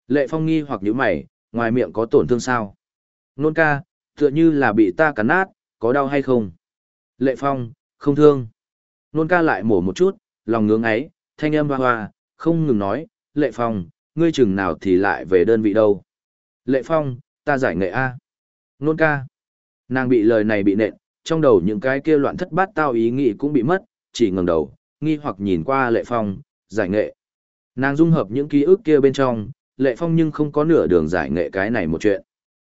Lệ Phong nghi hoặc nhíu mày, ngoài miệng có tổn thương sao? Nôn ca, tựa như là bị ta cắn nát, có đau hay không? Lệ Phong, không thương. Nôn ca lại mổ một chút, lòng ngưỡng ấy, thanh âm hoa hoa, không ngừng nói, Lệ Phong, ngươi chừng nào thì lại về đơn vị đâu. Lệ Phong, ta giải nghệ A. Nôn ca. Nàng bị lời này bị nện, trong đầu những cái kia loạn thất bát tao ý nghĩ cũng bị mất, chỉ ngẩng đầu, nghi hoặc nhìn qua Lệ Phong, giải nghệ. Nàng dung hợp những ký ức kia bên trong, Lệ Phong nhưng không có nửa đường giải nghệ cái này một chuyện.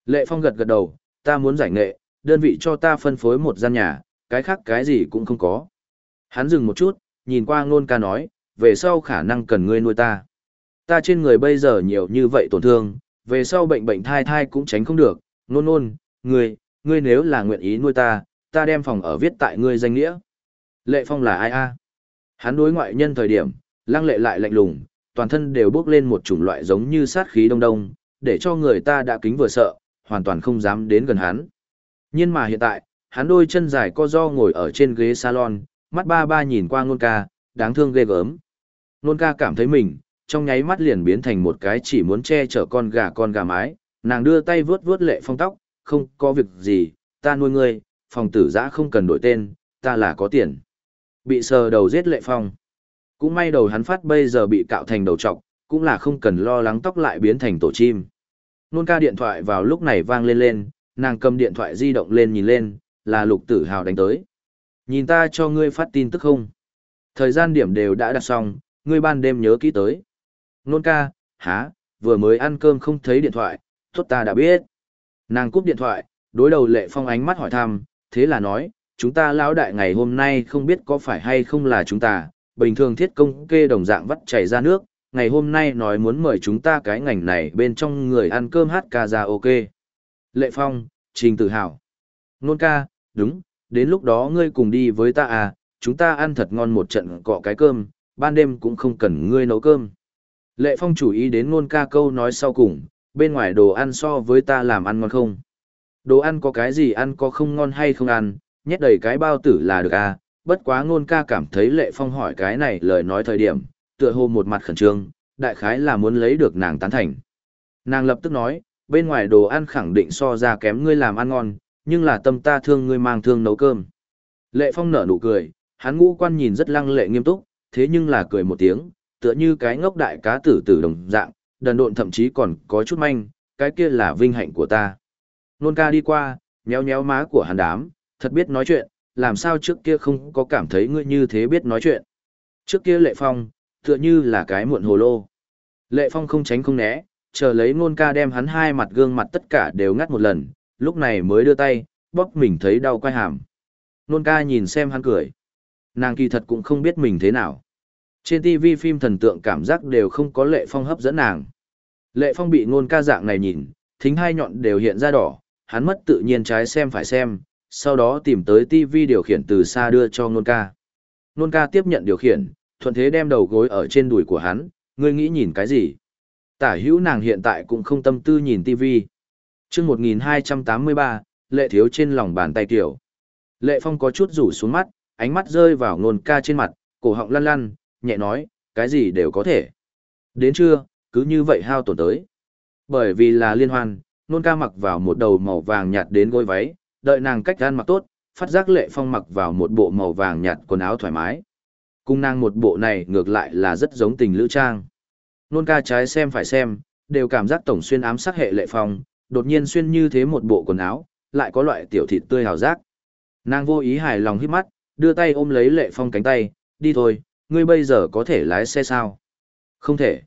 Lệ Phong gật gật đầu, ta muốn giải nghệ, đơn vị cho ta phân phối một gian nhà, cái khác cái gì cũng không có. Hắn dừng một chút, nhìn qua ngôn ca nói, về sau khả năng cần ngươi nuôi ta. Ta trên người bây giờ nhiều như vậy tổn thương, về sau bệnh bệnh thai thai cũng tránh không được, nôn nôn, ngươi, ngươi nếu là nguyện ý nuôi ta, ta đem phòng ở viết tại ngươi danh nghĩa. Lệ Phong là ai a? Hắn đối ngoại nhân thời điểm, lăng lệ lại lạnh lùng, toàn thân đều bốc lên một chủng loại giống như sát khí đông đông, để cho người ta đã kính vừa sợ, hoàn toàn không dám đến gần hắn. Nhưng mà hiện tại, hắn đôi chân dài co do ngồi ở trên ghế salon, mắt ba ba nhìn qua ngôn ca, đáng thương ghê gớm. Ngôn ca cảm thấy mình, trong nháy mắt liền biến thành một cái chỉ muốn che chở con gà con gà mái, nàng đưa tay vướt vướt lệ phong tóc, không có việc gì, ta nuôi ngươi, phòng tử giã không cần đổi tên, ta là có tiền. Bị sờ đầu giết lệ phong. Cũng may đầu hắn phát bây giờ bị cạo thành đầu trọc, cũng là không cần lo lắng tóc lại biến thành tổ chim. Nôn ca điện thoại vào lúc này vang lên lên, nàng cầm điện thoại di động lên nhìn lên, là lục tử hào đánh tới. Nhìn ta cho ngươi phát tin tức không? Thời gian điểm đều đã đặt xong, ngươi ban đêm nhớ kỹ tới. Nôn ca, há, vừa mới ăn cơm không thấy điện thoại, tốt ta đã biết. Nàng cúp điện thoại, đối đầu lệ phong ánh mắt hỏi thăm, thế là nói, chúng ta lão đại ngày hôm nay không biết có phải hay không là chúng ta, bình thường thiết công kê đồng dạng vắt chảy ra nước, ngày hôm nay nói muốn mời chúng ta cái ngành này bên trong người ăn cơm hát ca ra ok. Lệ Phong, Trình Tự Hào. Nôn ca, đúng, đến lúc đó ngươi cùng đi với ta à, chúng ta ăn thật ngon một trận cọ cái cơm, ban đêm cũng không cần ngươi nấu cơm. Lệ Phong chủ ý đến nôn ca câu nói sau cùng, bên ngoài đồ ăn so với ta làm ăn ngon không? Đồ ăn có cái gì ăn có không ngon hay không ăn, nhét đầy cái bao tử là được à, bất quá ngôn ca cảm thấy Lệ Phong hỏi cái này lời nói thời điểm, tựa hồ một mặt khẩn trương, đại khái là muốn lấy được nàng tán thành. Nàng lập tức nói, bên ngoài đồ ăn khẳng định so ra kém ngươi làm ăn ngon, nhưng là tâm ta thương ngươi mang thương nấu cơm. Lệ Phong nở nụ cười, hắn ngũ quan nhìn rất lăng lệ nghiêm túc, thế nhưng là cười một tiếng, tựa như cái ngốc đại cá tử tử đồng dạng, đần độn thậm chí còn có chút manh, cái kia là vinh hạnh của ta. Nôn ca đi qua, nhéo nhéo má của hắn đám, thật biết nói chuyện, làm sao trước kia không có cảm thấy ngươi như thế biết nói chuyện. Trước kia Lệ Phong, tựa như là cái muộn hồ lô. Lệ Phong không tránh không né, chờ lấy nôn ca đem hắn hai mặt gương mặt tất cả đều ngắt một lần, lúc này mới đưa tay, bóp mình thấy đau quai hàm. Nôn ca nhìn xem hắn cười. Nàng kỳ thật cũng không biết mình thế nào. Trên TV phim thần tượng cảm giác đều không có Lệ Phong hấp dẫn nàng. Lệ Phong bị nôn ca dạng này nhìn, thính hai nhọn đều hiện ra đỏ, hắn mất tự nhiên trái xem phải xem, sau đó tìm tới TV điều khiển từ xa đưa cho nôn ca. Nôn ca tiếp nhận điều khiển, thuận thế đem đầu gối ở trên đùi của hắn, ngươi nghĩ nhìn cái gì? Tả hữu nàng hiện tại cũng không tâm tư nhìn TV. chương 1283, lệ thiếu trên lòng bàn tay tiểu. Lệ phong có chút rủ xuống mắt, ánh mắt rơi vào nôn ca trên mặt, cổ họng lăn lăn, nhẹ nói, cái gì đều có thể. Đến trưa, cứ như vậy hao tổn tới. Bởi vì là liên hoan, nôn ca mặc vào một đầu màu vàng nhạt đến gối váy, đợi nàng cách gan mặc tốt, phát giác lệ phong mặc vào một bộ màu vàng nhạt quần áo thoải mái. Cung nàng một bộ này ngược lại là rất giống tình lữ trang. Nôn ca trái xem phải xem, đều cảm giác tổng xuyên ám sát hệ lệ phong, đột nhiên xuyên như thế một bộ quần áo, lại có loại tiểu thịt tươi hào giác. Nàng vô ý hài lòng hít mắt, đưa tay ôm lấy lệ phong cánh tay, đi thôi, ngươi bây giờ có thể lái xe sao? Không thể.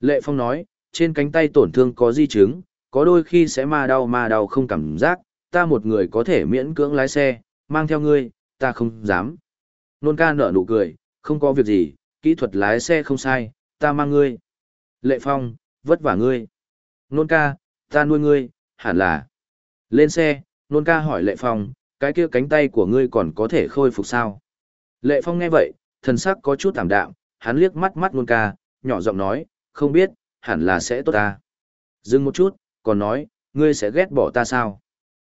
Lệ phong nói, trên cánh tay tổn thương có di chứng, có đôi khi sẽ ma đau ma đau không cảm giác, ta một người có thể miễn cưỡng lái xe, mang theo ngươi, ta không dám. Nôn ca nở nụ cười, không có việc gì, kỹ thuật lái xe không sai, ta mang ngươi. Lệ Phong, vất vả ngươi. Nôn ca, ta nuôi ngươi, hẳn là. Lên xe, nôn ca hỏi Lệ Phong, cái kia cánh tay của ngươi còn có thể khôi phục sao? Lệ Phong nghe vậy, thần sắc có chút tạm đạm, hắn liếc mắt mắt nôn ca, nhỏ giọng nói, không biết, hẳn là sẽ tốt ta. Dừng một chút, còn nói, ngươi sẽ ghét bỏ ta sao?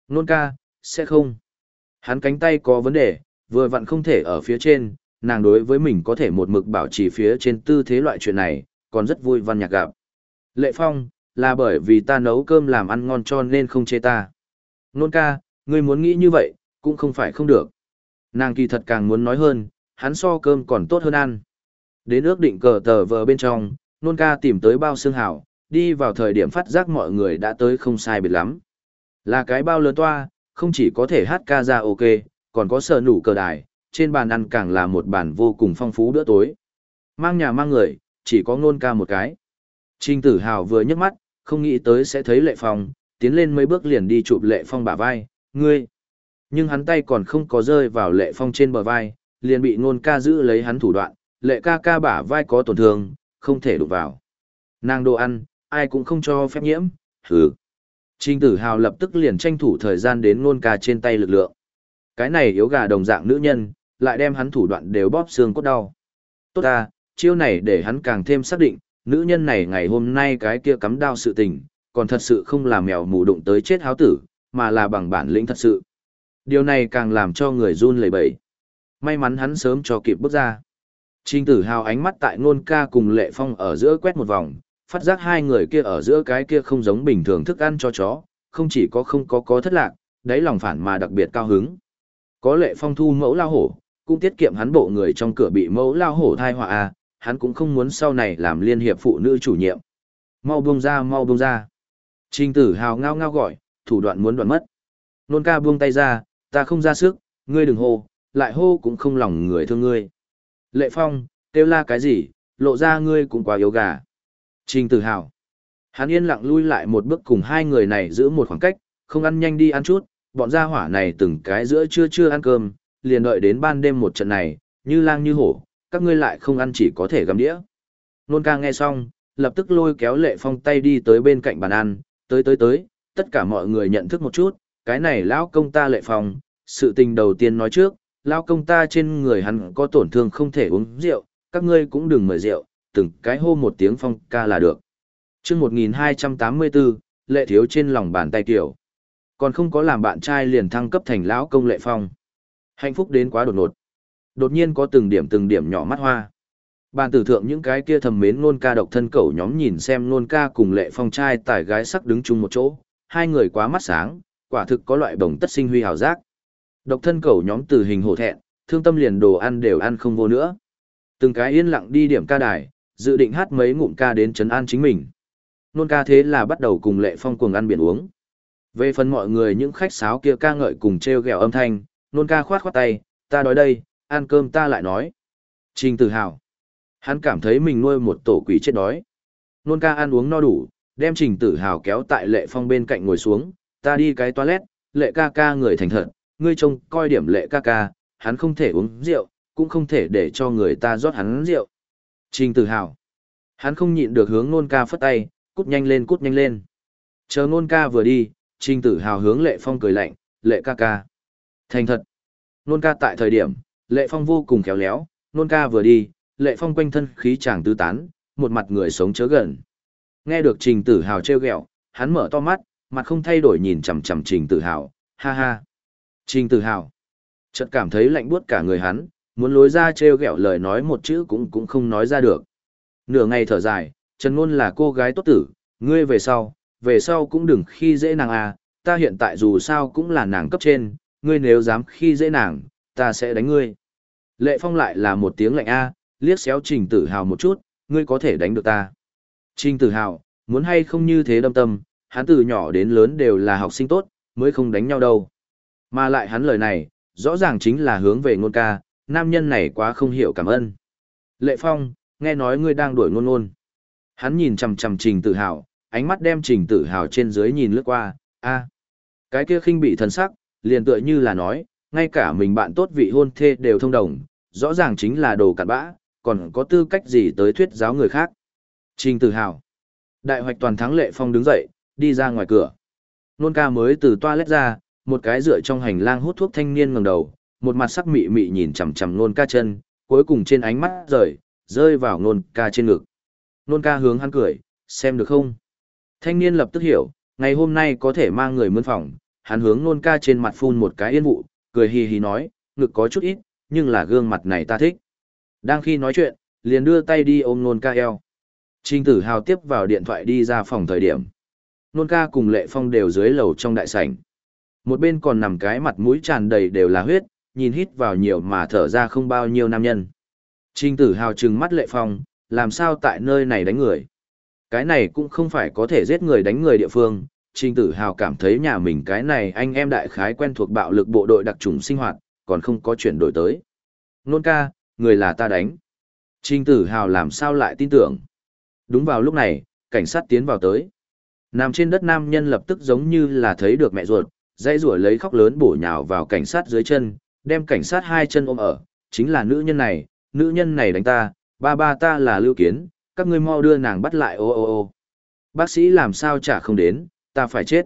Nôn ca, sẽ không. Hắn cánh tay có vấn đề, vừa vặn không thể ở phía trên, nàng đối với mình có thể một mực bảo trì phía trên tư thế loại chuyện này, còn rất vui văn nhạc gặp. Lệ Phong, là bởi vì ta nấu cơm làm ăn ngon cho nên không chê ta. Nôn ca, ngươi muốn nghĩ như vậy, cũng không phải không được. Nàng kỳ thật càng muốn nói hơn, hắn so cơm còn tốt hơn ăn. Đến ước định cờ tờ vờ bên trong, nôn ca tìm tới bao xương hảo, đi vào thời điểm phát giác mọi người đã tới không sai biệt lắm. Là cái bao lớn toa, không chỉ có thể hát ca ra ok, còn có sở nủ cờ đài, trên bàn ăn càng là một bàn vô cùng phong phú bữa tối. Mang nhà mang người, chỉ có Nôn ca một cái. Trình tử hào vừa nhấc mắt, không nghĩ tới sẽ thấy lệ phong, tiến lên mấy bước liền đi chụp lệ phong bả vai, ngươi. Nhưng hắn tay còn không có rơi vào lệ phong trên bờ vai, liền bị ngôn ca giữ lấy hắn thủ đoạn, lệ ca ca bả vai có tổn thương, không thể đụng vào. Nàng đồ ăn, ai cũng không cho phép nhiễm, hừ. Trình tử hào lập tức liền tranh thủ thời gian đến ngôn ca trên tay lực lượng. Cái này yếu gà đồng dạng nữ nhân, lại đem hắn thủ đoạn đều bóp xương cốt đau. Tốt ta, chiêu này để hắn càng thêm xác định, nữ nhân này ngày hôm nay cái kia cắm đao sự tình, còn thật sự không là mèo mù đụng tới chết háo tử, mà là bằng bản lĩnh thật sự. Điều này càng làm cho người run lẩy bẩy. May mắn hắn sớm cho kịp bước ra. Trình tử hào ánh mắt tại ngôn ca cùng lệ phong ở giữa quét một vòng, phát giác hai người kia ở giữa cái kia không giống bình thường thức ăn cho chó, không chỉ có không có có thất lạc, đáy lòng phản mà đặc biệt cao hứng. Có lệ phong thu mẫu lao hổ, cũng tiết kiệm hắn bộ người trong cửa bị mẫu lao hổ thai họa à, hắn cũng không muốn sau này làm liên hiệp phụ nữ chủ nhiệm. Mau buông ra, mau buông ra. Trình tử hào ngao ngao gọi, thủ đoạn muốn đoạn mất. Nôn ca buông tay ra, ta không ra sức, ngươi đừng hồ lại hô cũng không lòng người thương ngươi. Lệ phong, kêu la cái gì, lộ ra ngươi cũng quá yếu gà. Trình tự hào. Hắn yên lặng lui lại một bước cùng hai người này giữ một khoảng cách, không ăn nhanh đi ăn chút, bọn gia hỏa này từng cái giữa trưa chưa ăn cơm, liền đợi đến ban đêm một trận này, như lang như hổ, các ngươi lại không ăn chỉ có thể gặm đĩa. Nôn ca nghe xong, lập tức lôi kéo lệ phong tay đi tới bên cạnh bàn ăn, tới tới tới, tất cả mọi người nhận thức một chút, cái này lão công ta lệ phong, sự tình đầu tiên nói trước, lão công ta trên người hắn có tổn thương không thể uống rượu, các ngươi cũng đừng mời rượu, từng cái hô một tiếng phong ca là được. chương 1284, lệ thiếu trên lòng bàn tay tiểu. Còn không có làm bạn trai liền thăng cấp thành lão công lệ phong. Hạnh phúc đến quá đột ngột. Đột nhiên có từng điểm từng điểm nhỏ mắt hoa. Bàn tử thượng những cái kia thầm mến nôn ca độc thân cẩu nhóm nhìn xem nôn ca cùng lệ phong trai tải gái sắc đứng chung một chỗ, hai người quá mắt sáng, quả thực có loại bồng tất sinh huy hào giác. Độc thân cẩu nhóm từ hình hổ thẹn, thương tâm liền đồ ăn đều ăn không vô nữa. Từng cái yên lặng đi điểm ca đài, dự định hát mấy ngụm ca đến trấn an chính mình. Nôn ca thế là bắt đầu cùng lệ phong cuồng ăn biển uống. Về phần mọi người những khách sáo kia ca ngợi cùng treo gẹo âm thanh, nôn ca khoát khoát tay, ta đói đây, ăn cơm ta lại nói. Trình tự hào. Hắn cảm thấy mình nuôi một tổ quỷ chết đói. Nôn ca ăn uống no đủ, đem trình tử hào kéo tại lệ phong bên cạnh ngồi xuống, ta đi cái toilet, lệ ca ca người thành thật, ngươi trông coi điểm lệ ca ca, hắn không thể uống rượu, cũng không thể để cho người ta rót hắn rượu. Trình tử hào. Hắn không nhịn được hướng nôn ca phất tay, cút nhanh lên cút nhanh lên. Chờ nôn ca vừa đi, trình tử hào hướng lệ phong cười lạnh, lệ ca ca. Thành thật. Nôn ca tại thời điểm, lệ phong vô cùng khéo léo, nôn ca vừa đi, lệ phong quanh thân khí chàng tứ tán, một mặt người sống chớ gần. Nghe được trình tử hào trêu ghẹo, hắn mở to mắt, mặt không thay đổi nhìn chằm chằm trình tử hào, ha ha. Trình tử hào. Chợt cảm thấy lạnh buốt cả người hắn, muốn lối ra trêu ghẹo lời nói một chữ cũng cũng không nói ra được. Nửa ngày thở dài, Trần Ngôn là cô gái tốt tử, ngươi về sau, về sau cũng đừng khi dễ nàng à, ta hiện tại dù sao cũng là nàng cấp trên, ngươi nếu dám khi dễ nàng, ta sẽ đánh ngươi. Lệ Phong lại là một tiếng lạnh a, liếc xéo Trình Tử Hào một chút, ngươi có thể đánh được ta. Trình Tử Hào, muốn hay không như thế đâm tâm, hắn từ nhỏ đến lớn đều là học sinh tốt, mới không đánh nhau đâu. Mà lại hắn lời này, rõ ràng chính là hướng về ngôn ca, nam nhân này quá không hiểu cảm ơn. Lệ Phong, nghe nói ngươi đang đuổi ngôn ngôn. Hắn nhìn chằm chằm Trình Tử Hào, ánh mắt đem Trình Tử Hào trên dưới nhìn lướt qua, a, cái kia khinh bị thần sắc, liền tựa như là nói, ngay cả mình bạn tốt vị hôn thê đều thông đồng, rõ ràng chính là đồ cặn bã, còn có tư cách gì tới thuyết giáo người khác. Trình Tử Hào. Đại hoạch toàn thắng Lệ Phong đứng dậy, đi ra ngoài cửa. Nôn ca mới từ toilet ra, một cái dựa trong hành lang hút thuốc thanh niên ngẩng đầu, một mặt sắc mị mị nhìn chằm chằm nôn ca chân, cuối cùng trên ánh mắt rời, rơi vào nôn ca trên ngực. Nôn ca hướng hắn cười, xem được không? Thanh niên lập tức hiểu, ngày hôm nay có thể mang người mướn phòng, hắn hướng nôn ca trên mặt phun một cái yên vụ, cười hì hì nói, ngực có chút ít, nhưng là gương mặt này ta thích. Đang khi nói chuyện, liền đưa tay đi ôm nôn ca eo. Trình tử hào tiếp vào điện thoại đi ra phòng thời điểm. Nôn ca cùng lệ phong đều dưới lầu trong đại sảnh. Một bên còn nằm cái mặt mũi tràn đầy đều là huyết, nhìn hít vào nhiều mà thở ra không bao nhiêu nam nhân. Trình tử hào trừng mắt lệ phong, làm sao tại nơi này đánh người. Cái này cũng không phải có thể giết người đánh người địa phương, Trình Tử Hào cảm thấy nhà mình cái này anh em đại khái quen thuộc bạo lực bộ đội đặc trùng sinh hoạt, còn không có chuyển đổi tới. Nôn ca, người là ta đánh. Trình Tử Hào làm sao lại tin tưởng. Đúng vào lúc này, cảnh sát tiến vào tới. Nằm trên đất nam nhân lập tức giống như là thấy được mẹ ruột, dây rủa lấy khóc lớn bổ nhào vào cảnh sát dưới chân, đem cảnh sát hai chân ôm ở, chính là nữ nhân này, nữ nhân này đánh ta, ba ba ta là lưu kiến, các ngươi mau đưa nàng bắt lại ô ô ô. Bác sĩ làm sao chả không đến, ta phải chết.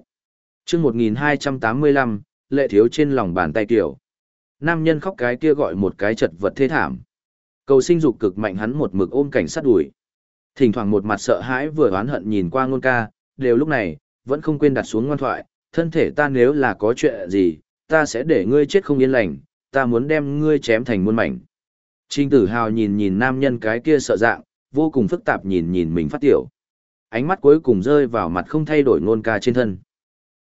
chương 1285, lệ thiếu trên lòng bàn tay kiểu. Nam nhân khóc cái kia gọi một cái chật vật thế thảm. Cầu sinh dục cực mạnh hắn một mực ôm cảnh sát đuổi. Thỉnh thoảng một mặt sợ hãi vừa oán hận nhìn qua ngôn ca, đều lúc này, vẫn không quên đặt xuống ngoan thoại, thân thể ta nếu là có chuyện gì, ta sẽ để ngươi chết không yên lành, ta muốn đem ngươi chém thành muôn mảnh. Trình tử hào nhìn nhìn nam nhân cái kia sợ dạng, vô cùng phức tạp nhìn nhìn mình phát tiểu ánh mắt cuối cùng rơi vào mặt không thay đổi ngôn ca trên thân.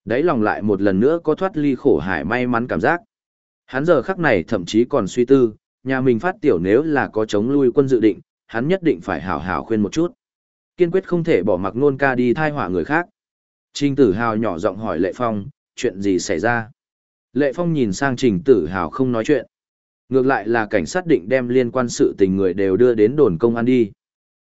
Đấy lòng lại một lần nữa có thoát ly khổ hải may mắn cảm giác. Hắn giờ khắc này thậm chí còn suy tư, nhà mình phát tiểu nếu là có chống lui quân dự định, hắn nhất định phải hảo hảo khuyên một chút. Kiên quyết không thể bỏ mặc nôn ca đi thai họa người khác. Trình tử hào nhỏ giọng hỏi Lệ Phong, chuyện gì xảy ra? Lệ Phong nhìn sang trình tử hào không nói chuyện. Ngược lại là cảnh sát định đem liên quan sự tình người đều đưa đến đồn công an đi.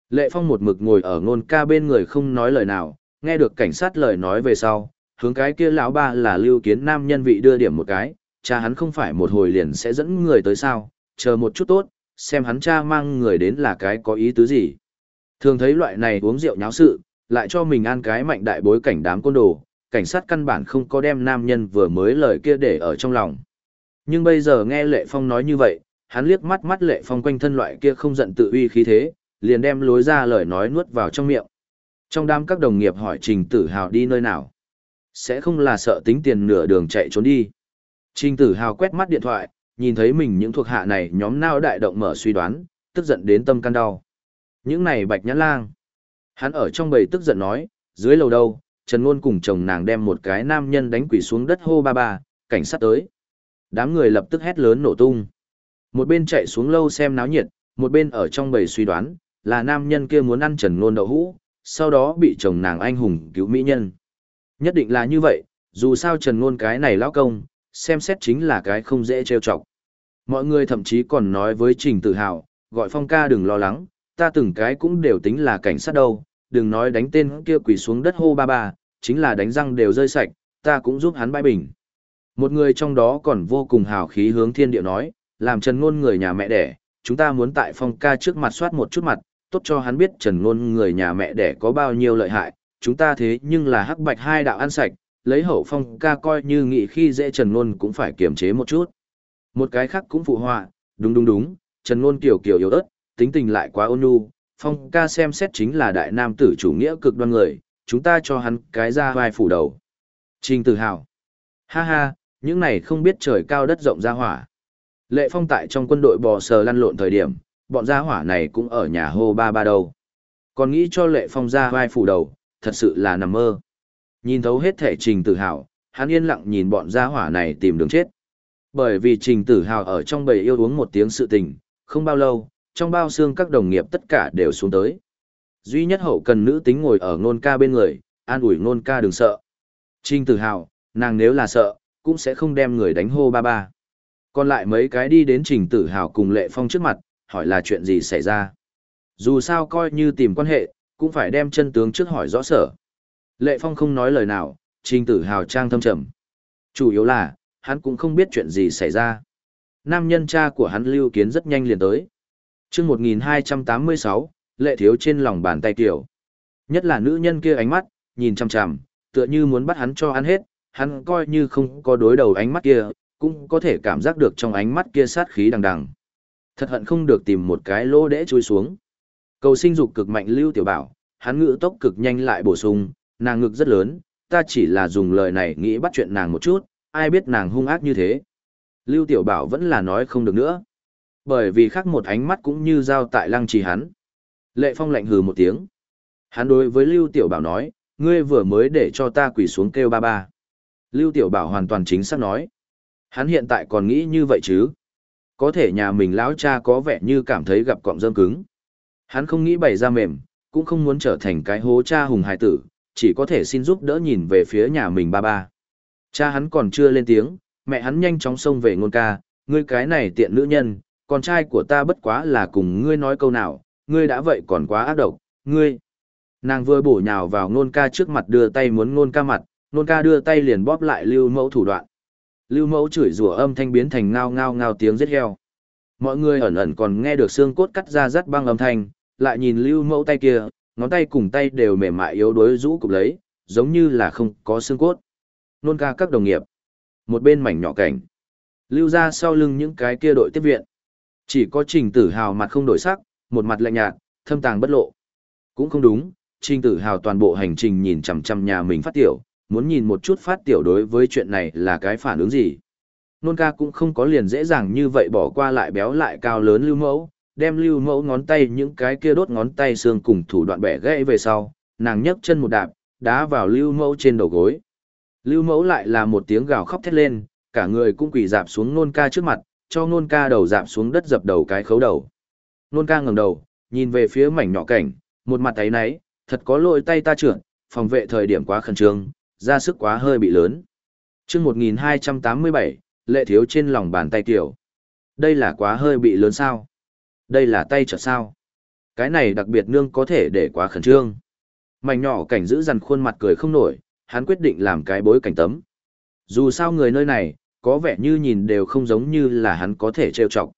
Lệ Phong một mực ngồi ở ngôn ca bên người không nói lời nào, nghe được cảnh sát lời nói về sau, hướng cái kia lão ba là lưu kiến nam nhân vị đưa điểm một cái, cha hắn không phải một hồi liền sẽ dẫn người tới sao, chờ một chút tốt, xem hắn cha mang người đến là cái có ý tứ gì. Thường thấy loại này uống rượu nháo sự, lại cho mình an cái mạnh đại bối cảnh đám côn đồ, cảnh sát căn bản không có đem nam nhân vừa mới lời kia để ở trong lòng. Nhưng bây giờ nghe Lệ Phong nói như vậy, hắn liếc mắt mắt Lệ Phong quanh thân loại kia không giận tự uy khí thế, liền đem lối ra lời nói nuốt vào trong miệng. Trong đám các đồng nghiệp hỏi Trình Tử Hào đi nơi nào. Sẽ không là sợ tính tiền nửa đường chạy trốn đi. Trình Tử Hào quét mắt điện thoại, nhìn thấy mình những thuộc hạ này nhóm nao đại động mở suy đoán, tức giận đến tâm can đau. Những này bạch nhãn lang. Hắn ở trong bầy tức giận nói, dưới lầu đâu, Trần Ngôn cùng chồng nàng đem một cái nam nhân đánh quỷ xuống đất hô ba ba, cảnh sát tới. Đám người lập tức hét lớn nổ tung. Một bên chạy xuống lâu xem náo nhiệt, một bên ở trong bầy suy đoán, là nam nhân kia muốn ăn Trần Ngôn đậu hũ, sau đó bị chồng nàng anh hùng cứu mỹ nhân. Nhất định là như vậy, dù sao Trần Ngôn cái này lão công, xem xét chính là cái không dễ trêu chọc. Mọi người thậm chí còn nói với Trình Tử Hào, gọi Phong ca đừng lo lắng, ta từng cái cũng đều tính là cảnh sát đâu, đừng nói đánh tên kia quỳ xuống đất hô ba ba, chính là đánh răng đều rơi sạch, ta cũng giúp hắn bãi bình. Một người trong đó còn vô cùng hào khí hướng thiên địa nói, làm Trần Ngôn người nhà mẹ đẻ, chúng ta muốn tại Phong ca trước mặt soát một chút mặt, tốt cho hắn biết Trần Ngôn người nhà mẹ đẻ có bao nhiêu lợi hại, chúng ta thế nhưng là hắc bạch hai đạo ăn sạch, lấy hậu Phong ca coi như nghị khi dễ Trần Ngôn cũng phải kiềm chế một chút. Một cái khác cũng phụ họa, đúng đúng đúng, Trần Ngôn kiểu kiểu yếu ớt, tính tình lại quá ôn nhu, Phong ca xem xét chính là đại nam tử chủ nghĩa cực đoan người, chúng ta cho hắn cái ra vai phủ đầu. Trình tự hào. Ha ha, những này không biết trời cao đất rộng ra hỏa. Lệ Phong tại trong quân đội bò sờ lăn lộn thời điểm, bọn gia hỏa này cũng ở nhà hô ba ba đầu. Còn nghĩ cho Lệ Phong ra vai phủ đầu, thật sự là nằm mơ. Nhìn thấu hết thể trình tự hào, hắn yên lặng nhìn bọn gia hỏa này tìm đường chết. Bởi vì trình tử hào ở trong bầy yêu uống một tiếng sự tình, không bao lâu, trong bao xương các đồng nghiệp tất cả đều xuống tới. Duy nhất hậu cần nữ tính ngồi ở nôn ca bên người, an ủi nôn ca đừng sợ. trinh tử hào, nàng nếu là sợ, cũng sẽ không đem người đánh hô ba ba. Còn lại mấy cái đi đến trình tử hào cùng lệ phong trước mặt, hỏi là chuyện gì xảy ra. Dù sao coi như tìm quan hệ, cũng phải đem chân tướng trước hỏi rõ sở. Lệ phong không nói lời nào, trình tử hào trang thâm trầm. Chủ yếu là, hắn cũng không biết chuyện gì xảy ra. Nam nhân cha của hắn lưu kiến rất nhanh liền tới chương 1286, lệ thiếu trên lòng bàn tay tiểu. Nhất là nữ nhân kia ánh mắt, nhìn chằm chằm, tựa như muốn bắt hắn cho ăn hết, hắn coi như không có đối đầu ánh mắt kia, cũng có thể cảm giác được trong ánh mắt kia sát khí đằng đằng. Thật hận không được tìm một cái lỗ để chui xuống. Cầu sinh dục cực mạnh lưu tiểu bảo, hắn ngữ tốc cực nhanh lại bổ sung, nàng ngực rất lớn, ta chỉ là dùng lời này nghĩ bắt chuyện nàng một chút, ai biết nàng hung ác như thế. Lưu Tiểu Bảo vẫn là nói không được nữa. Bởi vì khác một ánh mắt cũng như dao tại lăng trì hắn. Lệ Phong lạnh hừ một tiếng. Hắn đối với Lưu Tiểu Bảo nói, ngươi vừa mới để cho ta quỳ xuống kêu ba ba. Lưu Tiểu Bảo hoàn toàn chính xác nói. Hắn hiện tại còn nghĩ như vậy chứ. Có thể nhà mình lão cha có vẻ như cảm thấy gặp cọng rơm cứng. Hắn không nghĩ bày ra mềm, cũng không muốn trở thành cái hố cha hùng hài tử, chỉ có thể xin giúp đỡ nhìn về phía nhà mình ba ba. Cha hắn còn chưa lên tiếng, mẹ hắn nhanh chóng xông về ngôn ca, ngươi cái này tiện nữ nhân, con trai của ta bất quá là cùng ngươi nói câu nào, ngươi đã vậy còn quá ác độc, ngươi. Nàng vừa bổ nhào vào nôn ca trước mặt đưa tay muốn nôn ca mặt, nôn ca đưa tay liền bóp lại lưu mẫu thủ đoạn. Lưu mẫu chửi rủa âm thanh biến thành ngao ngao ngao tiếng giết heo. Mọi người ẩn ẩn còn nghe được xương cốt cắt ra rắt băng âm thanh, lại nhìn lưu mẫu tay kia, ngón tay cùng tay đều mềm mại yếu đuối rũ cục lấy, giống như là không có xương cốt nôn ca các đồng nghiệp. Một bên mảnh nhỏ cảnh. Lưu ra sau lưng những cái kia đội tiếp viện. Chỉ có trình tử hào mặt không đổi sắc, một mặt lạnh nhạt, thâm tàng bất lộ. Cũng không đúng, trình tử hào toàn bộ hành trình nhìn chằm chằm nhà mình phát tiểu, muốn nhìn một chút phát tiểu đối với chuyện này là cái phản ứng gì. Nôn ca cũng không có liền dễ dàng như vậy bỏ qua lại béo lại cao lớn lưu mẫu, đem lưu mẫu ngón tay những cái kia đốt ngón tay xương cùng thủ đoạn bẻ gãy về sau, nàng nhấc chân một đạp, đá vào lưu mẫu trên đầu gối. Lưu mẫu lại là một tiếng gào khóc thét lên, cả người cũng quỳ dạp xuống nôn ca trước mặt, cho nôn ca đầu dạp xuống đất dập đầu cái khấu đầu. Nôn ca ngẩng đầu, nhìn về phía mảnh nhỏ cảnh, một mặt ấy náy, thật có lỗi tay ta trưởng, phòng vệ thời điểm quá khẩn trương, ra sức quá hơi bị lớn. chương 1287, lệ thiếu trên lòng bàn tay tiểu. Đây là quá hơi bị lớn sao? Đây là tay trở sao? Cái này đặc biệt nương có thể để quá khẩn trương. Mảnh nhỏ cảnh giữ dằn khuôn mặt cười không nổi, hắn quyết định làm cái bối cảnh tấm. Dù sao người nơi này, có vẻ như nhìn đều không giống như là hắn có thể trêu chọc.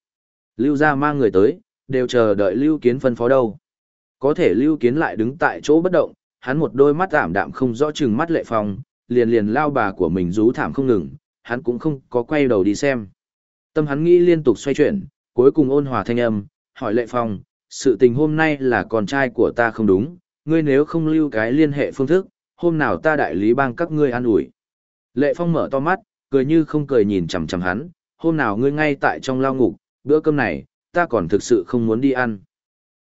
Lưu gia mang người tới, đều chờ đợi Lưu Kiến phân phó đâu. Có thể Lưu Kiến lại đứng tại chỗ bất động, hắn một đôi mắt ảm đạm không rõ chừng mắt lệ phong, liền liền lao bà của mình rú thảm không ngừng, hắn cũng không có quay đầu đi xem. Tâm hắn nghĩ liên tục xoay chuyển, cuối cùng ôn hòa thanh âm, hỏi lệ phong, sự tình hôm nay là con trai của ta không đúng, ngươi nếu không lưu cái liên hệ phương thức, hôm nào ta đại lý bang các ngươi an ủi. Lệ phong mở to mắt, cười như không cười nhìn chằm chằm hắn, hôm nào ngươi ngay tại trong lao ngục, bữa cơm này, ta còn thực sự không muốn đi ăn.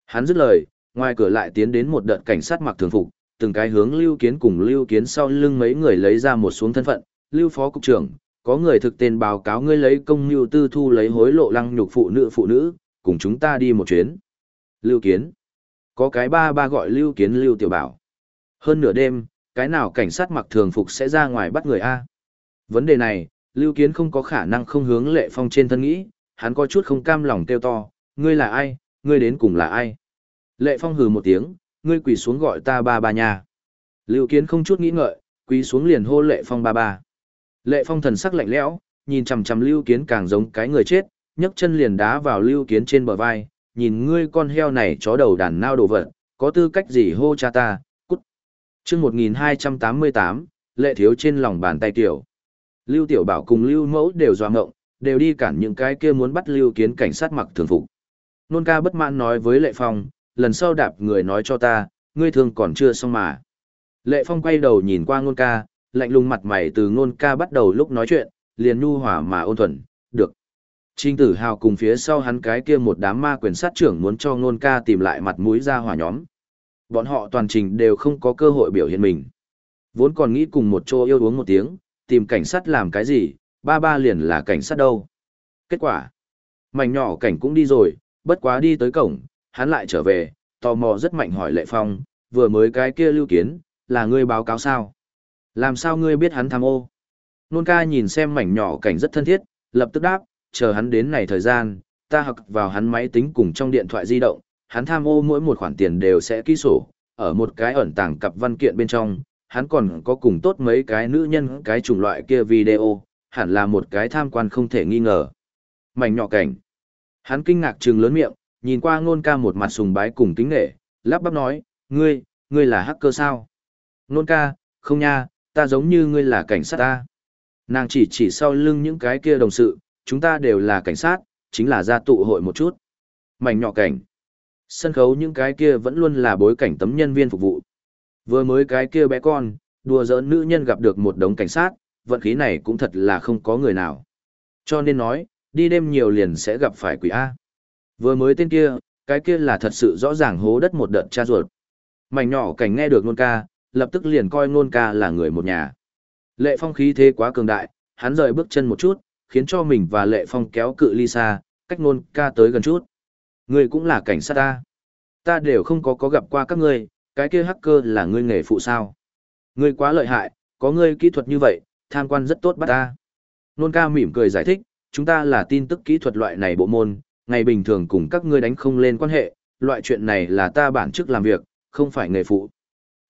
Hắn dứt lời, ngoài cửa lại tiến đến một đợt cảnh sát mặc thường phục, từng cái hướng lưu kiến cùng lưu kiến sau lưng mấy người lấy ra một xuống thân phận, lưu phó cục trưởng, có người thực tên báo cáo ngươi lấy công mưu tư thu lấy hối lộ lăng nhục phụ nữ phụ nữ, cùng chúng ta đi một chuyến. Lưu kiến. Có cái ba ba gọi lưu kiến lưu tiểu bảo. Hơn nửa đêm, cái nào cảnh sát mặc thường phục sẽ ra ngoài bắt người A. Vấn đề này, lưu kiến không có khả năng không hướng lệ phong trên thân nghĩ, hắn có chút không cam lòng kêu to, ngươi là ai, ngươi đến cùng là ai. Lệ phong hừ một tiếng, ngươi quỳ xuống gọi ta ba ba nha. Lưu kiến không chút nghĩ ngợi, quỳ xuống liền hô lệ phong ba ba. Lệ phong thần sắc lạnh lẽo, nhìn chằm chằm lưu kiến càng giống cái người chết, nhấc chân liền đá vào lưu kiến trên bờ vai, nhìn ngươi con heo này chó đầu đàn nao đồ vật, có tư cách gì hô cha ta, cút. chương 1288, lệ thiếu trên lòng bàn tay tiểu. Lưu tiểu bảo cùng lưu mẫu đều doa ngộng, đều đi cản những cái kia muốn bắt lưu kiến cảnh sát mặc thường phục. Nôn ca bất mãn nói với lệ phong, lần sau đạp người nói cho ta, ngươi thương còn chưa xong mà. Lệ phong quay đầu nhìn qua nôn ca, lạnh lùng mặt mày từ nôn ca bắt đầu lúc nói chuyện, liền nhu hỏa mà ôn thuần, được. Trình tử hào cùng phía sau hắn cái kia một đám ma quyền sát trưởng muốn cho nôn ca tìm lại mặt mũi ra hỏa nhóm. Bọn họ toàn trình đều không có cơ hội biểu hiện mình. Vốn còn nghĩ cùng một chỗ yêu uống một tiếng, tìm cảnh sát làm cái gì, ba ba liền là cảnh sát đâu. Kết quả, mảnh nhỏ cảnh cũng đi rồi, bất quá đi tới cổng, hắn lại trở về, tò mò rất mạnh hỏi Lệ Phong, vừa mới cái kia lưu kiến, là ngươi báo cáo sao? Làm sao ngươi biết hắn tham ô? Nôn ca nhìn xem mảnh nhỏ cảnh rất thân thiết, lập tức đáp, chờ hắn đến này thời gian, ta học vào hắn máy tính cùng trong điện thoại di động, hắn tham ô mỗi một khoản tiền đều sẽ ký sổ, ở một cái ẩn tàng cặp văn kiện bên trong, hắn còn có cùng tốt mấy cái nữ nhân cái chủng loại kia video, hẳn là một cái tham quan không thể nghi ngờ. Mảnh nhỏ cảnh. Hắn kinh ngạc trừng lớn miệng, nhìn qua ngôn ca một mặt sùng bái cùng kính nghệ, lắp bắp nói, ngươi, ngươi là hacker sao? Ngôn ca, không nha, ta giống như ngươi là cảnh sát ta. Nàng chỉ chỉ sau lưng những cái kia đồng sự, chúng ta đều là cảnh sát, chính là ra tụ hội một chút. Mảnh nhỏ cảnh. Sân khấu những cái kia vẫn luôn là bối cảnh tấm nhân viên phục vụ. Vừa mới cái kia bé con, đùa giỡn nữ nhân gặp được một đống cảnh sát, vận khí này cũng thật là không có người nào. Cho nên nói, đi đêm nhiều liền sẽ gặp phải quỷ A. Vừa mới tên kia, cái kia là thật sự rõ ràng hố đất một đợt cha ruột. Mảnh nhỏ cảnh nghe được nôn ca, lập tức liền coi nôn ca là người một nhà. Lệ phong khí thế quá cường đại, hắn rời bước chân một chút, khiến cho mình và lệ phong kéo cự ly xa, cách nôn ca tới gần chút. người cũng là cảnh sát ta. Ta đều không có có gặp qua các ngươi, cái kia hacker là ngươi nghề phụ sao. Ngươi quá lợi hại, có ngươi kỹ thuật như vậy, tham quan rất tốt bắt ta. Nôn ca mỉm cười giải thích, chúng ta là tin tức kỹ thuật loại này bộ môn, ngày bình thường cùng các ngươi đánh không lên quan hệ, loại chuyện này là ta bản chức làm việc, không phải nghề phụ.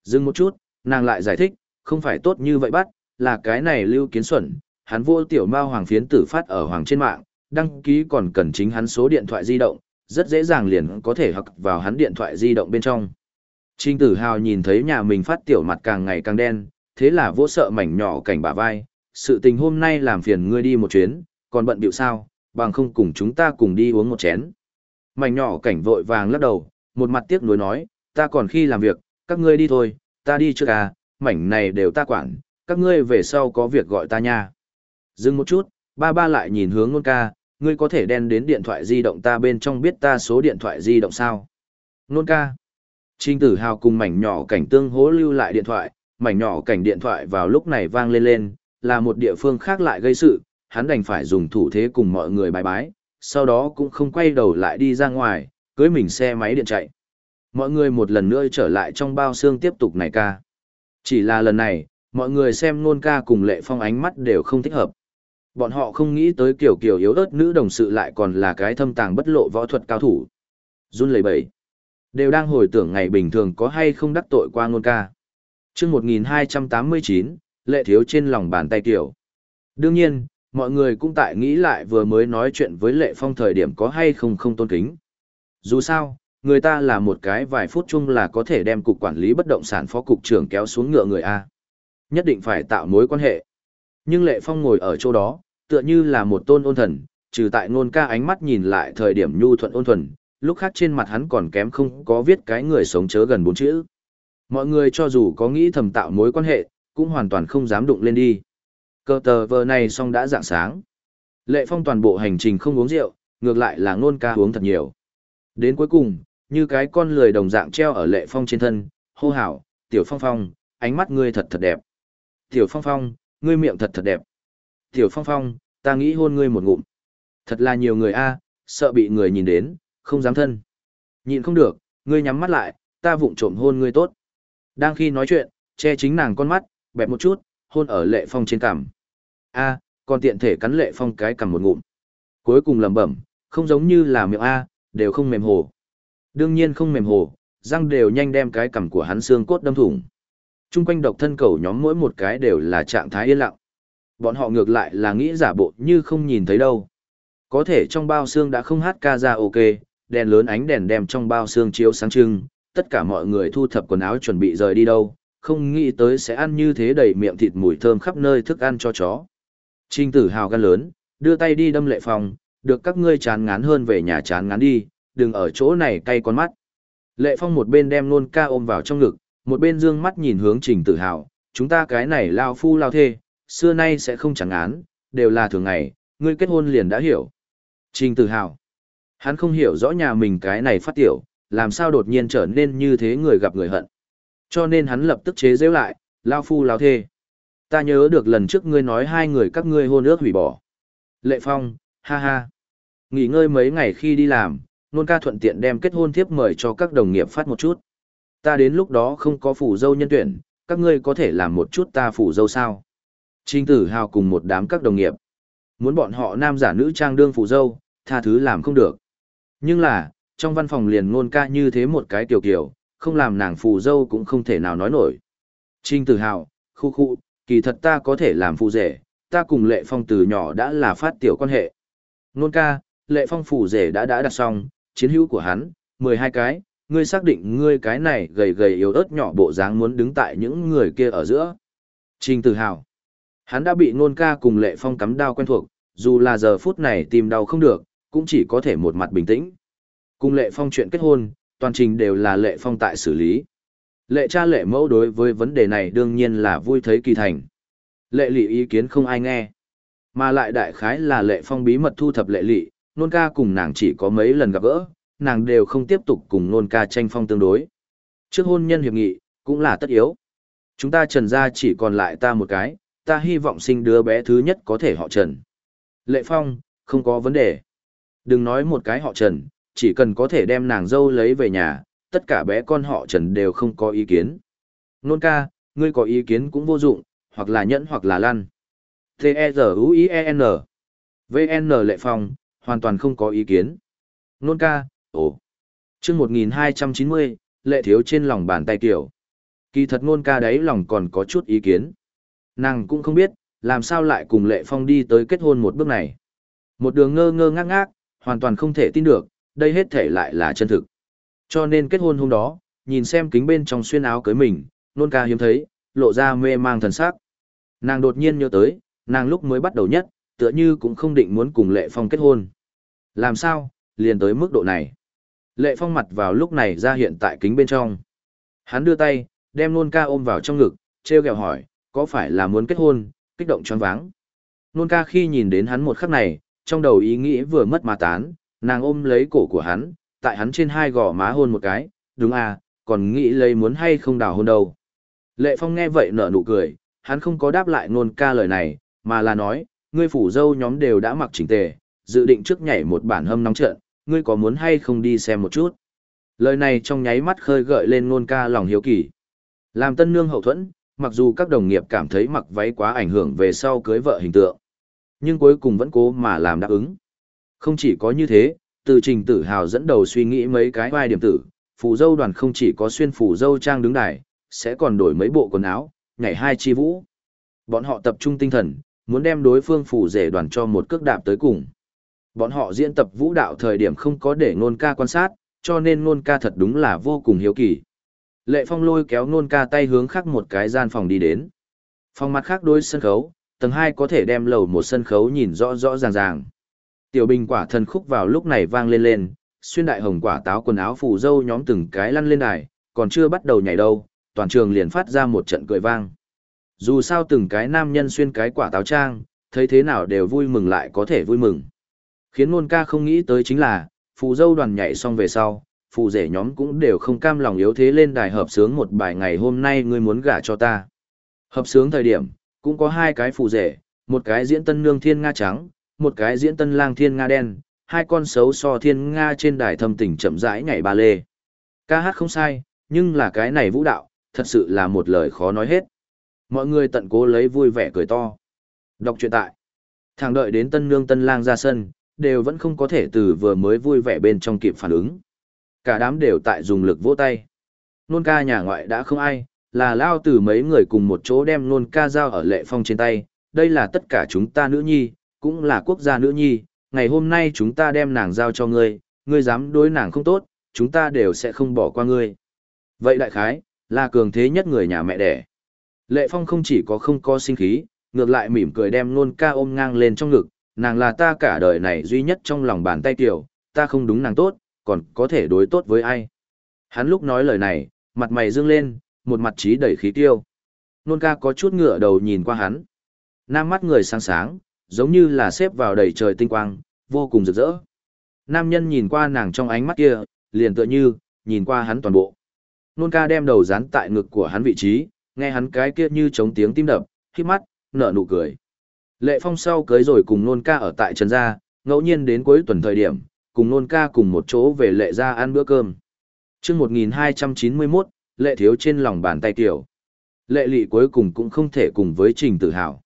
Dừng một chút, nàng lại giải thích, không phải tốt như vậy bắt, là cái này lưu kiến xuẩn, hắn vô tiểu mao hoàng phiến tử phát ở hoàng trên mạng, đăng ký còn cần chính hắn số điện thoại di động, rất dễ dàng liền có thể học vào hắn điện thoại di động bên trong. Trình tử hào nhìn thấy nhà mình phát tiểu mặt càng ngày càng đen, thế là vô sợ mảnh nhỏ cảnh bả vai, sự tình hôm nay làm phiền ngươi đi một chuyến, còn bận biểu sao, bằng không cùng chúng ta cùng đi uống một chén. Mảnh nhỏ cảnh vội vàng lắc đầu, một mặt tiếc nuối nói, ta còn khi làm việc, các ngươi đi thôi, ta đi trước à, mảnh này đều ta quản, các ngươi về sau có việc gọi ta nha. Dừng một chút, ba ba lại nhìn hướng ngôn ca, ngươi có thể đen đến điện thoại di động ta bên trong biết ta số điện thoại di động sao. Ngôn ca. Trình tử hào cùng mảnh nhỏ cảnh tương hố lưu lại điện thoại, mảnh nhỏ cảnh điện thoại vào lúc này vang lên lên, là một địa phương khác lại gây sự, hắn đành phải dùng thủ thế cùng mọi người bài bái, sau đó cũng không quay đầu lại đi ra ngoài, cưới mình xe máy điện chạy. Mọi người một lần nữa trở lại trong bao xương tiếp tục này ca. Chỉ là lần này, mọi người xem nôn ca cùng lệ phong ánh mắt đều không thích hợp. Bọn họ không nghĩ tới kiểu kiểu yếu ớt nữ đồng sự lại còn là cái thâm tàng bất lộ võ thuật cao thủ. Run lẩy bẩy. Đều đang hồi tưởng ngày bình thường có hay không đắc tội qua ngôn ca. chương 1289, lệ thiếu trên lòng bàn tay kiểu. Đương nhiên, mọi người cũng tại nghĩ lại vừa mới nói chuyện với lệ phong thời điểm có hay không không tôn kính. Dù sao, người ta là một cái vài phút chung là có thể đem cục quản lý bất động sản phó cục trưởng kéo xuống ngựa người A. Nhất định phải tạo mối quan hệ. Nhưng lệ phong ngồi ở chỗ đó, tựa như là một tôn ôn thần, trừ tại ngôn ca ánh mắt nhìn lại thời điểm nhu thuận ôn thuần, lúc khác trên mặt hắn còn kém không có viết cái người sống chớ gần bốn chữ. Mọi người cho dù có nghĩ thầm tạo mối quan hệ, cũng hoàn toàn không dám đụng lên đi. Cơ tờ vờ này xong đã dạng sáng. Lệ phong toàn bộ hành trình không uống rượu, ngược lại là ngôn ca uống thật nhiều. Đến cuối cùng, như cái con lười đồng dạng treo ở lệ phong trên thân, hô hào, tiểu phong phong, ánh mắt ngươi thật thật đẹp. Tiểu phong phong, ngươi miệng thật thật đẹp. Tiểu phong phong, ta nghĩ hôn ngươi một ngụm. Thật là nhiều người a, sợ bị người nhìn đến, không dám thân. Nhìn không được, ngươi nhắm mắt lại, ta vụng trộm hôn ngươi tốt. Đang khi nói chuyện, che chính nàng con mắt, bẹp một chút, hôn ở lệ phong trên cằm. A, còn tiện thể cắn lệ phong cái cằm một ngụm. Cuối cùng lẩm bẩm, không giống như là miệng A, đều không mềm hồ. Đương nhiên không mềm hồ, răng đều nhanh đem cái cằm của hắn xương cốt đâm thủng. Trung quanh độc thân cầu nhóm mỗi một cái đều là trạng thái yên lặng. Bọn họ ngược lại là nghĩ giả bộ như không nhìn thấy đâu. Có thể trong bao xương đã không hát ca ra ok, đèn lớn ánh đèn đem trong bao xương chiếu sáng trưng, tất cả mọi người thu thập quần áo chuẩn bị rời đi đâu, không nghĩ tới sẽ ăn như thế đầy miệng thịt mùi thơm khắp nơi thức ăn cho chó. trình tử hào gan lớn, đưa tay đi đâm lệ phòng, được các ngươi chán ngán hơn về nhà chán ngán đi, đừng ở chỗ này cay con mắt. Lệ phong một bên đem nôn ca ôm vào trong ngực, một bên dương mắt nhìn hướng trình tử hào, chúng ta cái này lao phu lao thê, xưa nay sẽ không chẳng án, đều là thường ngày, ngươi kết hôn liền đã hiểu. Trình tử hào, hắn không hiểu rõ nhà mình cái này phát tiểu, làm sao đột nhiên trở nên như thế người gặp người hận. Cho nên hắn lập tức chế giễu lại, lao phu lao thê. Ta nhớ được lần trước ngươi nói hai người các ngươi hôn ước hủy bỏ. Lệ Phong, ha ha. Nghỉ ngơi mấy ngày khi đi làm, nôn ca thuận tiện đem kết hôn thiếp mời cho các đồng nghiệp phát một chút. Ta đến lúc đó không có phủ dâu nhân tuyển, các ngươi có thể làm một chút ta phủ dâu sao. trinh tử hào cùng một đám các đồng nghiệp. Muốn bọn họ nam giả nữ trang đương phủ dâu, tha thứ làm không được. Nhưng là, trong văn phòng liền ngôn ca như thế một cái tiểu kiểu, không làm nàng phù dâu cũng không thể nào nói nổi. Trình tử hào, khu khu, kỳ thật ta có thể làm phù rể, ta cùng lệ phong từ nhỏ đã là phát tiểu quan hệ. Ngôn ca, lệ phong phù rể đã đã đặt xong, chiến hữu của hắn, 12 cái, ngươi xác định ngươi cái này gầy gầy yếu ớt nhỏ bộ dáng muốn đứng tại những người kia ở giữa. Trình tự hào. Hắn đã bị nôn ca cùng lệ phong cắm đao quen thuộc, dù là giờ phút này tìm đau không được, cũng chỉ có thể một mặt bình tĩnh. Cùng lệ phong chuyện kết hôn, toàn trình đều là lệ phong tại xử lý. Lệ cha lệ mẫu đối với vấn đề này đương nhiên là vui thấy kỳ thành. Lệ lị ý kiến không ai nghe. Mà lại đại khái là lệ phong bí mật thu thập lệ lị, nôn ca cùng nàng chỉ có mấy lần gặp gỡ, nàng đều không tiếp tục cùng nôn ca tranh phong tương đối. Trước hôn nhân hiệp nghị, cũng là tất yếu. Chúng ta trần ra chỉ còn lại ta một cái, ta hy vọng sinh đứa bé thứ nhất có thể họ trần. Lệ phong, không có vấn đề. Đừng nói một cái họ trần, chỉ cần có thể đem nàng dâu lấy về nhà, tất cả bé con họ Trần đều không có ý kiến. Nôn ca, ngươi có ý kiến cũng vô dụng, hoặc là nhẫn hoặc là lăn. T-E-Z-U-I-E-N V-N Lệ Phong, hoàn toàn không có ý kiến. Nôn ca, ồ. chương 1290, Lệ Thiếu trên lòng bàn tay kiểu. Kỳ thật nôn ca đấy lòng còn có chút ý kiến. Nàng cũng không biết, làm sao lại cùng Lệ Phong đi tới kết hôn một bước này. Một đường ngơ ngơ ngác ngác, hoàn toàn không thể tin được, đây hết thể lại là chân thực. Cho nên kết hôn hôm đó, nhìn xem kính bên trong xuyên áo cưới mình, nôn ca hiếm thấy, lộ ra mê mang thần sắc. Nàng đột nhiên nhớ tới, nàng lúc mới bắt đầu nhất, tựa như cũng không định muốn cùng Lệ Phong kết hôn. Làm sao, liền tới mức độ này. Lệ Phong mặt vào lúc này ra hiện tại kính bên trong. Hắn đưa tay, đem nôn ca ôm vào trong ngực, treo kẹo hỏi, có phải là muốn kết hôn, kích động choáng váng. Nôn ca khi nhìn đến hắn một khắc này, trong đầu ý nghĩ vừa mất mà tán, nàng ôm lấy cổ của hắn, tại hắn trên hai gò má hôn một cái, đúng à, còn nghĩ lấy muốn hay không đào hôn đâu. Lệ Phong nghe vậy nở nụ cười, hắn không có đáp lại nôn ca lời này, mà là nói, ngươi phủ dâu nhóm đều đã mặc chỉnh tề, dự định trước nhảy một bản hâm nóng trợn, ngươi có muốn hay không đi xem một chút. Lời này trong nháy mắt khơi gợi lên nôn ca lòng hiếu kỳ. Làm tân nương hậu thuẫn, mặc dù các đồng nghiệp cảm thấy mặc váy quá ảnh hưởng về sau cưới vợ hình tượng, nhưng cuối cùng vẫn cố mà làm đáp ứng. Không chỉ có như thế, từ trình tử hào dẫn đầu suy nghĩ mấy cái vai điểm tử, phù dâu đoàn không chỉ có xuyên phù dâu trang đứng đài, sẽ còn đổi mấy bộ quần áo, nhảy hai chi vũ. Bọn họ tập trung tinh thần, muốn đem đối phương phù rể đoàn cho một cước đạp tới cùng. Bọn họ diễn tập vũ đạo thời điểm không có để nôn ca quan sát, cho nên nôn ca thật đúng là vô cùng hiếu kỳ. Lệ Phong lôi kéo nôn ca tay hướng khác một cái gian phòng đi đến. Phòng mặt khác đối sân khấu, tầng 2 có thể đem lầu một sân khấu nhìn rõ rõ ràng ràng. Tiểu bình quả thần khúc vào lúc này vang lên lên, xuyên đại hồng quả táo quần áo phù dâu nhóm từng cái lăn lên đài, còn chưa bắt đầu nhảy đâu, toàn trường liền phát ra một trận cười vang. Dù sao từng cái nam nhân xuyên cái quả táo trang, thấy thế nào đều vui mừng lại có thể vui mừng. Khiến nôn ca không nghĩ tới chính là, phù dâu đoàn nhảy xong về sau, phù rể nhóm cũng đều không cam lòng yếu thế lên đài hợp sướng một bài ngày hôm nay ngươi muốn gả cho ta. Hợp sướng thời điểm, cũng có hai cái phù rể, một cái diễn tân nương thiên nga trắng, một cái diễn tân lang thiên nga đen, hai con xấu so thiên nga trên đài thâm tình chậm rãi nhảy ba lê. Ca hát không sai, nhưng là cái này vũ đạo, thật sự là một lời khó nói hết. Mọi người tận cố lấy vui vẻ cười to. Đọc truyện tại. Thằng đợi đến tân nương tân lang ra sân, đều vẫn không có thể từ vừa mới vui vẻ bên trong kịp phản ứng. Cả đám đều tại dùng lực vỗ tay. Nôn ca nhà ngoại đã không ai, là lao từ mấy người cùng một chỗ đem nôn ca dao ở lệ phong trên tay. Đây là tất cả chúng ta nữ nhi, cũng là quốc gia nữ nhi. Ngày hôm nay chúng ta đem nàng giao cho ngươi, ngươi dám đối nàng không tốt, chúng ta đều sẽ không bỏ qua ngươi. Vậy đại khái, là cường thế nhất người nhà mẹ đẻ. Lệ Phong không chỉ có không có sinh khí, ngược lại mỉm cười đem nôn ca ôm ngang lên trong ngực, nàng là ta cả đời này duy nhất trong lòng bàn tay tiểu, ta không đúng nàng tốt, còn có thể đối tốt với ai. Hắn lúc nói lời này, mặt mày dương lên, một mặt trí đầy khí tiêu. Nôn ca có chút ngựa đầu nhìn qua hắn. Nam mắt người sáng sáng, giống như là xếp vào đầy trời tinh quang, vô cùng rực rỡ. Nam nhân nhìn qua nàng trong ánh mắt kia, liền tựa như, nhìn qua hắn toàn bộ. Nôn ca đem đầu dán tại ngực của hắn vị trí, nghe hắn cái kia như chống tiếng tim đập, khi mắt, nở nụ cười. Lệ Phong sau cưới rồi cùng nôn ca ở tại Trần Gia, ngẫu nhiên đến cuối tuần thời điểm, cùng nôn ca cùng một chỗ về lệ gia ăn bữa cơm. Trước 1291, lệ thiếu trên lòng bàn tay tiểu. Lệ lị cuối cùng cũng không thể cùng với Trình Tử Hào.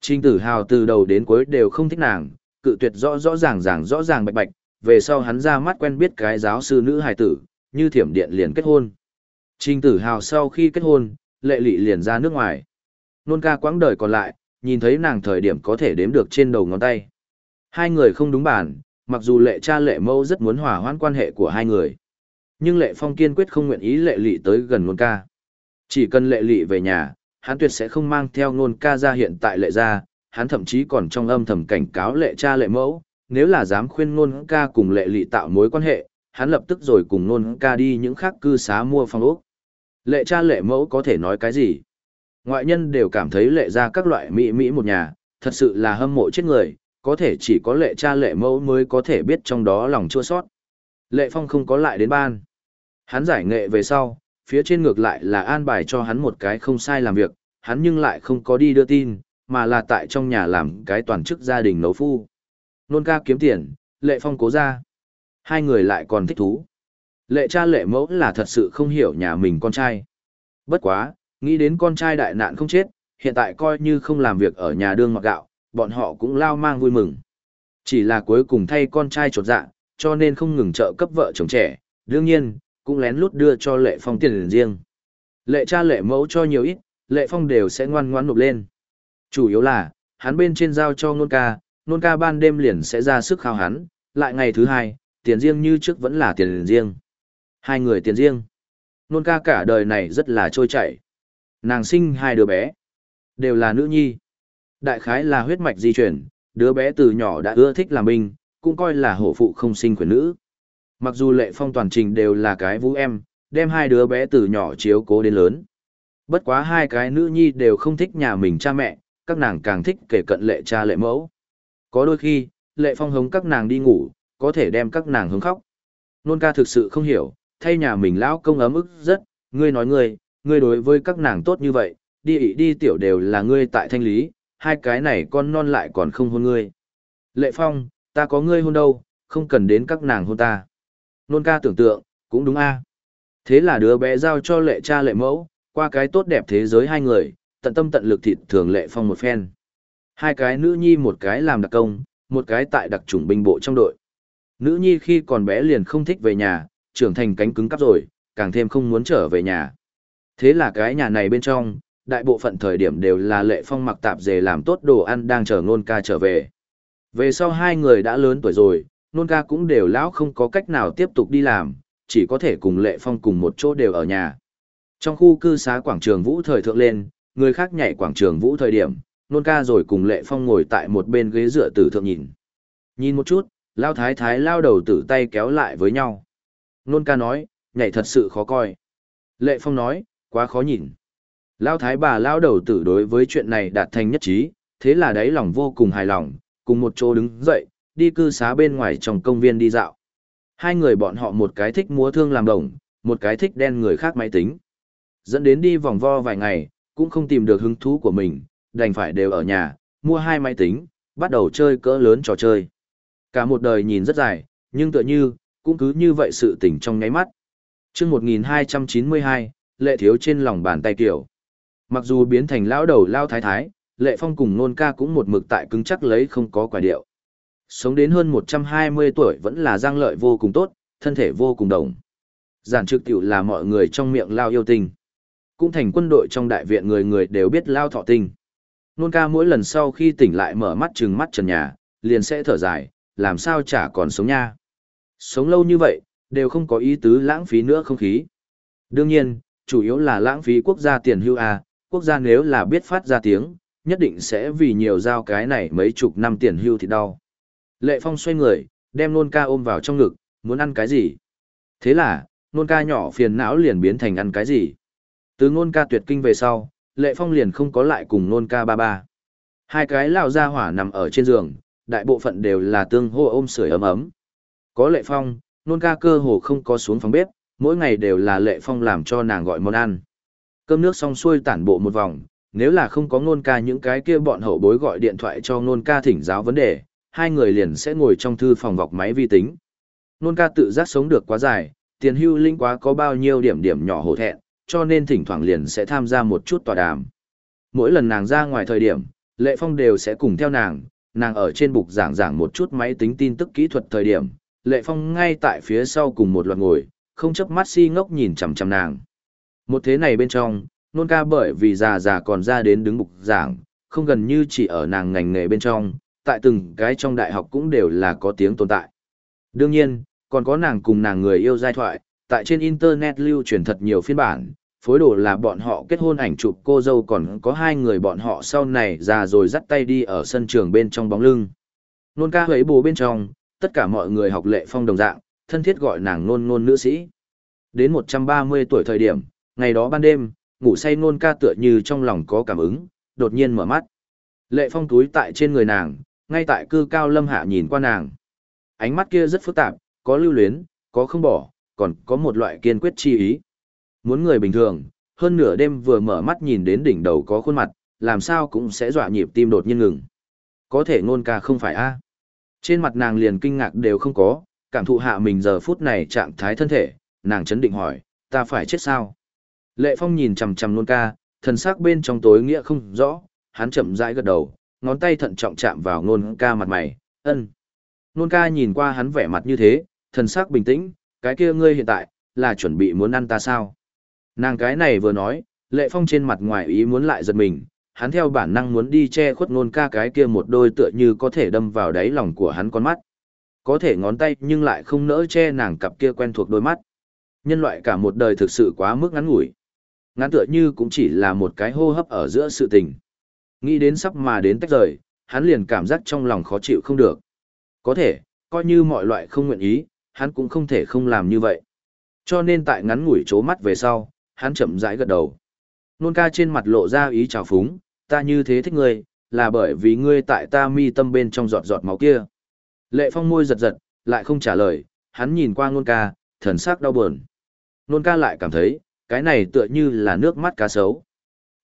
Trình Tử Hào từ đầu đến cuối đều không thích nàng, cự tuyệt rõ rõ ràng ràng rõ ràng bạch bạch, về sau hắn ra mắt quen biết cái giáo sư nữ hài tử, như thiểm điện liền kết hôn. Trình Tử Hào sau khi kết hôn, lệ lị liền ra nước ngoài. Nôn ca quãng đời còn lại, nhìn thấy nàng thời điểm có thể đếm được trên đầu ngón tay. Hai người không đúng bản, mặc dù lệ cha lệ mâu rất muốn hòa hoãn quan hệ của hai người. Nhưng lệ phong kiên quyết không nguyện ý lệ lị tới gần nôn ca. Chỉ cần lệ lị về nhà, hắn tuyệt sẽ không mang theo nôn ca ra hiện tại lệ gia, hắn thậm chí còn trong âm thầm cảnh cáo lệ cha lệ mẫu, nếu là dám khuyên nôn ca cùng lệ lị tạo mối quan hệ, hắn lập tức rồi cùng nôn ca đi những khác cư xá mua phòng ốc. Lệ cha lệ mẫu có thể nói cái gì? Ngoại nhân đều cảm thấy lệ ra các loại mỹ mỹ một nhà, thật sự là hâm mộ chết người, có thể chỉ có lệ cha lệ mẫu mới có thể biết trong đó lòng chua sót. Lệ phong không có lại đến ban. Hắn giải nghệ về sau, phía trên ngược lại là an bài cho hắn một cái không sai làm việc, hắn nhưng lại không có đi đưa tin, mà là tại trong nhà làm cái toàn chức gia đình nấu phu. Nôn ca kiếm tiền, lệ phong cố ra. Hai người lại còn thích thú. Lệ cha lệ mẫu là thật sự không hiểu nhà mình con trai. Bất quá, nghĩ đến con trai đại nạn không chết, hiện tại coi như không làm việc ở nhà đương mặc gạo, bọn họ cũng lao mang vui mừng. Chỉ là cuối cùng thay con trai trột dạ, cho nên không ngừng trợ cấp vợ chồng trẻ, đương nhiên, cũng lén lút đưa cho lệ phong tiền riêng. Lệ cha lệ mẫu cho nhiều ít, lệ phong đều sẽ ngoan ngoãn nộp lên. Chủ yếu là, hắn bên trên giao cho nôn ca, nôn ca ban đêm liền sẽ ra sức khao hắn, lại ngày thứ hai, tiền riêng như trước vẫn là tiền riêng. Hai người tiền riêng. Nôn ca cả đời này rất là trôi chảy. Nàng sinh hai đứa bé. Đều là nữ nhi. Đại khái là huyết mạch di chuyển, đứa bé từ nhỏ đã ưa thích làm binh, cũng coi là hổ phụ không sinh quyền nữ. Mặc dù lệ phong toàn trình đều là cái vũ em, đem hai đứa bé từ nhỏ chiếu cố đến lớn. Bất quá hai cái nữ nhi đều không thích nhà mình cha mẹ, các nàng càng thích kể cận lệ cha lệ mẫu. Có đôi khi, lệ phong hống các nàng đi ngủ, có thể đem các nàng hứng khóc. Nôn ca thực sự không hiểu, thay nhà mình lão công ấm ức rất, ngươi nói ngươi, ngươi đối với các nàng tốt như vậy, đi ị đi tiểu đều là ngươi tại thanh lý, hai cái này con non lại còn không hôn ngươi. Lệ Phong, ta có ngươi hôn đâu, không cần đến các nàng hôn ta. Nôn ca tưởng tượng, cũng đúng a. Thế là đứa bé giao cho lệ cha lệ mẫu, qua cái tốt đẹp thế giới hai người, tận tâm tận lực thịt thường lệ phong một phen. Hai cái nữ nhi một cái làm đặc công, một cái tại đặc chủng binh bộ trong đội. Nữ nhi khi còn bé liền không thích về nhà, trưởng thành cánh cứng cắp rồi, càng thêm không muốn trở về nhà. Thế là cái nhà này bên trong, đại bộ phận thời điểm đều là lệ phong mặc tạp dề làm tốt đồ ăn đang chờ nôn ca trở về. Về sau hai người đã lớn tuổi rồi, nôn ca cũng đều lão không có cách nào tiếp tục đi làm, chỉ có thể cùng lệ phong cùng một chỗ đều ở nhà. Trong khu cư xá quảng trường vũ thời thượng lên, người khác nhảy quảng trường vũ thời điểm, nôn ca rồi cùng lệ phong ngồi tại một bên ghế dựa tử thượng nhìn. Nhìn một chút, lao thái thái lao đầu tử tay kéo lại với nhau. Nôn ca nói, nhảy thật sự khó coi. Lệ phong nói, quá khó nhìn. Lao thái bà lao đầu tử đối với chuyện này đạt thành nhất trí, thế là đáy lòng vô cùng hài lòng, cùng một chỗ đứng dậy, đi cư xá bên ngoài trong công viên đi dạo. Hai người bọn họ một cái thích múa thương làm đồng, một cái thích đen người khác máy tính. Dẫn đến đi vòng vo vài ngày, cũng không tìm được hứng thú của mình, đành phải đều ở nhà, mua hai máy tính, bắt đầu chơi cỡ lớn trò chơi. Cả một đời nhìn rất dài, nhưng tựa như, cũng cứ như vậy sự tỉnh trong nháy mắt. chương 1292, lệ thiếu trên lòng bàn tay kiểu. Mặc dù biến thành lão đầu lao thái thái, lệ phong cùng nôn ca cũng một mực tại cứng chắc lấy không có quả điệu. Sống đến hơn 120 tuổi vẫn là giang lợi vô cùng tốt, thân thể vô cùng đồng. Giản trực tiểu là mọi người trong miệng lao yêu tình. Cũng thành quân đội trong đại viện người người đều biết lao thọ tinh. Nôn ca mỗi lần sau khi tỉnh lại mở mắt trừng mắt trần nhà, liền sẽ thở dài, làm sao chả còn sống nha. Sống lâu như vậy, đều không có ý tứ lãng phí nữa không khí. Đương nhiên, chủ yếu là lãng phí quốc gia tiền hưu à, quốc gia nếu là biết phát ra tiếng, nhất định sẽ vì nhiều giao cái này mấy chục năm tiền hưu thì đau. Lệ Phong xoay người, đem nôn ca ôm vào trong ngực, muốn ăn cái gì? Thế là, nôn ca nhỏ phiền não liền biến thành ăn cái gì? Từ nôn ca tuyệt kinh về sau, Lệ Phong liền không có lại cùng nôn ca ba ba. Hai cái lão gia hỏa nằm ở trên giường, đại bộ phận đều là tương hô ôm sưởi ấm ấm. Có Lệ Phong, nôn ca cơ hồ không có xuống phòng bếp, mỗi ngày đều là Lệ Phong làm cho nàng gọi món ăn. Cơm nước xong xuôi tản bộ một vòng, nếu là không có nôn ca những cái kia bọn hậu bối gọi điện thoại cho nôn ca thỉnh giáo vấn đề, hai người liền sẽ ngồi trong thư phòng vọc máy vi tính. Nôn ca tự giác sống được quá dài, tiền hưu linh quá có bao nhiêu điểm điểm nhỏ hổ thẹn, cho nên thỉnh thoảng liền sẽ tham gia một chút tòa đàm. Mỗi lần nàng ra ngoài thời điểm, Lệ Phong đều sẽ cùng theo nàng, nàng ở trên bục giảng giảng một chút máy tính tin tức kỹ thuật thời điểm, Lệ Phong ngay tại phía sau cùng một loạt ngồi, không chấp mắt si ngốc nhìn chằm chằm nàng. Một thế này bên trong, nôn ca bởi vì già già còn ra đến đứng bục giảng, không gần như chỉ ở nàng ngành nghề bên trong, tại từng cái trong đại học cũng đều là có tiếng tồn tại. Đương nhiên, còn có nàng cùng nàng người yêu giai thoại, tại trên internet lưu truyền thật nhiều phiên bản, phối đồ là bọn họ kết hôn ảnh chụp cô dâu còn có hai người bọn họ sau này già rồi dắt tay đi ở sân trường bên trong bóng lưng. Nôn ca hấy bố bên trong, tất cả mọi người học lệ phong đồng dạng, thân thiết gọi nàng nôn nôn nữ sĩ. Đến 130 tuổi thời điểm, ngày đó ban đêm, ngủ say nôn ca tựa như trong lòng có cảm ứng, đột nhiên mở mắt. Lệ phong túi tại trên người nàng, ngay tại cư cao lâm hạ nhìn qua nàng. Ánh mắt kia rất phức tạp, có lưu luyến, có không bỏ, còn có một loại kiên quyết chi ý. Muốn người bình thường, hơn nửa đêm vừa mở mắt nhìn đến đỉnh đầu có khuôn mặt, làm sao cũng sẽ dọa nhịp tim đột nhiên ngừng. Có thể ngôn ca không phải a Trên mặt nàng liền kinh ngạc đều không có, cảm thụ hạ mình giờ phút này trạng thái thân thể, nàng chấn định hỏi, ta phải chết sao? Lệ Phong nhìn chằm chằm nôn ca, thần sắc bên trong tối nghĩa không rõ, hắn chậm rãi gật đầu, ngón tay thận trọng chạm vào nôn ca mặt mày, ân. Nôn ca nhìn qua hắn vẻ mặt như thế, thần sắc bình tĩnh, cái kia ngươi hiện tại, là chuẩn bị muốn ăn ta sao? Nàng cái này vừa nói, lệ phong trên mặt ngoài ý muốn lại giật mình, hắn theo bản năng muốn đi che khuất nôn ca cái kia một đôi tựa như có thể đâm vào đáy lòng của hắn con mắt. Có thể ngón tay nhưng lại không nỡ che nàng cặp kia quen thuộc đôi mắt. Nhân loại cả một đời thực sự quá mức ngắn ngủi. Ngắn tựa như cũng chỉ là một cái hô hấp ở giữa sự tình. Nghĩ đến sắp mà đến tách rời, hắn liền cảm giác trong lòng khó chịu không được. Có thể, coi như mọi loại không nguyện ý, hắn cũng không thể không làm như vậy. Cho nên tại ngắn ngủi chố mắt về sau, hắn chậm rãi gật đầu. Nôn ca trên mặt lộ ra ý trào phúng, ta như thế thích ngươi, là bởi vì ngươi tại ta mi tâm bên trong giọt giọt máu kia. Lệ phong môi giật giật, lại không trả lời, hắn nhìn qua nôn ca, thần sắc đau buồn. Nôn ca lại cảm thấy, cái này tựa như là nước mắt cá sấu.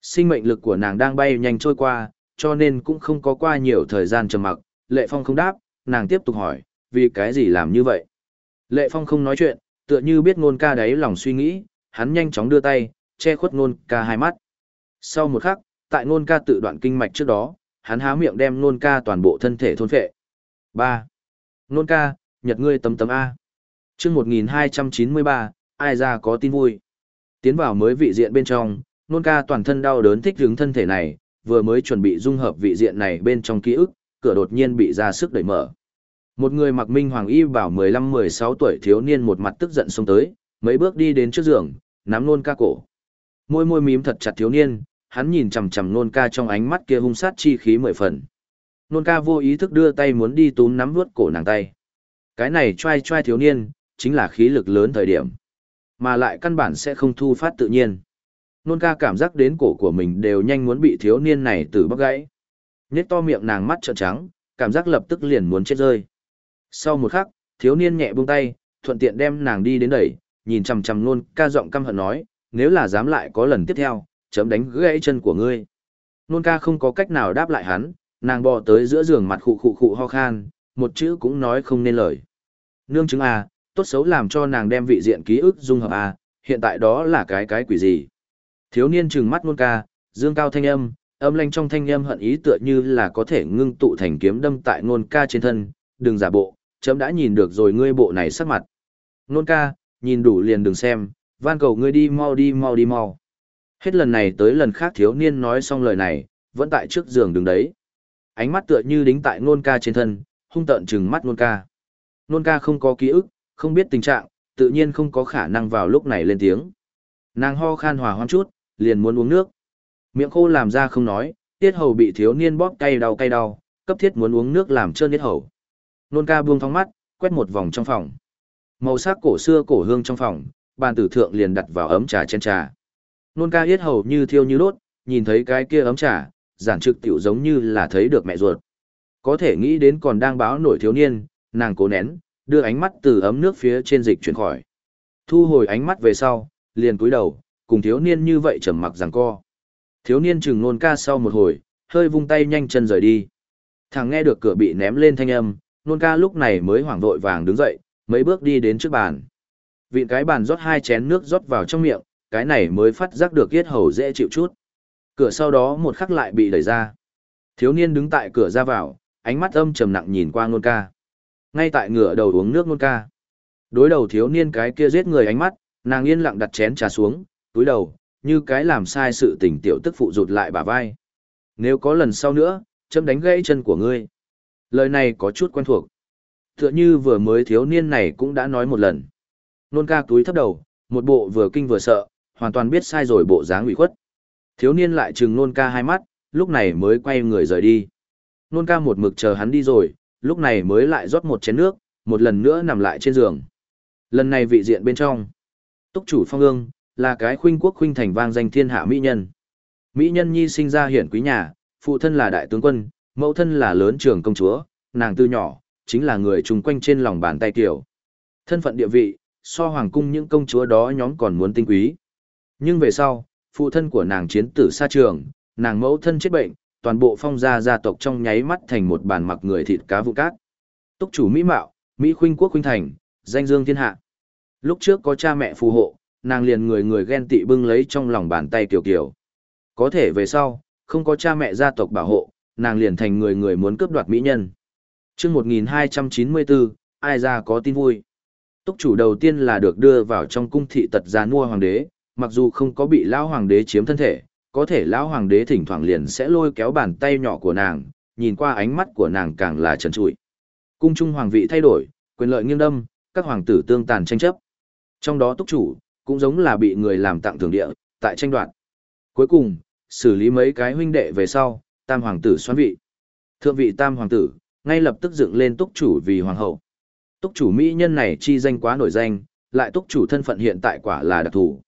Sinh mệnh lực của nàng đang bay nhanh trôi qua, cho nên cũng không có qua nhiều thời gian trầm mặc. Lệ Phong không đáp, nàng tiếp tục hỏi, vì cái gì làm như vậy? Lệ Phong không nói chuyện, tựa như biết ngôn ca đấy lòng suy nghĩ, hắn nhanh chóng đưa tay, che khuất ngôn ca hai mắt. Sau một khắc, tại ngôn ca tự đoạn kinh mạch trước đó, hắn há miệng đem ngôn ca toàn bộ thân thể thôn phệ. 3. Ngôn ca, nhật ngươi tấm tấm A. chương 1293, ai ra có tin vui. Tiến vào mới vị diện bên trong, nôn ca toàn thân đau đớn thích hướng thân thể này, vừa mới chuẩn bị dung hợp vị diện này bên trong ký ức, cửa đột nhiên bị ra sức đẩy mở. Một người mặc minh hoàng y bảo 15-16 tuổi thiếu niên một mặt tức giận xông tới, mấy bước đi đến trước giường, nắm nôn ca cổ. Môi môi mím thật chặt thiếu niên, hắn nhìn chằm chằm nôn ca trong ánh mắt kia hung sát chi khí mười phần. Nôn ca vô ý thức đưa tay muốn đi túm nắm vuốt cổ nàng tay. Cái này trai trai thiếu niên, chính là khí lực lớn thời điểm. Mà lại căn bản sẽ không thu phát tự nhiên. Nôn ca cảm giác đến cổ của mình đều nhanh muốn bị thiếu niên này từ bóc gãy. Nhét to miệng nàng mắt trợn trắng, cảm giác lập tức liền muốn chết rơi. Sau một khắc, thiếu niên nhẹ buông tay, thuận tiện đem nàng đi đến đẩy, nhìn chằm chằm nôn ca giọng căm hận nói, nếu là dám lại có lần tiếp theo, chấm đánh gãy chân của ngươi. Nôn ca không có cách nào đáp lại hắn, nàng bò tới giữa giường mặt khụ khụ khụ ho khan, một chữ cũng nói không nên lời. Nương chứng à, tốt xấu làm cho nàng đem vị diện ký ức dung hợp à, hiện tại đó là cái cái quỷ gì. Thiếu niên trừng mắt nôn ca, dương cao thanh âm, âm lanh trong thanh âm hận ý tựa như là có thể ngưng tụ thành kiếm đâm tại nôn ca trên thân, đừng giả bộ, chấm đã nhìn được rồi ngươi bộ này sắc mặt. Nôn ca, nhìn đủ liền đừng xem, van cầu ngươi đi mau đi mau đi mau. Hết lần này tới lần khác thiếu niên nói xong lời này, vẫn tại trước giường đứng đấy. Ánh mắt tựa như đính tại nôn ca trên thân, hung tợn trừng mắt nôn ca. Nôn ca không có ký ức, không biết tình trạng, tự nhiên không có khả năng vào lúc này lên tiếng. Nàng ho khan hòa hoang chút, liền muốn uống nước. Miệng khô làm ra không nói, tiết hầu bị thiếu niên bóp cay đau cay đau, cấp thiết muốn uống nước làm trơn tiết hầu. Nôn ca buông thong mắt, quét một vòng trong phòng. Màu sắc cổ xưa cổ hương trong phòng, bàn tử thượng liền đặt vào ấm trà trên trà. Nôn ca yết hầu như thiêu như đốt, nhìn thấy cái kia ấm trà, giản trực tiểu giống như là thấy được mẹ ruột. Có thể nghĩ đến còn đang báo nổi thiếu niên, nàng cố nén, đưa ánh mắt từ ấm nước phía trên dịch chuyển khỏi. Thu hồi ánh mắt về sau, liền cúi đầu, cùng thiếu niên như vậy trầm mặc rằng co. Thiếu niên chừng nôn ca sau một hồi, hơi vung tay nhanh chân rời đi. Thằng nghe được cửa bị ném lên thanh âm, nôn ca lúc này mới hoảng vội vàng đứng dậy, mấy bước đi đến trước bàn. Vịn cái bàn rót hai chén nước rót vào trong miệng, cái này mới phát giác được yết hầu dễ chịu chút. Cửa sau đó một khắc lại bị đẩy ra. Thiếu niên đứng tại cửa ra vào, ánh mắt âm trầm nặng nhìn qua nôn ca. Ngay tại ngửa đầu uống nước nôn ca. Đối đầu thiếu niên cái kia giết người ánh mắt, nàng yên lặng đặt chén trà xuống, túi đầu, như cái làm sai sự tình tiểu tức phụ rụt lại bả vai. Nếu có lần sau nữa, chấm đánh gãy chân của ngươi. Lời này có chút quen thuộc. Tựa như vừa mới thiếu niên này cũng đã nói một lần. Nôn ca túi thấp đầu, một bộ vừa kinh vừa sợ, hoàn toàn biết sai rồi bộ dáng ủy khuất. Thiếu niên lại trừng nôn ca hai mắt, lúc này mới quay người rời đi. Nôn ca một mực chờ hắn đi rồi, lúc này mới lại rót một chén nước, một lần nữa nằm lại trên giường. Lần này vị diện bên trong. Túc chủ phong ương, là cái khuynh quốc khuynh thành vang danh thiên hạ mỹ nhân. Mỹ nhân nhi sinh ra hiển quý nhà, phụ thân là đại tướng quân, mẫu thân là lớn trưởng công chúa, nàng từ nhỏ, chính là người chung quanh trên lòng bàn tay tiểu. Thân phận địa vị, so hoàng cung những công chúa đó nhóm còn muốn tinh quý. Nhưng về sau, phụ thân của nàng chiến tử xa trường, nàng mẫu thân chết bệnh, toàn bộ phong gia gia tộc trong nháy mắt thành một bàn mặc người thịt cá vụ cát. Túc chủ Mỹ Mạo, Mỹ Khuynh Quốc Khuynh Thành, danh dương thiên hạ. Lúc trước có cha mẹ phù hộ, nàng liền người người ghen tị bưng lấy trong lòng bàn tay kiều kiều. Có thể về sau, không có cha mẹ gia tộc bảo hộ, nàng liền thành người người muốn cướp đoạt mỹ nhân. Trước 1294, ai ra có tin vui. Túc chủ đầu tiên là được đưa vào trong cung thị tật gia mua hoàng đế, mặc dù không có bị lão hoàng đế chiếm thân thể, có thể lão hoàng đế thỉnh thoảng liền sẽ lôi kéo bàn tay nhỏ của nàng, nhìn qua ánh mắt của nàng càng là trần trụi. Cung trung hoàng vị thay đổi, quyền lợi nghiêng đâm, các hoàng tử tương tàn tranh chấp. Trong đó túc chủ, cũng giống là bị người làm tặng thưởng địa, tại tranh đoạt. Cuối cùng, xử lý mấy cái huynh đệ về sau, tam hoàng tử xoán vị. Thượng vị tam hoàng tử, ngay lập tức dựng lên túc chủ vì hoàng hậu. Túc chủ mỹ nhân này chi danh quá nổi danh, lại túc chủ thân phận hiện tại quả là đặc thù.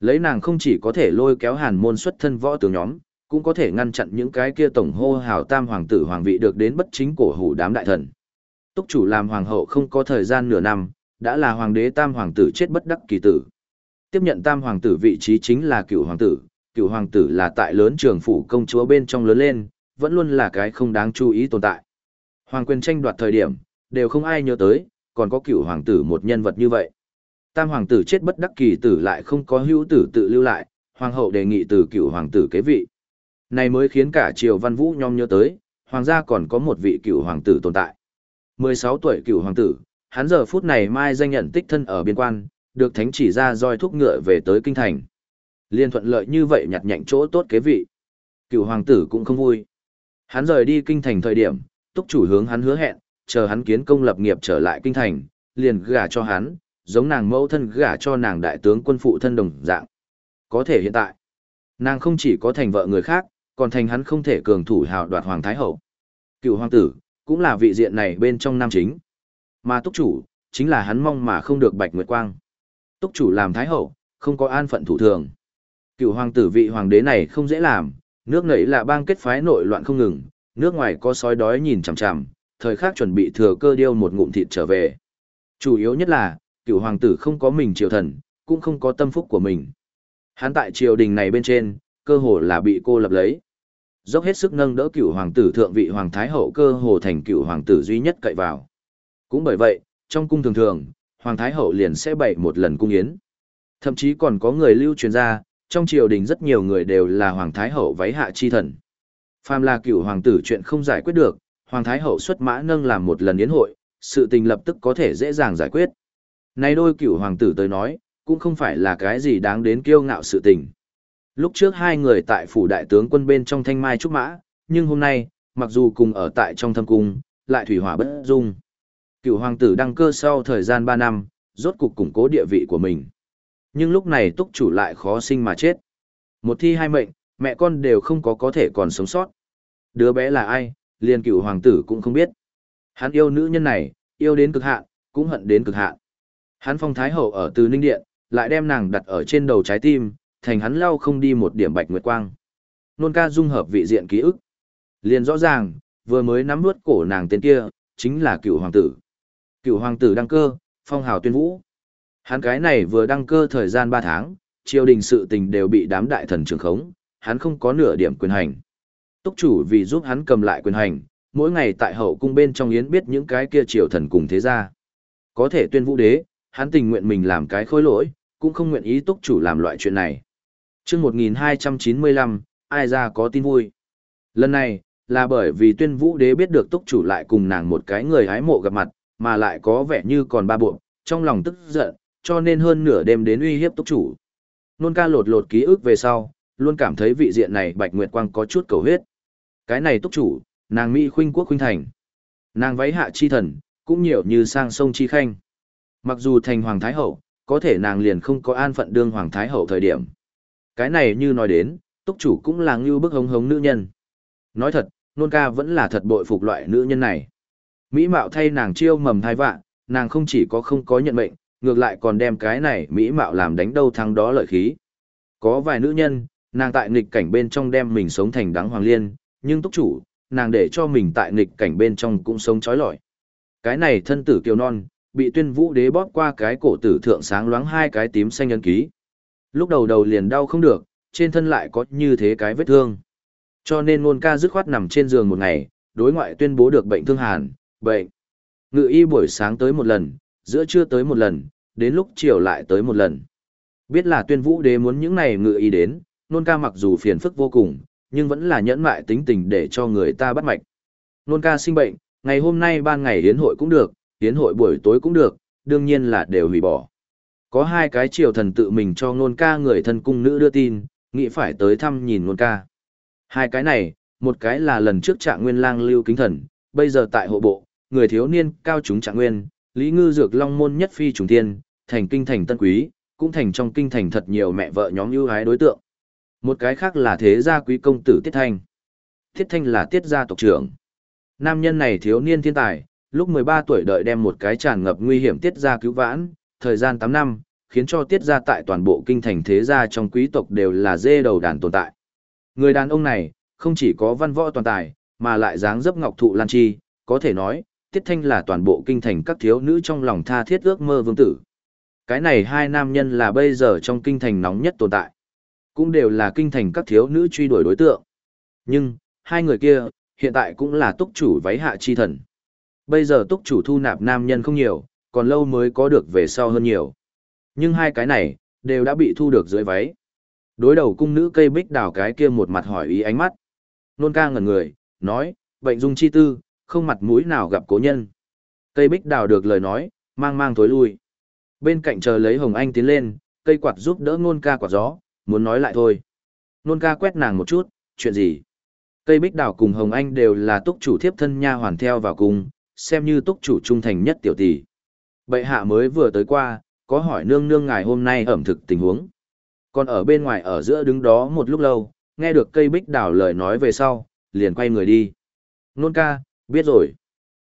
Lấy nàng không chỉ có thể lôi kéo hàn môn xuất thân võ tướng nhóm, cũng có thể ngăn chặn những cái kia tổng hô hào tam hoàng tử hoàng vị được đến bất chính cổ hủ đám đại thần. Túc chủ làm hoàng hậu không có thời gian nửa năm, đã là hoàng đế tam hoàng tử chết bất đắc kỳ tử. Tiếp nhận tam hoàng tử vị trí chính là cựu hoàng tử, cựu hoàng tử là tại lớn trường phủ công chúa bên trong lớn lên, vẫn luôn là cái không đáng chú ý tồn tại. Hoàng quyền tranh đoạt thời điểm, đều không ai nhớ tới, còn có cựu hoàng tử một nhân vật như vậy. Tam hoàng tử chết bất đắc kỳ tử lại không có hữu tử tự lưu lại, hoàng hậu đề nghị từ cựu hoàng tử kế vị. Này mới khiến cả triều văn vũ nhom nhớ tới, hoàng gia còn có một vị cựu hoàng tử tồn tại. 16 tuổi cựu hoàng tử, Hắn giờ phút này mai danh nhận tích thân ở biên quan, được thánh chỉ ra roi thuốc ngựa về tới kinh thành. Liên thuận lợi như vậy nhặt nhạnh chỗ tốt kế vị. Cựu hoàng tử cũng không vui. Hắn rời đi kinh thành thời điểm, túc chủ hướng hắn hứa hẹn, chờ hắn kiến công lập nghiệp trở lại kinh thành, liền gả cho hắn, giống nàng mẫu thân gả cho nàng đại tướng quân phụ thân đồng dạng. Có thể hiện tại, nàng không chỉ có thành vợ người khác, còn thành hắn không thể cường thủ hào đoạt hoàng thái hậu. Cựu hoàng tử, cũng là vị diện này bên trong nam chính. Mà túc chủ, chính là hắn mong mà không được bạch nguyệt quang. Túc chủ làm thái hậu, không có an phận thủ thường. Cựu hoàng tử vị hoàng đế này không dễ làm, nước nấy là bang kết phái nội loạn không ngừng, nước ngoài có sói đói nhìn chằm chằm, thời khắc chuẩn bị thừa cơ điêu một ngụm thịt trở về. Chủ yếu nhất là, cựu hoàng tử không có mình triều thần, cũng không có tâm phúc của mình. Hắn tại triều đình này bên trên, cơ hồ là bị cô lập lấy. Dốc hết sức nâng đỡ cựu hoàng tử thượng vị hoàng thái hậu cơ hồ thành cựu hoàng tử duy nhất cậy vào. Cũng bởi vậy, trong cung thường thường, hoàng thái hậu liền sẽ bày một lần cung yến. Thậm chí còn có người lưu truyền ra, trong triều đình rất nhiều người đều là hoàng thái hậu váy hạ chi thần. Phàm là cựu hoàng tử chuyện không giải quyết được, hoàng thái hậu xuất mã nâng làm một lần yến hội, sự tình lập tức có thể dễ dàng giải quyết. Nay đôi cựu hoàng tử tới nói, cũng không phải là cái gì đáng đến kiêu ngạo sự tình. Lúc trước hai người tại phủ đại tướng quân bên trong thanh mai trúc mã, nhưng hôm nay, mặc dù cùng ở tại trong thâm cung, lại thủy hỏa bất dung. Cựu hoàng tử đăng cơ sau thời gian 3 năm, rốt cục củng cố địa vị của mình. Nhưng lúc này túc chủ lại khó sinh mà chết. Một thi hai mệnh, mẹ con đều không có có thể còn sống sót. Đứa bé là ai, liền cựu hoàng tử cũng không biết. Hắn yêu nữ nhân này, yêu đến cực hạn, cũng hận đến cực hạn. Hắn phong thái hậu ở từ ninh điện, lại đem nàng đặt ở trên đầu trái tim, thành hắn lau không đi một điểm bạch nguyệt quang. Nôn ca dung hợp vị diện ký ức. Liền rõ ràng, vừa mới nắm nuốt cổ nàng tên kia, chính là cựu hoàng tử. Cựu hoàng tử đăng cơ, phong hào tuyên vũ. Hắn cái này vừa đăng cơ thời gian 3 tháng, triều đình sự tình đều bị đám đại thần trường khống, hắn không có nửa điểm quyền hành. Túc chủ vì giúp hắn cầm lại quyền hành, mỗi ngày tại hậu cung bên trong yến biết những cái kia triều thần cùng thế gia. Có thể tuyên vũ đế, hắn tình nguyện mình làm cái khối lỗi, cũng không nguyện ý túc chủ làm loại chuyện này. Trước 1295, ai ra có tin vui. Lần này, là bởi vì tuyên vũ đế biết được túc chủ lại cùng nàng một cái người hái mộ gặp mặt, mà lại có vẻ như còn ba bộ, trong lòng tức giận, cho nên hơn nửa đêm đến uy hiếp túc chủ. Nôn ca lột lột ký ức về sau, luôn cảm thấy vị diện này Bạch Nguyệt Quang có chút cầu huyết. Cái này túc chủ, nàng Mỹ khuynh quốc khuynh thành. Nàng váy hạ chi thần, cũng nhiều như sang sông chi khanh. Mặc dù thành Hoàng Thái Hậu, có thể nàng liền không có an phận đương Hoàng Thái Hậu thời điểm. Cái này như nói đến, túc chủ cũng là ngưu bức hống hống nữ nhân. Nói thật, nôn ca vẫn là thật bội phục loại nữ nhân này. Mỹ mạo thay nàng chiêu mầm thai vạn, nàng không chỉ có không có nhận mệnh, ngược lại còn đem cái này Mỹ mạo làm đánh đâu thắng đó lợi khí. Có vài nữ nhân, nàng tại nghịch cảnh bên trong đem mình sống thành đáng hoàng liên, nhưng túc chủ, nàng để cho mình tại nghịch cảnh bên trong cũng sống trói lọi. Cái này thân tử kiều non, bị tuyên vũ đế bóp qua cái cổ tử thượng sáng loáng hai cái tím xanh ấn ký. Lúc đầu đầu liền đau không được, trên thân lại có như thế cái vết thương. Cho nên ngôn ca dứt khoát nằm trên giường một ngày, đối ngoại tuyên bố được bệnh thương hàn, bệnh. Ngự y buổi sáng tới một lần, giữa trưa tới một lần, đến lúc chiều lại tới một lần. Biết là tuyên vũ đế muốn những này ngự y đến, nôn ca mặc dù phiền phức vô cùng, nhưng vẫn là nhẫn mại tính tình để cho người ta bắt mạch. Nôn ca sinh bệnh, ngày hôm nay ban ngày hiến hội cũng được, hiến hội buổi tối cũng được, đương nhiên là đều hủy bỏ. Có hai cái triều thần tự mình cho nôn ca người thân cung nữ đưa tin, nghĩ phải tới thăm nhìn nôn ca. Hai cái này, một cái là lần trước trạng nguyên lang lưu kính thần, bây giờ tại hộ bộ, người thiếu niên cao chúng trạng nguyên, lý ngư dược long môn nhất phi trùng thiên, thành kinh thành tân quý, cũng thành trong kinh thành thật nhiều mẹ vợ nhóm ưu ái đối tượng. Một cái khác là thế gia quý công tử Tiết Thanh. Tiết Thanh là tiết gia tộc trưởng. Nam nhân này thiếu niên thiên tài, lúc 13 tuổi đợi đem một cái tràn ngập nguy hiểm tiết gia cứu vãn, thời gian 8 năm, khiến cho tiết gia tại toàn bộ kinh thành thế gia trong quý tộc đều là dê đầu đàn tồn tại. Người đàn ông này, không chỉ có văn võ toàn tài, mà lại dáng dấp ngọc thụ lan chi, có thể nói, Tiết Thanh là toàn bộ kinh thành các thiếu nữ trong lòng tha thiết ước mơ vương tử. Cái này hai nam nhân là bây giờ trong kinh thành nóng nhất tồn tại. Cũng đều là kinh thành các thiếu nữ truy đuổi đối tượng. Nhưng, hai người kia, hiện tại cũng là túc chủ váy hạ chi thần. Bây giờ túc chủ thu nạp nam nhân không nhiều, còn lâu mới có được về sau hơn nhiều. Nhưng hai cái này, đều đã bị thu được dưới váy. Đối đầu cung nữ cây bích đào cái kia một mặt hỏi ý ánh mắt. Nôn ca ngẩn người, nói, bệnh dung chi tư, không mặt mũi nào gặp cố nhân. Cây bích đào được lời nói, mang mang thối lui. Bên cạnh chờ lấy Hồng Anh tiến lên, cây quạt giúp đỡ nôn ca quạt gió, muốn nói lại thôi. Nôn ca quét nàng một chút, chuyện gì? Cây bích đào cùng Hồng Anh đều là túc chủ thiếp thân nha hoàn theo vào cùng, xem như túc chủ trung thành nhất tiểu tỷ. Bệ hạ mới vừa tới qua, có hỏi nương nương ngài hôm nay ẩm thực tình huống. Còn ở bên ngoài ở giữa đứng đó một lúc lâu, nghe được cây bích đào lời nói về sau, liền quay người đi. Nôn ca, biết rồi.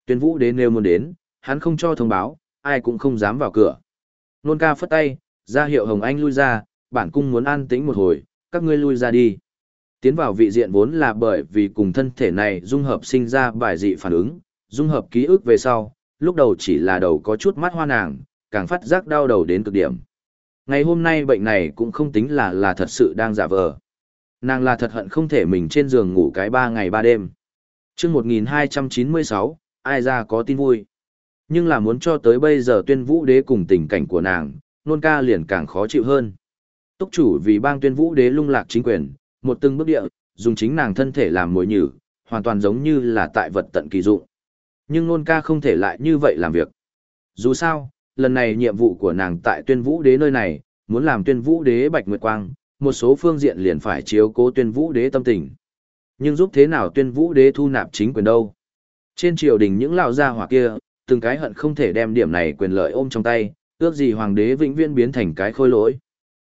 Tuyên vũ đến nêu muốn đến, hắn không cho thông báo, ai cũng không dám vào cửa. Nôn ca phất tay, ra hiệu Hồng Anh lui ra, bản cung muốn an tĩnh một hồi, các ngươi lui ra đi. Tiến vào vị diện vốn là bởi vì cùng thân thể này dung hợp sinh ra bài dị phản ứng, dung hợp ký ức về sau, lúc đầu chỉ là đầu có chút mắt hoa nàng, càng phát giác đau đầu đến cực điểm. Ngày hôm nay bệnh này cũng không tính là là thật sự đang giả vờ. Nàng là thật hận không thể mình trên giường ngủ cái ba ngày ba đêm chương 1296, ai ra có tin vui. Nhưng là muốn cho tới bây giờ tuyên vũ đế cùng tình cảnh của nàng, nôn ca liền càng khó chịu hơn. Túc chủ vì bang tuyên vũ đế lung lạc chính quyền, một từng bước địa, dùng chính nàng thân thể làm mồi nhử, hoàn toàn giống như là tại vật tận kỳ dụng. Nhưng nôn ca không thể lại như vậy làm việc. Dù sao, lần này nhiệm vụ của nàng tại tuyên vũ đế nơi này, muốn làm tuyên vũ đế bạch nguyệt quang, một số phương diện liền phải chiếu cố tuyên vũ đế tâm tình. Nhưng giúp thế nào tuyên vũ đế thu nạp chính quyền đâu? Trên triều đình những lão gia hỏa kia, từng cái hận không thể đem điểm này quyền lợi ôm trong tay, ước gì hoàng đế vĩnh viễn biến thành cái khôi lỗi.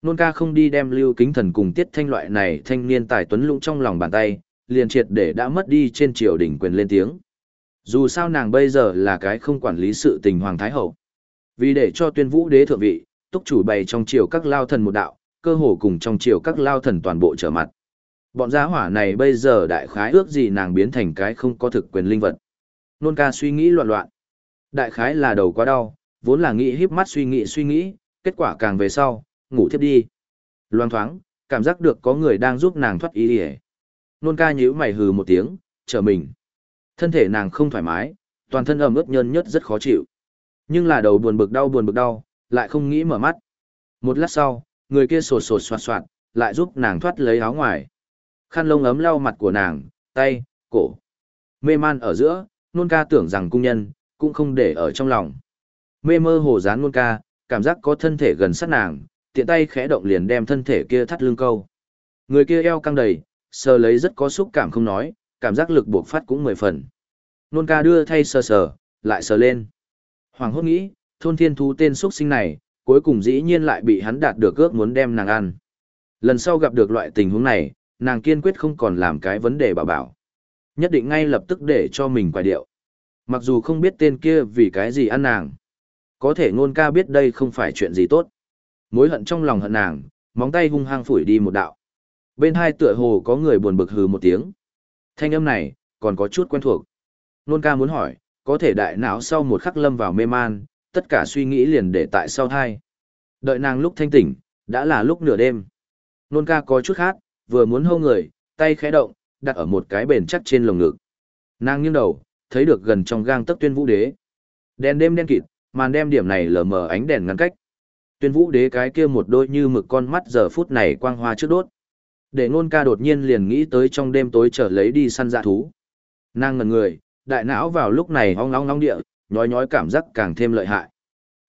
Nôn ca không đi đem lưu kính thần cùng tiết thanh loại này thanh niên tài tuấn lũng trong lòng bàn tay, liền triệt để đã mất đi trên triều đình quyền lên tiếng. Dù sao nàng bây giờ là cái không quản lý sự tình hoàng thái hậu. Vì để cho tuyên vũ đế thượng vị, túc chủ bày trong triều các lao thần một đạo, cơ hồ cùng trong triều các lao thần toàn bộ trở mặt. Bọn gia hỏa này bây giờ đại khái ước gì nàng biến thành cái không có thực quyền linh vật. Nôn ca suy nghĩ loạn loạn. Đại khái là đầu quá đau, vốn là nghĩ híp mắt suy nghĩ suy nghĩ, kết quả càng về sau, ngủ thiếp đi. Loang thoáng, cảm giác được có người đang giúp nàng thoát ý ỉa Nôn ca nhíu mày hừ một tiếng, chờ mình. Thân thể nàng không thoải mái, toàn thân ẩm ướt nhơn nhất rất khó chịu. Nhưng là đầu buồn bực đau buồn bực đau, lại không nghĩ mở mắt. Một lát sau, người kia sột sột soạt soạt, lại giúp nàng thoát lấy áo ngoài. Khăn lông ấm lau mặt của nàng, tay, cổ. Mê man ở giữa, nôn ca tưởng rằng cung nhân, cũng không để ở trong lòng. Mê mơ hồ dán nôn ca, cảm giác có thân thể gần sát nàng, tiện tay khẽ động liền đem thân thể kia thắt lưng câu. Người kia eo căng đầy, sờ lấy rất có xúc cảm không nói, cảm giác lực buộc phát cũng mười phần. Nôn ca đưa thay sờ sờ, lại sờ lên. Hoàng hốt nghĩ, thôn thiên thú tên xuất sinh này, cuối cùng dĩ nhiên lại bị hắn đạt được ước muốn đem nàng ăn. Lần sau gặp được loại tình huống này, nàng kiên quyết không còn làm cái vấn đề bảo bảo. Nhất định ngay lập tức để cho mình quài điệu. Mặc dù không biết tên kia vì cái gì ăn nàng. Có thể ngôn ca biết đây không phải chuyện gì tốt. Mối hận trong lòng hận nàng, móng tay hung hăng phủi đi một đạo. Bên hai tựa hồ có người buồn bực hừ một tiếng. Thanh âm này, còn có chút quen thuộc. Nôn ca muốn hỏi, có thể đại não sau một khắc lâm vào mê man, tất cả suy nghĩ liền để tại sau thai. Đợi nàng lúc thanh tỉnh, đã là lúc nửa đêm. Nôn ca có chút khác, vừa muốn hâu người, tay khẽ động, đặt ở một cái bền chắc trên lồng ngực. Nàng nghiêng đầu, thấy được gần trong gang tấc tuyên vũ đế. Đèn đêm đen kịt, màn đêm điểm này lờ mờ ánh đèn ngăn cách. Tuyên vũ đế cái kia một đôi như mực con mắt giờ phút này quang hoa trước đốt. Để ngôn ca đột nhiên liền nghĩ tới trong đêm tối trở lấy đi săn dạ thú. Nàng ngần người, đại não vào lúc này ong ong ong địa, nhói nhói cảm giác càng thêm lợi hại.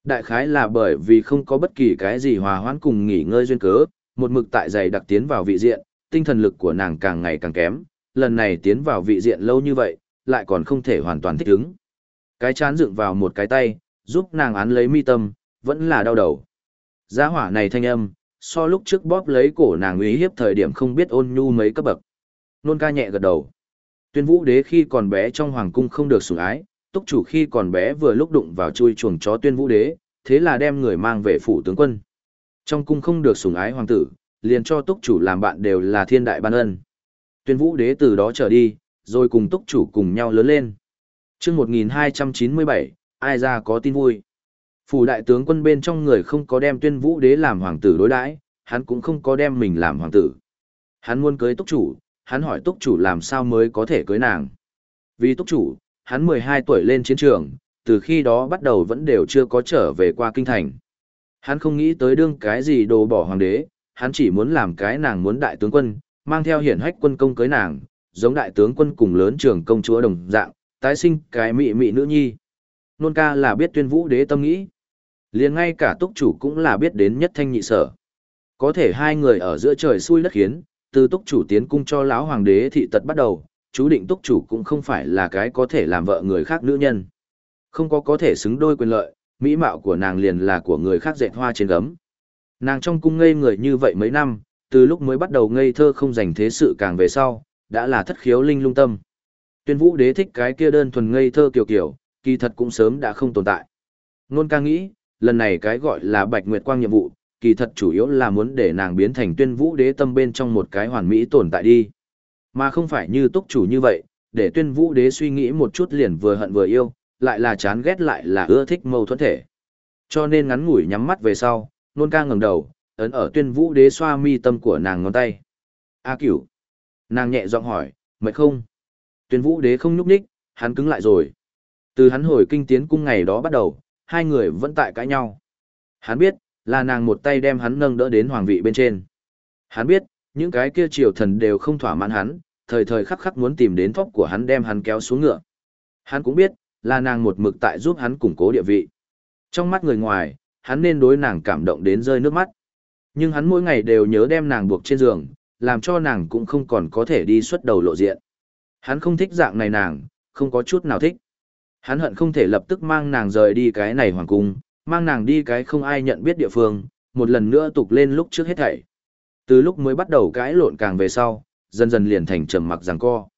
Đại khái là bởi vì không có bất kỳ cái gì hòa hoãn cùng nghỉ ngơi duyên cớ, một mực tại dày đặc tiến vào vị diện, tinh thần lực của nàng càng ngày càng kém, lần này tiến vào vị diện lâu như vậy, lại còn không thể hoàn toàn thích ứng. Cái chán dựng vào một cái tay, giúp nàng án lấy mi tâm, vẫn là đau đầu. Giá hỏa này thanh âm, so lúc trước bóp lấy cổ nàng uy hiếp thời điểm không biết ôn nhu mấy cấp bậc. Nôn ca nhẹ gật đầu. Tuyên vũ đế khi còn bé trong hoàng cung không được sủng ái, túc chủ khi còn bé vừa lúc đụng vào chui chuồng chó tuyên vũ đế, thế là đem người mang về phủ tướng quân. Trong cung không được sủng ái hoàng tử, liền cho túc chủ làm bạn đều là thiên đại ban ân. Tuyên vũ đế từ đó trở đi, rồi cùng túc chủ cùng nhau lớn lên. chương 1297, ai ra có tin vui. Phủ đại tướng quân bên trong người không có đem tuyên vũ đế làm hoàng tử đối đãi hắn cũng không có đem mình làm hoàng tử. Hắn muốn cưới túc chủ, hắn hỏi túc chủ làm sao mới có thể cưới nàng. Vì túc chủ, hắn 12 tuổi lên chiến trường, từ khi đó bắt đầu vẫn đều chưa có trở về qua kinh thành. Hắn không nghĩ tới đương cái gì đồ bỏ hoàng đế, hắn chỉ muốn làm cái nàng muốn đại tướng quân, mang theo hiển hách quân công cưới nàng, giống đại tướng quân cùng lớn trưởng công chúa đồng dạng, tái sinh cái mị mị nữ nhi. nôn ca là biết tuyên vũ đế tâm nghĩ. liền ngay cả túc chủ cũng là biết đến nhất thanh nhị sở. Có thể hai người ở giữa trời xui đất khiến, từ túc chủ tiến cung cho lão hoàng đế thị tật bắt đầu, chú định túc chủ cũng không phải là cái có thể làm vợ người khác nữ nhân. Không có có thể xứng đôi quyền lợi, mỹ mạo của nàng liền là của người khác dệt hoa trên gấm. Nàng trong cung ngây người như vậy mấy năm, từ lúc mới bắt đầu ngây thơ không dành thế sự càng về sau, đã là thất khiếu linh lung tâm. Tuyên vũ đế thích cái kia đơn thuần ngây thơ kiểu kiểu, kỳ thật cũng sớm đã không tồn tại. Nôn ca nghĩ, lần này cái gọi là bạch nguyệt quang nhiệm vụ, kỳ thật chủ yếu là muốn để nàng biến thành tuyên vũ đế tâm bên trong một cái hoàn mỹ tồn tại đi. Mà không phải như túc chủ như vậy, để tuyên vũ đế suy nghĩ một chút liền vừa hận vừa yêu, lại là chán ghét lại là ưa thích mâu thuẫn thể. Cho nên ngắn ngủi nhắm mắt về sau, nôn ca ngẩng đầu, ấn ở tuyên vũ đế xoa mi tâm của nàng ngón tay. A cửu. Nàng nhẹ giọng hỏi, mệt không? Tuyên vũ đế không nhúc nhích, hắn cứng lại rồi. Từ hắn hồi kinh tiến cung ngày đó bắt đầu, hai người vẫn tại cãi nhau. Hắn biết, là nàng một tay đem hắn nâng đỡ đến hoàng vị bên trên. Hắn biết, những cái kia triều thần đều không thỏa mãn hắn, thời thời khắc khắc muốn tìm đến thóc của hắn đem hắn kéo xuống ngựa. Hắn cũng biết, là nàng một mực tại giúp hắn củng cố địa vị. Trong mắt người ngoài, hắn nên đối nàng cảm động đến rơi nước mắt. Nhưng hắn mỗi ngày đều nhớ đem nàng buộc trên giường, làm cho nàng cũng không còn có thể đi xuất đầu lộ diện. Hắn không thích dạng này nàng, không có chút nào thích. Hắn hận không thể lập tức mang nàng rời đi cái này hoàng cung, mang nàng đi cái không ai nhận biết địa phương, một lần nữa tục lên lúc trước hết thảy. Từ lúc mới bắt đầu cãi lộn càng về sau, dần dần liền thành trầm mặc giằng co.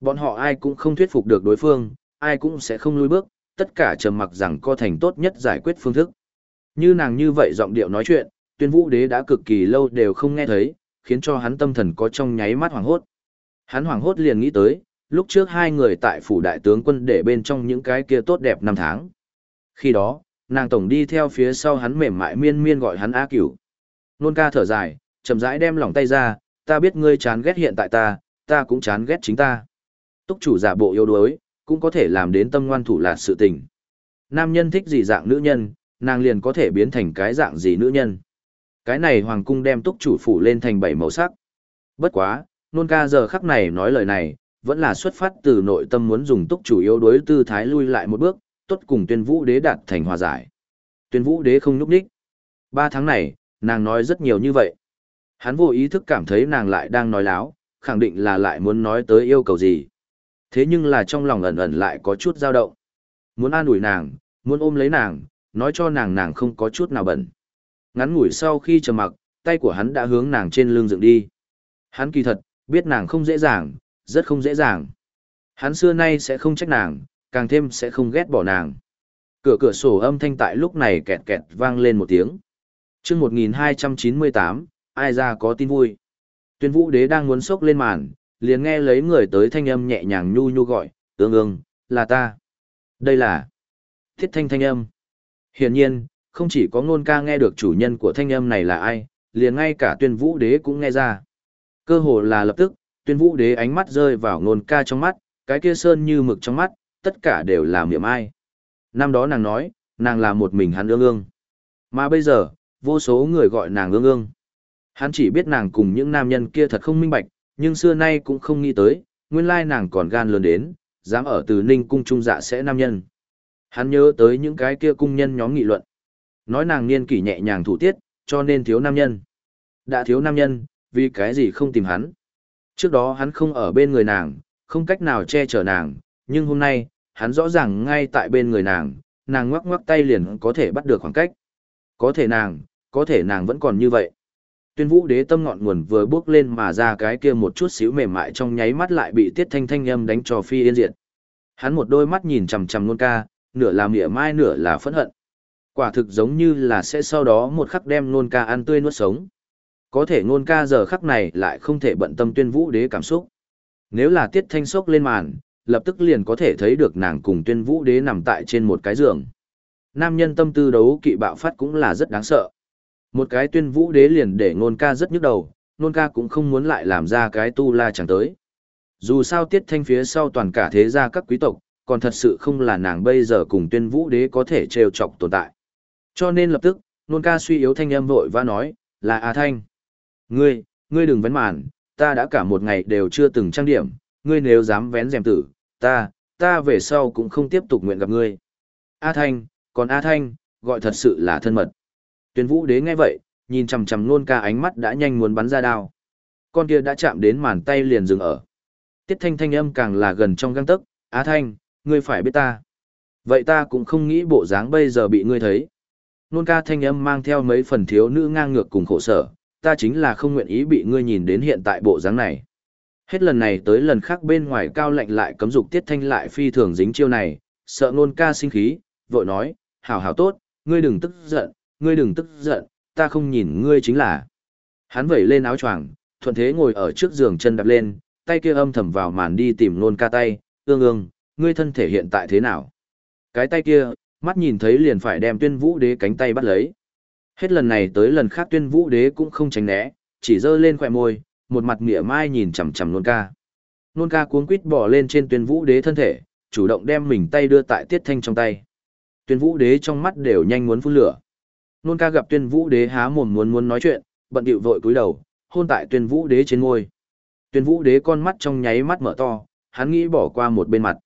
Bọn họ ai cũng không thuyết phục được đối phương, ai cũng sẽ không lùi bước, tất cả trầm mặc rằng co thành tốt nhất giải quyết phương thức. Như nàng như vậy giọng điệu nói chuyện, tuyên vũ đế đã cực kỳ lâu đều không nghe thấy, khiến cho hắn tâm thần có trong nháy mắt hoảng hốt. Hắn hoảng hốt liền nghĩ tới, lúc trước hai người tại phủ đại tướng quân để bên trong những cái kia tốt đẹp năm tháng. Khi đó, nàng tổng đi theo phía sau hắn mềm mại miên miên gọi hắn A cửu. Nôn ca thở dài, chậm rãi đem lòng tay ra, ta biết ngươi chán ghét hiện tại ta, ta cũng chán ghét chính ta. Túc chủ giả bộ yếu đuối, cũng có thể làm đến tâm ngoan thủ lạt sự tình. Nam nhân thích gì dạng nữ nhân, nàng liền có thể biến thành cái dạng gì nữ nhân. Cái này hoàng cung đem túc chủ phủ lên thành bảy màu sắc. Bất quá, nôn ca giờ khắc này nói lời này, vẫn là xuất phát từ nội tâm muốn dùng túc chủ yếu đối tư thái lui lại một bước, tốt cùng tuyên vũ đế đạt thành hòa giải. Tuyên vũ đế không núp đích. Ba tháng này, nàng nói rất nhiều như vậy. Hắn vô ý thức cảm thấy nàng lại đang nói láo, khẳng định là lại muốn nói tới yêu cầu gì. Thế nhưng là trong lòng ẩn ẩn lại có chút dao động. Muốn an ủi nàng, muốn ôm lấy nàng, nói cho nàng nàng không có chút nào bẩn. Ngắn ngủi sau khi trầm mặc, tay của hắn đã hướng nàng trên lưng dựng đi. Hắn kỳ thật, biết nàng không dễ dàng, rất không dễ dàng. Hắn xưa nay sẽ không trách nàng, càng thêm sẽ không ghét bỏ nàng. Cửa cửa sổ âm thanh tại lúc này kẹt kẹt vang lên một tiếng. chương 1298, ai ra có tin vui. Tuyên vũ đế đang muốn sốc lên màn, liền nghe lấy người tới thanh âm nhẹ nhàng nhu nhu gọi, ương ương, là ta. Đây là thiết thanh thanh âm. Hiển nhiên, không chỉ có ngôn ca nghe được chủ nhân của thanh âm này là ai, liền ngay cả tuyên vũ đế cũng nghe ra. Cơ hồ là lập tức, tuyên vũ đế ánh mắt rơi vào ngôn ca trong mắt, cái kia sơn như mực trong mắt, tất cả đều là miệng ai. Năm đó nàng nói, nàng là một mình hắn ương ương. Mà bây giờ, vô số người gọi nàng ương ương. Hắn chỉ biết nàng cùng những nam nhân kia thật không minh bạch, nhưng xưa nay cũng không nghĩ tới, nguyên lai nàng còn gan lớn đến, dám ở từ ninh cung trung dạ sẽ nam nhân. Hắn nhớ tới những cái kia cung nhân nhóm nghị luận. Nói nàng niên kỷ nhẹ nhàng thủ tiết, cho nên thiếu nam nhân. Đã thiếu nam nhân, vì cái gì không tìm hắn. Trước đó hắn không ở bên người nàng, không cách nào che chở nàng, nhưng hôm nay, hắn rõ ràng ngay tại bên người nàng, nàng ngoắc ngoắc tay liền có thể bắt được khoảng cách. Có thể nàng, có thể nàng vẫn còn như vậy. Tuyên vũ đế tâm ngọn nguồn vừa bước lên mà ra cái kia một chút xíu mềm mại trong nháy mắt lại bị tiết thanh thanh âm đánh cho phi yên diện. Hắn một đôi mắt nhìn chằm chằm nôn ca, nửa là mỉa mai nửa là phẫn hận. Quả thực giống như là sẽ sau đó một khắc đem nôn ca ăn tươi nuốt sống. Có thể nôn ca giờ khắc này lại không thể bận tâm tuyên vũ đế cảm xúc. Nếu là tiết thanh sốc lên màn, lập tức liền có thể thấy được nàng cùng tuyên vũ đế nằm tại trên một cái giường. Nam nhân tâm tư đấu kỵ bạo phát cũng là rất đáng sợ. Một cái tuyên vũ đế liền để nôn ca rất nhức đầu, nôn ca cũng không muốn lại làm ra cái tu la chẳng tới. Dù sao tiết thanh phía sau toàn cả thế gia các quý tộc, còn thật sự không là nàng bây giờ cùng tuyên vũ đế có thể trêu chọc tồn tại. Cho nên lập tức, nôn ca suy yếu thanh âm vội và nói, là A Thanh. Ngươi, ngươi đừng vấn màn, ta đã cả một ngày đều chưa từng trang điểm, ngươi nếu dám vén rèm tử, ta, ta về sau cũng không tiếp tục nguyện gặp ngươi. A Thanh, còn A Thanh, gọi thật sự là thân mật. Tuyên vũ đế nghe vậy, nhìn chằm chằm nôn ca ánh mắt đã nhanh muốn bắn ra đao. Con kia đã chạm đến màn tay liền dừng ở. Tiết thanh thanh âm càng là gần trong găng tấc, Á Thanh, ngươi phải biết ta. Vậy ta cũng không nghĩ bộ dáng bây giờ bị ngươi thấy. Nôn ca thanh âm mang theo mấy phần thiếu nữ ngang ngược cùng khổ sở, ta chính là không nguyện ý bị ngươi nhìn đến hiện tại bộ dáng này. Hết lần này tới lần khác bên ngoài cao lạnh lại cấm dục tiết thanh lại phi thường dính chiêu này, sợ nôn ca sinh khí, vội nói, hảo hảo tốt, ngươi đừng tức giận, ngươi đừng tức giận, ta không nhìn ngươi chính là. Hắn vẩy lên áo choàng, thuận thế ngồi ở trước giường chân đạp lên, tay kia âm thầm vào màn đi tìm nôn ca tay, ương ương, ngươi thân thể hiện tại thế nào? Cái tay kia, mắt nhìn thấy liền phải đem tuyên vũ đế cánh tay bắt lấy. Hết lần này tới lần khác tuyên vũ đế cũng không tránh né, chỉ dơ lên khỏe môi, một mặt mỉa mai nhìn chằm chằm nôn ca. Nôn ca cuống quít bỏ lên trên tuyên vũ đế thân thể, chủ động đem mình tay đưa tại tiết thanh trong tay. Tuyên vũ đế trong mắt đều nhanh muốn phun lửa. Nôn ca gặp tuyên vũ đế há mồm muốn muốn nói chuyện, bận điệu vội cúi đầu, hôn tại tuyên vũ đế trên ngôi. Tuyên vũ đế con mắt trong nháy mắt mở to, hắn nghĩ bỏ qua một bên mặt.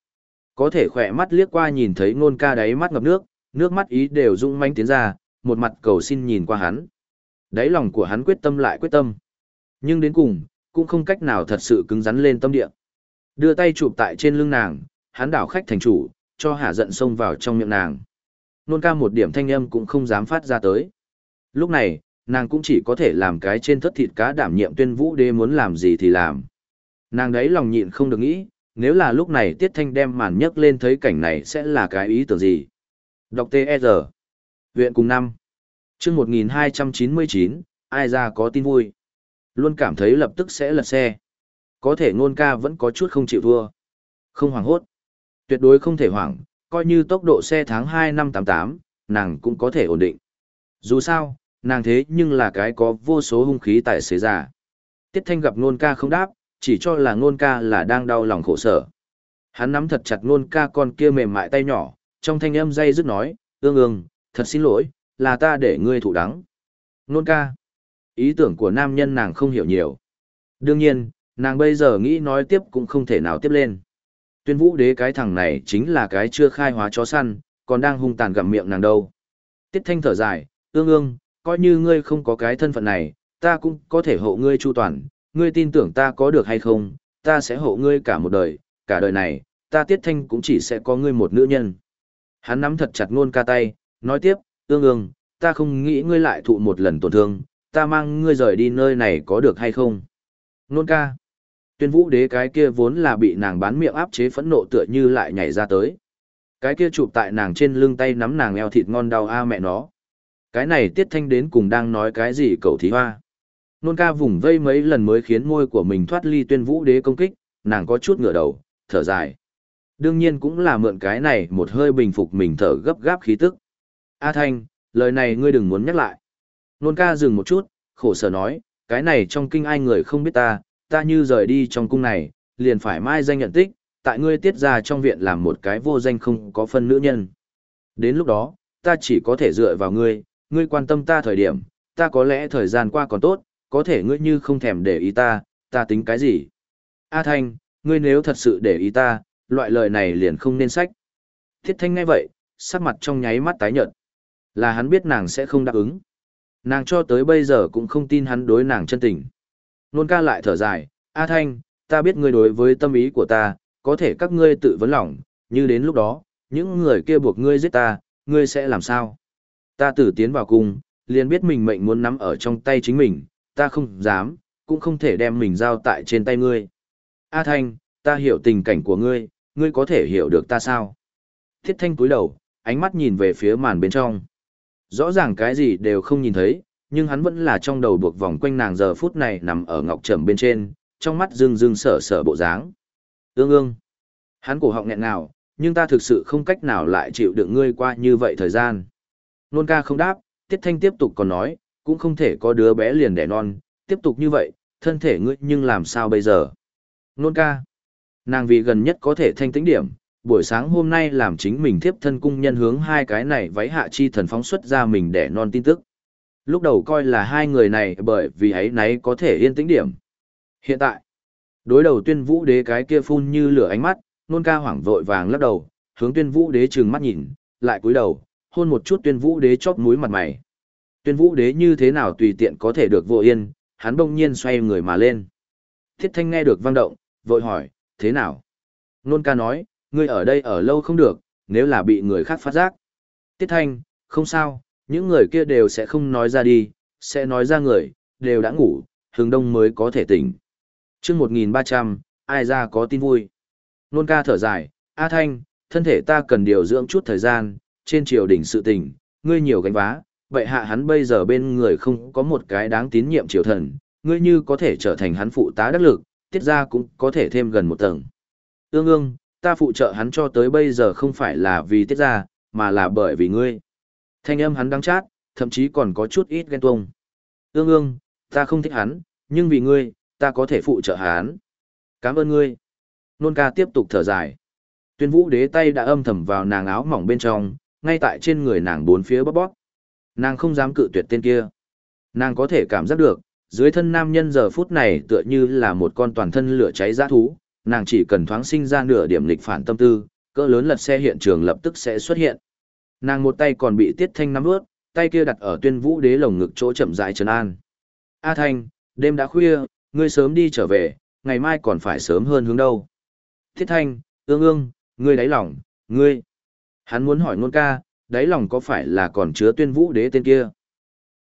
Có thể khỏe mắt liếc qua nhìn thấy nôn ca đáy mắt ngập nước, nước mắt ý đều rung manh tiến ra, một mặt cầu xin nhìn qua hắn. Đáy lòng của hắn quyết tâm lại quyết tâm. Nhưng đến cùng, cũng không cách nào thật sự cứng rắn lên tâm địa. Đưa tay chụp tại trên lưng nàng, hắn đảo khách thành chủ, cho hạ giận xông vào trong miệng nàng. Nôn ca một điểm thanh âm cũng không dám phát ra tới. Lúc này, nàng cũng chỉ có thể làm cái trên thất thịt cá đảm nhiệm tuyên vũ đế muốn làm gì thì làm. Nàng đấy lòng nhịn không được nghĩ, nếu là lúc này Tiết Thanh đem màn nhấc lên thấy cảnh này sẽ là cái ý tưởng gì. Đọc T.E.G. Viện cùng năm. chương 1299, ai ra có tin vui. Luôn cảm thấy lập tức sẽ lật xe. Có thể ngôn ca vẫn có chút không chịu thua. Không hoảng hốt. Tuyệt đối không thể hoảng, coi như tốc độ xe tháng 2 năm 88, nàng cũng có thể ổn định. Dù sao, nàng thế nhưng là cái có vô số hung khí tài xế giả. Tiết Thanh gặp Nôn ca không đáp, chỉ cho là Nôn ca là đang đau lòng khổ sở. Hắn nắm thật chặt Nôn ca con kia mềm mại tay nhỏ, trong thanh âm dây dứt nói, ương ương, thật xin lỗi, là ta để ngươi thụ đắng. Nôn ca. Ý tưởng của nam nhân nàng không hiểu nhiều. Đương nhiên, nàng bây giờ nghĩ nói tiếp cũng không thể nào tiếp lên. Tuyên vũ đế cái thằng này chính là cái chưa khai hóa chó săn, còn đang hung tàn gặm miệng nàng đâu. Tiết thanh thở dài, ương ương, coi như ngươi không có cái thân phận này, ta cũng có thể hộ ngươi chu toàn, ngươi tin tưởng ta có được hay không, ta sẽ hộ ngươi cả một đời, cả đời này, ta tiết thanh cũng chỉ sẽ có ngươi một nữ nhân. Hắn nắm thật chặt ngôn ca tay, nói tiếp, ương ương, ta không nghĩ ngươi lại thụ một lần tổn thương, ta mang ngươi rời đi nơi này có được hay không. Nôn ca, tuyên vũ đế cái kia vốn là bị nàng bán miệng áp chế phẫn nộ tựa như lại nhảy ra tới. Cái kia chụp tại nàng trên lưng tay nắm nàng eo thịt ngon đau a à mẹ nó. Cái này tiết thanh đến cùng đang nói cái gì cậu thí hoa. Nôn ca vùng vây mấy lần mới khiến môi của mình thoát ly tuyên vũ đế công kích, nàng có chút ngửa đầu, thở dài. Đương nhiên cũng là mượn cái này một hơi bình phục mình thở gấp gáp khí tức. A Thanh, lời này ngươi đừng muốn nhắc lại. Nôn ca dừng một chút, khổ sở nói, cái này trong kinh ai người không biết ta, ta như rời đi trong cung này, liền phải mai danh nhận tích, tại ngươi tiết ra trong viện làm một cái vô danh không có phân nữ nhân. Đến lúc đó, ta chỉ có thể dựa vào ngươi, ngươi quan tâm ta thời điểm, ta có lẽ thời gian qua còn tốt, có thể ngươi như không thèm để ý ta, ta tính cái gì? A Thanh, ngươi nếu thật sự để ý ta, loại lời này liền không nên sách. Thiết Thanh ngay vậy, sắc mặt trong nháy mắt tái nhợt. Là hắn biết nàng sẽ không đáp ứng. Nàng cho tới bây giờ cũng không tin hắn đối nàng chân tình. Nôn ca lại thở dài, A Thanh, ta biết ngươi đối với tâm ý của ta, có thể các ngươi tự vấn lòng, như đến lúc đó, những người kia buộc ngươi giết ta, ngươi sẽ làm sao? Ta tử tiến vào cung, liền biết mình mệnh muốn nắm ở trong tay chính mình, ta không dám, cũng không thể đem mình giao tại trên tay ngươi. A Thanh, ta hiểu tình cảnh của ngươi, ngươi có thể hiểu được ta sao? Thiết Thanh cúi đầu, ánh mắt nhìn về phía màn bên trong. Rõ ràng cái gì đều không nhìn thấy, nhưng hắn vẫn là trong đầu buộc vòng quanh nàng giờ phút này nằm ở ngọc trầm bên trên, trong mắt rưng rưng sở sở bộ dáng. Ương ương. Hắn cổ họng nghẹn nào, nhưng ta thực sự không cách nào lại chịu đựng ngươi qua như vậy thời gian. Nôn ca không đáp, Tiết Thanh tiếp tục còn nói, cũng không thể có đứa bé liền đẻ non, tiếp tục như vậy, thân thể ngươi nhưng làm sao bây giờ? Nôn ca. Nàng vì gần nhất có thể thanh tĩnh điểm, buổi sáng hôm nay làm chính mình tiếp thân cung nhân hướng hai cái này váy hạ chi thần phóng xuất ra mình đẻ non tin tức. Lúc đầu coi là hai người này bởi vì ấy nấy có thể yên tĩnh điểm. Hiện tại, đối đầu tuyên vũ đế cái kia phun như lửa ánh mắt, nôn ca hoảng vội vàng lắc đầu, hướng tuyên vũ đế trừng mắt nhìn, lại cúi đầu, hôn một chút tuyên vũ đế chóp mũi mặt mày. Tuyên vũ đế như thế nào tùy tiện có thể được vô yên, hắn bỗng nhiên xoay người mà lên. Thiết thanh nghe được vang động, vội hỏi, thế nào? Nôn ca nói, ngươi ở đây ở lâu không được, nếu là bị người khác phát giác. Tiết thanh, không sao, những người kia đều sẽ không nói ra đi, sẽ nói ra người, đều đã ngủ, hướng đông mới có thể tỉnh. chương 1300, ai ra có tin vui. Nôn ca thở dài, A Thanh, thân thể ta cần điều dưỡng chút thời gian, trên triều đình sự tình, ngươi nhiều gánh vá, vậy hạ hắn bây giờ bên người không có một cái đáng tín nhiệm triều thần, ngươi như có thể trở thành hắn phụ tá đắc lực, tiết ra cũng có thể thêm gần một tầng. Ương ương, ta phụ trợ hắn cho tới bây giờ không phải là vì tiết ra, mà là bởi vì ngươi. Thanh âm hắn đắng chát, thậm chí còn có chút ít ghen tuông. Ương ương, ta không thích hắn, nhưng vì ngươi, ta có thể phụ trợ hắn. Cảm ơn ngươi. Nôn ca tiếp tục thở dài. Tuyên vũ đế tay đã âm thầm vào nàng áo mỏng bên trong, ngay tại trên người nàng bốn phía bóp bóp. Nàng không dám cự tuyệt tên kia. Nàng có thể cảm giác được, dưới thân nam nhân giờ phút này tựa như là một con toàn thân lửa cháy giã thú, nàng chỉ cần thoáng sinh ra nửa điểm lịch phản tâm tư, cỡ lớn lật xe hiện trường lập tức sẽ xuất hiện. Nàng một tay còn bị Tiết Thanh nắm ướt, tay kia đặt ở tuyên vũ đế lồng ngực chỗ chậm rãi trấn an. A Thanh, đêm đã khuya, ngươi sớm đi trở về, ngày mai còn phải sớm hơn hướng đâu. Tiết Thanh, ương ương, ngươi đáy lòng, ngươi. Hắn muốn hỏi ngôn ca, đáy lòng có phải là còn chứa tuyên vũ đế tên kia?